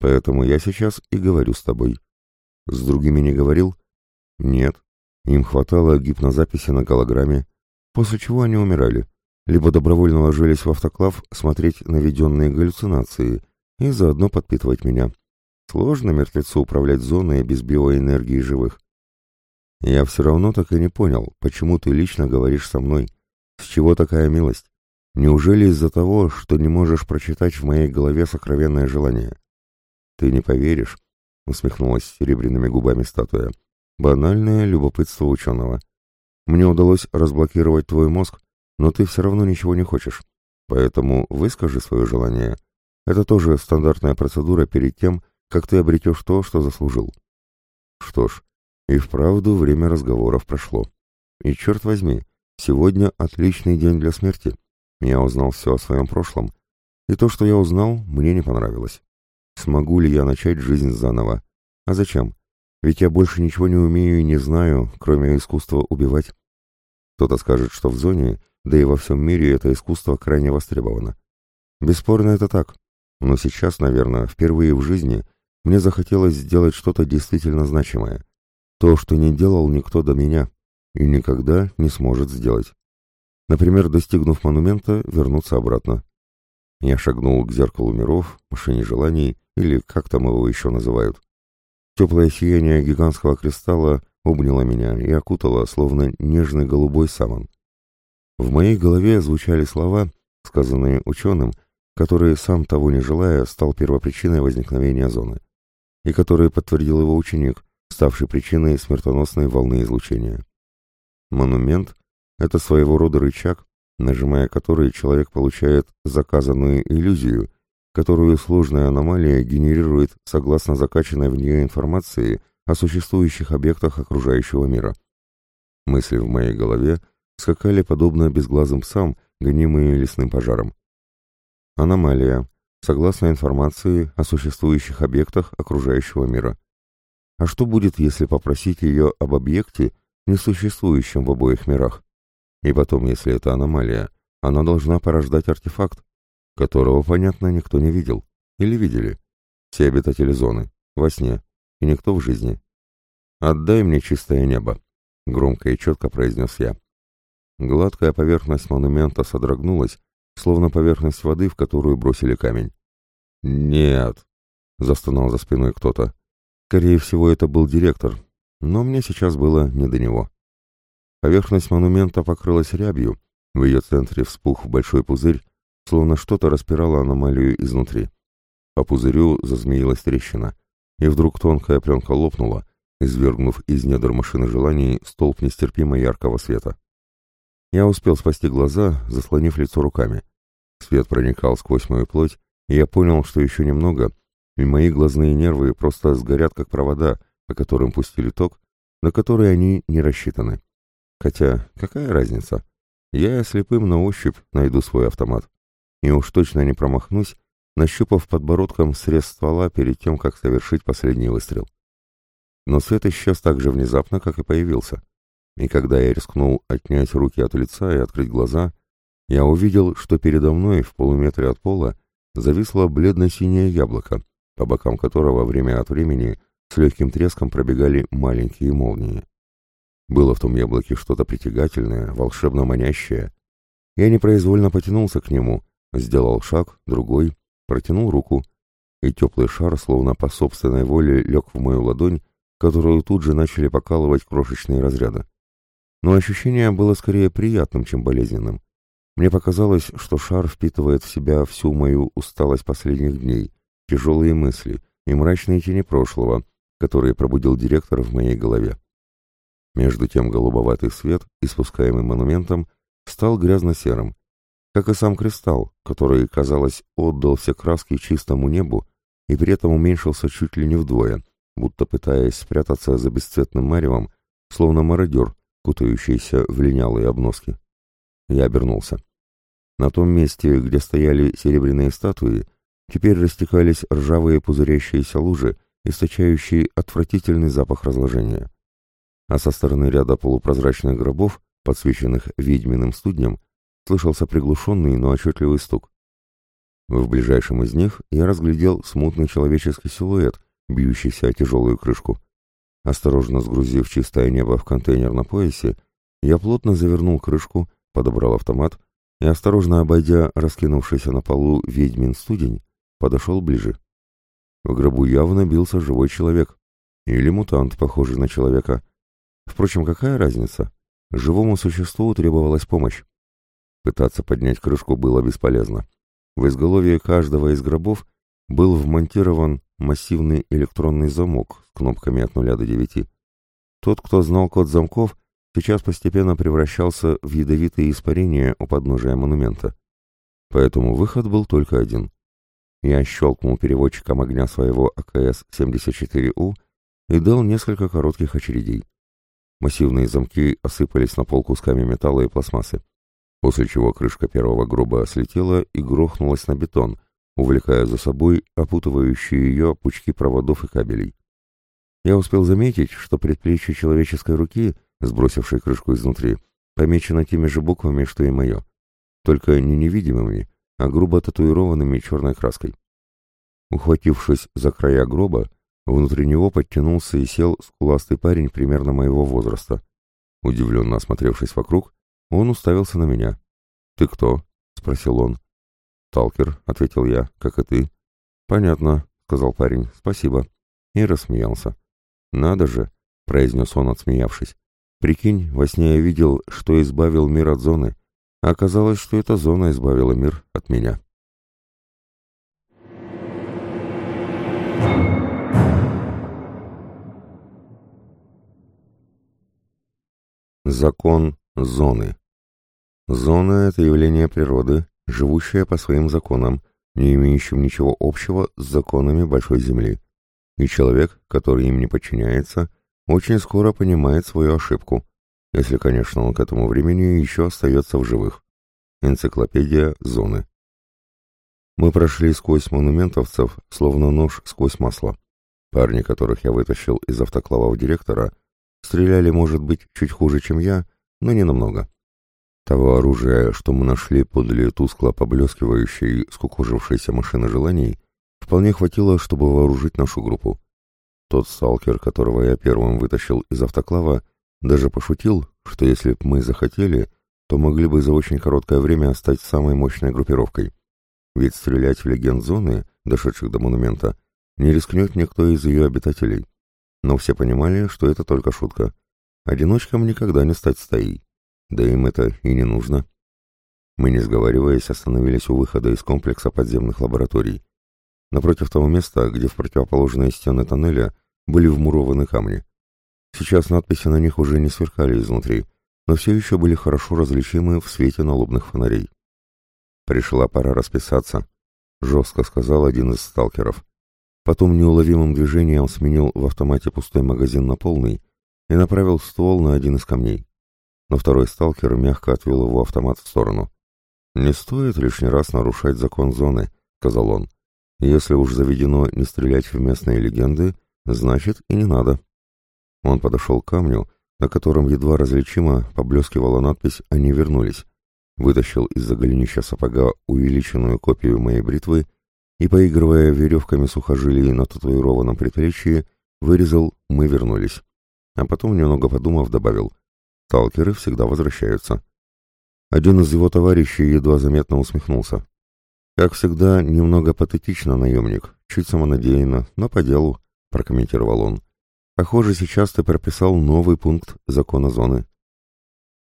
Поэтому я сейчас и говорю с тобой». «С другими не говорил?» «Нет. Им хватало гипнозаписи на голограмме, после чего они умирали, либо добровольно ложились в автоклав смотреть наведенные галлюцинации и заодно подпитывать меня. Сложно мертвецу управлять зоной без биоэнергии живых. Я все равно так и не понял, почему ты лично говоришь со мной. С чего такая милость? Неужели из-за того, что не можешь прочитать в моей голове сокровенное желание? Ты не поверишь, усмехнулась серебряными губами статуя. Банальное любопытство ученого. Мне удалось разблокировать твой мозг, но ты все равно ничего не хочешь. Поэтому выскажи свое желание. Это тоже стандартная процедура перед тем, как ты обретешь то, что заслужил. Что ж, и вправду время разговоров прошло. И черт возьми, сегодня отличный день для смерти. Я узнал все о своем прошлом, и то, что я узнал, мне не понравилось. Смогу ли я начать жизнь заново? А зачем? Ведь я больше ничего не умею и не знаю, кроме искусства убивать. Кто-то скажет, что в зоне, да и во всем мире это искусство крайне востребовано. Бесспорно, это так. Но сейчас, наверное, впервые в жизни мне захотелось сделать что-то действительно значимое. То, что не делал никто до меня и никогда не сможет сделать. Например, достигнув монумента, вернуться обратно. Я шагнул к зеркалу миров, машине желаний, или как там его еще называют. Теплое сияние гигантского кристалла обняло меня и окутало, словно нежный голубой саван. В моей голове звучали слова, сказанные ученым, который, сам того не желая, стал первопричиной возникновения зоны, и который подтвердил его ученик, ставший причиной смертоносной волны излучения. Монумент — это своего рода рычаг, нажимая который человек получает заказанную иллюзию, которую сложная аномалия генерирует согласно закачанной в нее информации о существующих объектах окружающего мира. Мысли в моей голове скакали подобно безглазым псам, гонимые лесным пожаром. Аномалия, согласно информации о существующих объектах окружающего мира. А что будет, если попросить ее об объекте, не существующем в обоих мирах? И потом, если это аномалия, она должна порождать артефакт, которого, понятно, никто не видел. Или видели. Все обитатели зоны, во сне, и никто в жизни. «Отдай мне чистое небо», — громко и четко произнес я. Гладкая поверхность монумента содрогнулась, словно поверхность воды, в которую бросили камень. «Нет», — застонал за спиной кто-то. Скорее всего, это был директор, но мне сейчас было не до него. Поверхность монумента покрылась рябью, в ее центре вспух большой пузырь, словно что-то распирало аномалию изнутри. По пузырю зазмеилась трещина, и вдруг тонкая пленка лопнула, извергнув из недр машины желаний столб нестерпимо яркого света. Я успел спасти глаза, заслонив лицо руками. Свет проникал сквозь мою плоть, и я понял, что еще немного, и мои глазные нервы просто сгорят, как провода, по которым пустили ток, на который они не рассчитаны. Хотя, какая разница? Я слепым на ощупь найду свой автомат. И уж точно не промахнусь, нащупав подбородком срез ствола перед тем, как совершить последний выстрел. Но свет исчез так же внезапно, как и появился. И когда я рискнул отнять руки от лица и открыть глаза, я увидел, что передо мной в полуметре от пола зависло бледно-синее яблоко, по бокам которого время от времени с легким треском пробегали маленькие молнии. Было в том яблоке что-то притягательное, волшебно манящее. Я непроизвольно потянулся к нему, сделал шаг, другой, протянул руку, и теплый шар, словно по собственной воле, лег в мою ладонь, которую тут же начали покалывать крошечные разряды. Но ощущение было скорее приятным, чем болезненным. Мне показалось, что шар впитывает в себя всю мою усталость последних дней, тяжелые мысли и мрачные тени прошлого, которые пробудил директор в моей голове. Между тем голубоватый свет, испускаемый монументом, стал грязно-серым, как и сам кристалл, который, казалось, отдал все краски чистому небу и при этом уменьшился чуть ли не вдвое, будто пытаясь спрятаться за бесцветным маревом, словно мародер, кутающийся в линялые обноски. Я обернулся. На том месте, где стояли серебряные статуи, теперь растекались ржавые пузырящиеся лужи, источающие отвратительный запах разложения а со стороны ряда полупрозрачных гробов, подсвеченных ведьминым студнем, слышался приглушенный, но отчетливый стук. В ближайшем из них я разглядел смутный человеческий силуэт, бьющийся о тяжелую крышку. Осторожно сгрузив чистое небо в контейнер на поясе, я плотно завернул крышку, подобрал автомат и, осторожно обойдя раскинувшийся на полу ведьмин студень, подошел ближе. В гробу явно бился живой человек. Или мутант, похожий на человека, Впрочем, какая разница? Живому существу требовалась помощь. Пытаться поднять крышку было бесполезно. В изголовье каждого из гробов был вмонтирован массивный электронный замок с кнопками от нуля до девяти. Тот, кто знал код замков, сейчас постепенно превращался в ядовитые испарения у подножия монумента. Поэтому выход был только один. Я щелкнул переводчиком огня своего АКС-74У и дал несколько коротких очередей. Массивные замки осыпались на пол кусками металла и пластмассы, после чего крышка первого гроба слетела и грохнулась на бетон, увлекая за собой опутывающие ее пучки проводов и кабелей. Я успел заметить, что предплечье человеческой руки, сбросившей крышку изнутри, помечено теми же буквами, что и мое, только не невидимыми, а грубо татуированными черной краской. Ухватившись за края гроба, Внутри него подтянулся и сел скуластый парень примерно моего возраста. Удивленно осмотревшись вокруг, он уставился на меня. «Ты кто?» — спросил он. «Талкер», — ответил я, — «как и ты». «Понятно», — сказал парень, — «спасибо». И рассмеялся. «Надо же», — произнес он, отсмеявшись. «Прикинь, во сне я видел, что избавил мир от зоны, оказалось, что эта зона избавила мир от меня». Закон зоны. Зона — это явление природы, живущее по своим законам, не имеющим ничего общего с законами Большой Земли. И человек, который им не подчиняется, очень скоро понимает свою ошибку, если, конечно, он к этому времени еще остается в живых. Энциклопедия зоны. Мы прошли сквозь монументовцев, словно нож сквозь масло. Парни, которых я вытащил из автоклавов директора — Стреляли, может быть, чуть хуже, чем я, но не намного. Того оружия, что мы нашли подле тускло поблескивающей, скукожившейся машины желаний, вполне хватило, чтобы вооружить нашу группу. Тот сталкер, которого я первым вытащил из автоклава, даже пошутил, что если б мы захотели, то могли бы за очень короткое время стать самой мощной группировкой. Ведь стрелять в легенд зоны, дошедших до монумента, не рискнет никто из ее обитателей. Но все понимали, что это только шутка. Одиночкам никогда не стать стаей. Да им это и не нужно. Мы, не сговариваясь, остановились у выхода из комплекса подземных лабораторий. Напротив того места, где в противоположные стены тоннеля были вмурованы камни. Сейчас надписи на них уже не сверкали изнутри, но все еще были хорошо различимы в свете налобных фонарей. «Пришла пора расписаться», — жестко сказал один из сталкеров. Потом неуловимым движением сменил в автомате пустой магазин на полный и направил ствол на один из камней. Но второй сталкер мягко отвел его автомат в сторону. «Не стоит лишний раз нарушать закон зоны», — сказал он. «Если уж заведено не стрелять в местные легенды, значит и не надо». Он подошел к камню, на котором едва различимо поблескивала надпись «Они вернулись», вытащил из-за голенища сапога увеличенную копию моей бритвы и, поигрывая веревками сухожилий на татуированном предплечье, вырезал «Мы вернулись». А потом, немного подумав, добавил «Сталкеры всегда возвращаются». Один из его товарищей едва заметно усмехнулся. «Как всегда, немного патетично, наемник, чуть самонадеянно, но по делу», — прокомментировал он. «Похоже, сейчас ты прописал новый пункт закона зоны».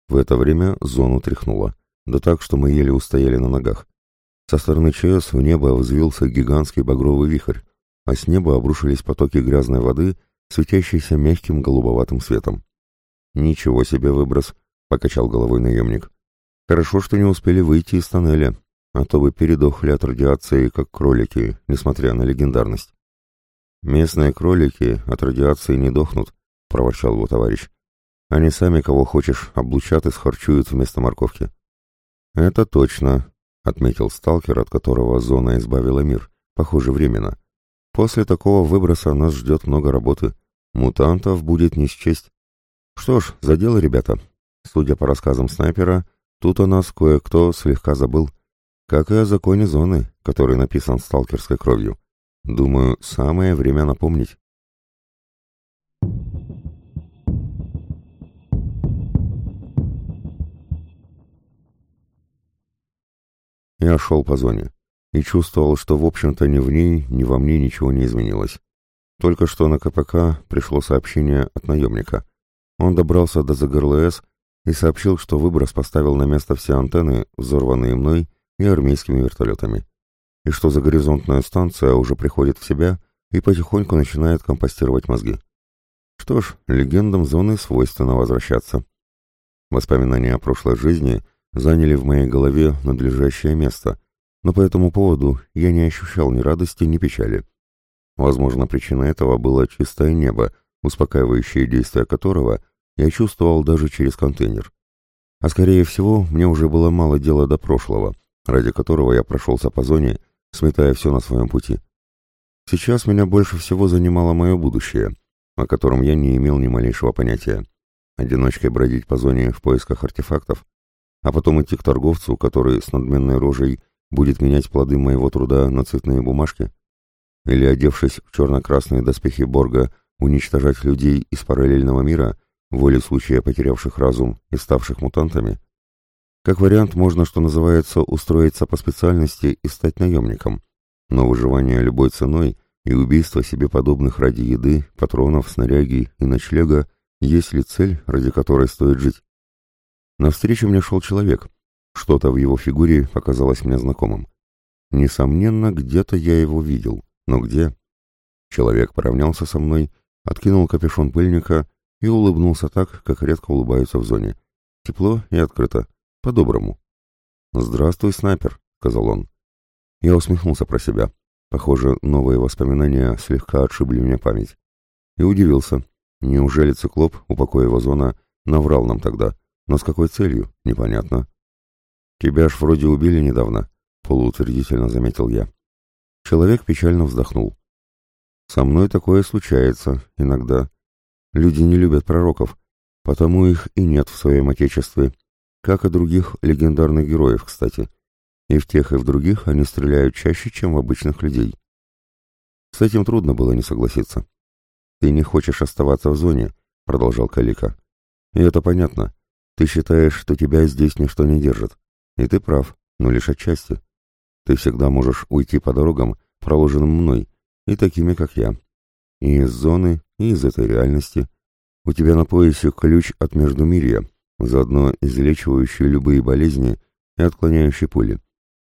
В это время зону тряхнуло, да так, что мы еле устояли на ногах. Со стороны ЧС в небо взвился гигантский багровый вихрь, а с неба обрушились потоки грязной воды, светящейся мягким голубоватым светом. «Ничего себе выброс!» — покачал головой наемник. «Хорошо, что не успели выйти из тоннеля, а то бы передохли от радиации, как кролики, несмотря на легендарность». «Местные кролики от радиации не дохнут», — проворчал его товарищ. «Они сами, кого хочешь, облучат и схарчуют вместо морковки». «Это точно», отметил сталкер, от которого зона избавила мир, похоже, временно. После такого выброса нас ждет много работы. Мутантов будет не счесть. Что ж, за дело, ребята. Судя по рассказам снайпера, тут о нас кое-кто слегка забыл. Как и о законе зоны, который написан сталкерской кровью. Думаю, самое время напомнить. Я шел по зоне и чувствовал, что, в общем-то, ни в ней, ни во мне ничего не изменилось. Только что на КПК пришло сообщение от наемника. Он добрался до ЗГРЛС и сообщил, что выброс поставил на место все антенны, взорванные мной и армейскими вертолетами, и что загоризонтная станция уже приходит в себя и потихоньку начинает компостировать мозги. Что ж, легендам зоны свойственно возвращаться. Воспоминания о прошлой жизни — заняли в моей голове надлежащее место, но по этому поводу я не ощущал ни радости, ни печали. Возможно, причиной этого было чистое небо, успокаивающее действие которого я чувствовал даже через контейнер. А скорее всего, мне уже было мало дела до прошлого, ради которого я прошелся по зоне, сметая все на своем пути. Сейчас меня больше всего занимало мое будущее, о котором я не имел ни малейшего понятия. Одиночкой бродить по зоне в поисках артефактов а потом идти к торговцу, который с надменной рожей будет менять плоды моего труда на цветные бумажки? Или, одевшись в черно-красные доспехи Борга, уничтожать людей из параллельного мира, воле случая потерявших разум и ставших мутантами? Как вариант, можно, что называется, устроиться по специальности и стать наемником. Но выживание любой ценой и убийство себе подобных ради еды, патронов, снаряги и ночлега есть ли цель, ради которой стоит жить? Навстречу мне шел человек. Что-то в его фигуре показалось мне знакомым. Несомненно, где-то я его видел. Но где? Человек поравнялся со мной, откинул капюшон пыльника и улыбнулся так, как редко улыбаются в зоне. Тепло и открыто. По-доброму. «Здравствуй, снайпер», — сказал он. Я усмехнулся про себя. Похоже, новые воспоминания слегка отшибли мне память. И удивился. Неужели циклоп, упокоив зона, наврал нам тогда? Но с какой целью? Непонятно. Тебя ж вроде убили недавно, полуутвердительно заметил я. Человек печально вздохнул. Со мной такое случается иногда. Люди не любят пророков, потому их и нет в своем отечестве. Как и других легендарных героев, кстати. И в тех, и в других они стреляют чаще, чем в обычных людей. С этим трудно было не согласиться. «Ты не хочешь оставаться в зоне», — продолжал Калика. «И это понятно. Ты считаешь, что тебя здесь ничто не держит. И ты прав, но лишь отчасти. Ты всегда можешь уйти по дорогам, проложенным мной, и такими, как я. И из зоны, и из этой реальности. У тебя на поясе ключ от Междумирья, заодно излечивающий любые болезни и отклоняющий пули.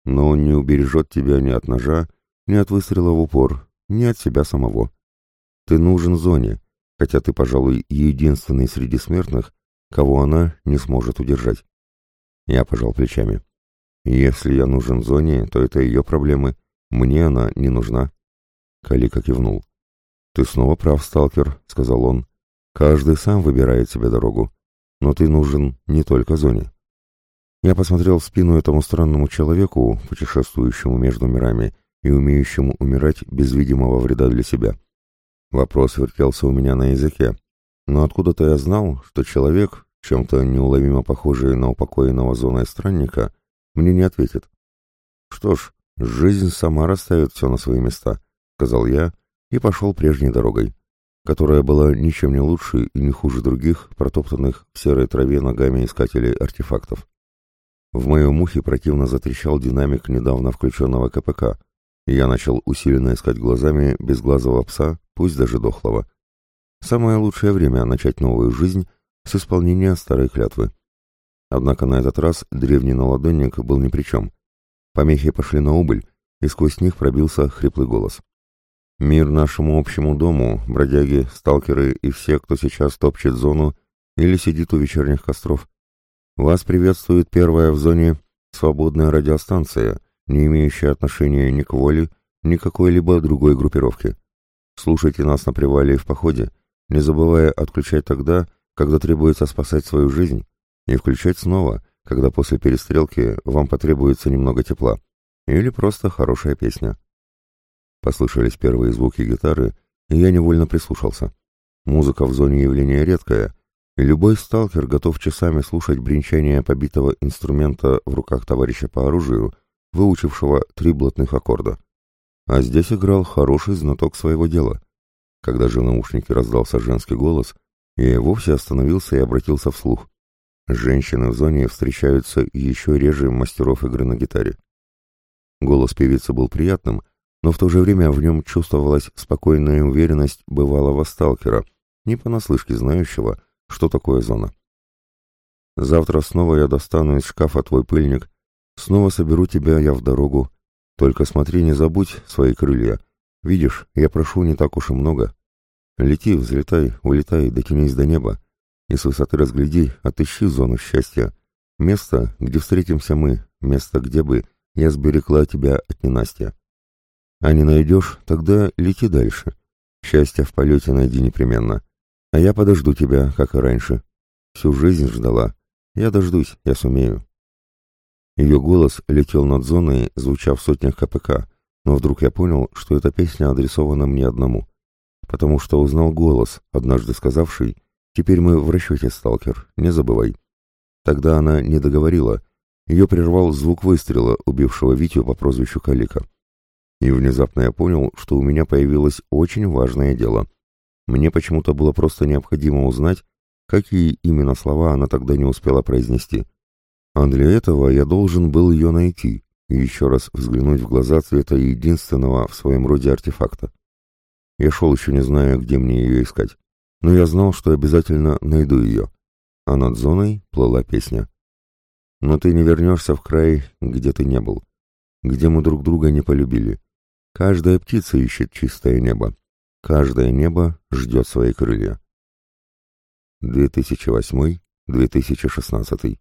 Но он не убережет тебя ни от ножа, ни от выстрела в упор, ни от себя самого. Ты нужен зоне, хотя ты, пожалуй, единственный среди смертных, кого она не сможет удержать. Я пожал плечами. Если я нужен зоне, то это ее проблемы. Мне она не нужна. Калика кивнул. «Ты снова прав, сталкер», — сказал он. «Каждый сам выбирает себе дорогу. Но ты нужен не только зоне». Я посмотрел в спину этому странному человеку, путешествующему между мирами и умеющему умирать без видимого вреда для себя. Вопрос вертелся у меня на языке, но откуда-то я знал, что человек, чем-то неуловимо похожий на упокоенного зоной странника, мне не ответит. Что ж, жизнь сама расставит все на свои места, сказал я и пошел прежней дорогой, которая была ничем не лучше и не хуже других, протоптанных в серой траве ногами искателей артефактов. В моем ухе противно затрещал динамик недавно включенного КПК, и я начал усиленно искать глазами безглазого пса, пусть даже дохлого. Самое лучшее время начать новую жизнь с исполнения старой клятвы. Однако на этот раз древний наладонник был ни при чем. Помехи пошли на убыль, и сквозь них пробился хриплый голос. «Мир нашему общему дому, бродяги, сталкеры и все, кто сейчас топчет зону или сидит у вечерних костров. Вас приветствует первая в зоне свободная радиостанция, не имеющая отношения ни к воле, ни к какой-либо другой группировке. Слушайте нас на привале и в походе, не забывая отключать тогда, когда требуется спасать свою жизнь, и включать снова, когда после перестрелки вам потребуется немного тепла, или просто хорошая песня. Послышались первые звуки гитары, и я невольно прислушался. Музыка в зоне явления редкая, и любой сталкер готов часами слушать бренчание побитого инструмента в руках товарища по оружию, выучившего три блатных аккорда. А здесь играл хороший знаток своего дела. Когда же в наушнике раздался женский голос, я вовсе остановился и обратился вслух. Женщины в зоне встречаются еще реже мастеров игры на гитаре. Голос певицы был приятным, но в то же время в нем чувствовалась спокойная уверенность бывалого сталкера, не понаслышке знающего, что такое зона. «Завтра снова я достану из шкафа твой пыльник, снова соберу тебя я в дорогу, только смотри, не забудь свои крылья. Видишь, я прошу не так уж и много. Лети, взлетай, улетай, дотянись до неба. И с высоты разгляди, отыщи зону счастья. Место, где встретимся мы, место, где бы я сберегла тебя от ненастья. А не найдешь, тогда лети дальше. Счастье в полете найди непременно. А я подожду тебя, как и раньше. Всю жизнь ждала. Я дождусь, я сумею. Ее голос летел над зоной, звуча в сотнях КПК, но вдруг я понял, что эта песня адресована мне одному, потому что узнал голос, однажды сказавший «Теперь мы в расчете, сталкер, не забывай». Тогда она не договорила, ее прервал звук выстрела, убившего Витю по прозвищу Калика. И внезапно я понял, что у меня появилось очень важное дело. Мне почему-то было просто необходимо узнать, какие именно слова она тогда не успела произнести. А для этого я должен был ее найти и еще раз взглянуть в глаза цвета единственного в своем роде артефакта. Я шел еще не зная, где мне ее искать, но я знал, что обязательно найду ее. А над зоной плыла песня. Но ты не вернешься в край, где ты не был, где мы друг друга не полюбили. Каждая птица ищет чистое небо. Каждое небо ждет свои крылья. 2008-2016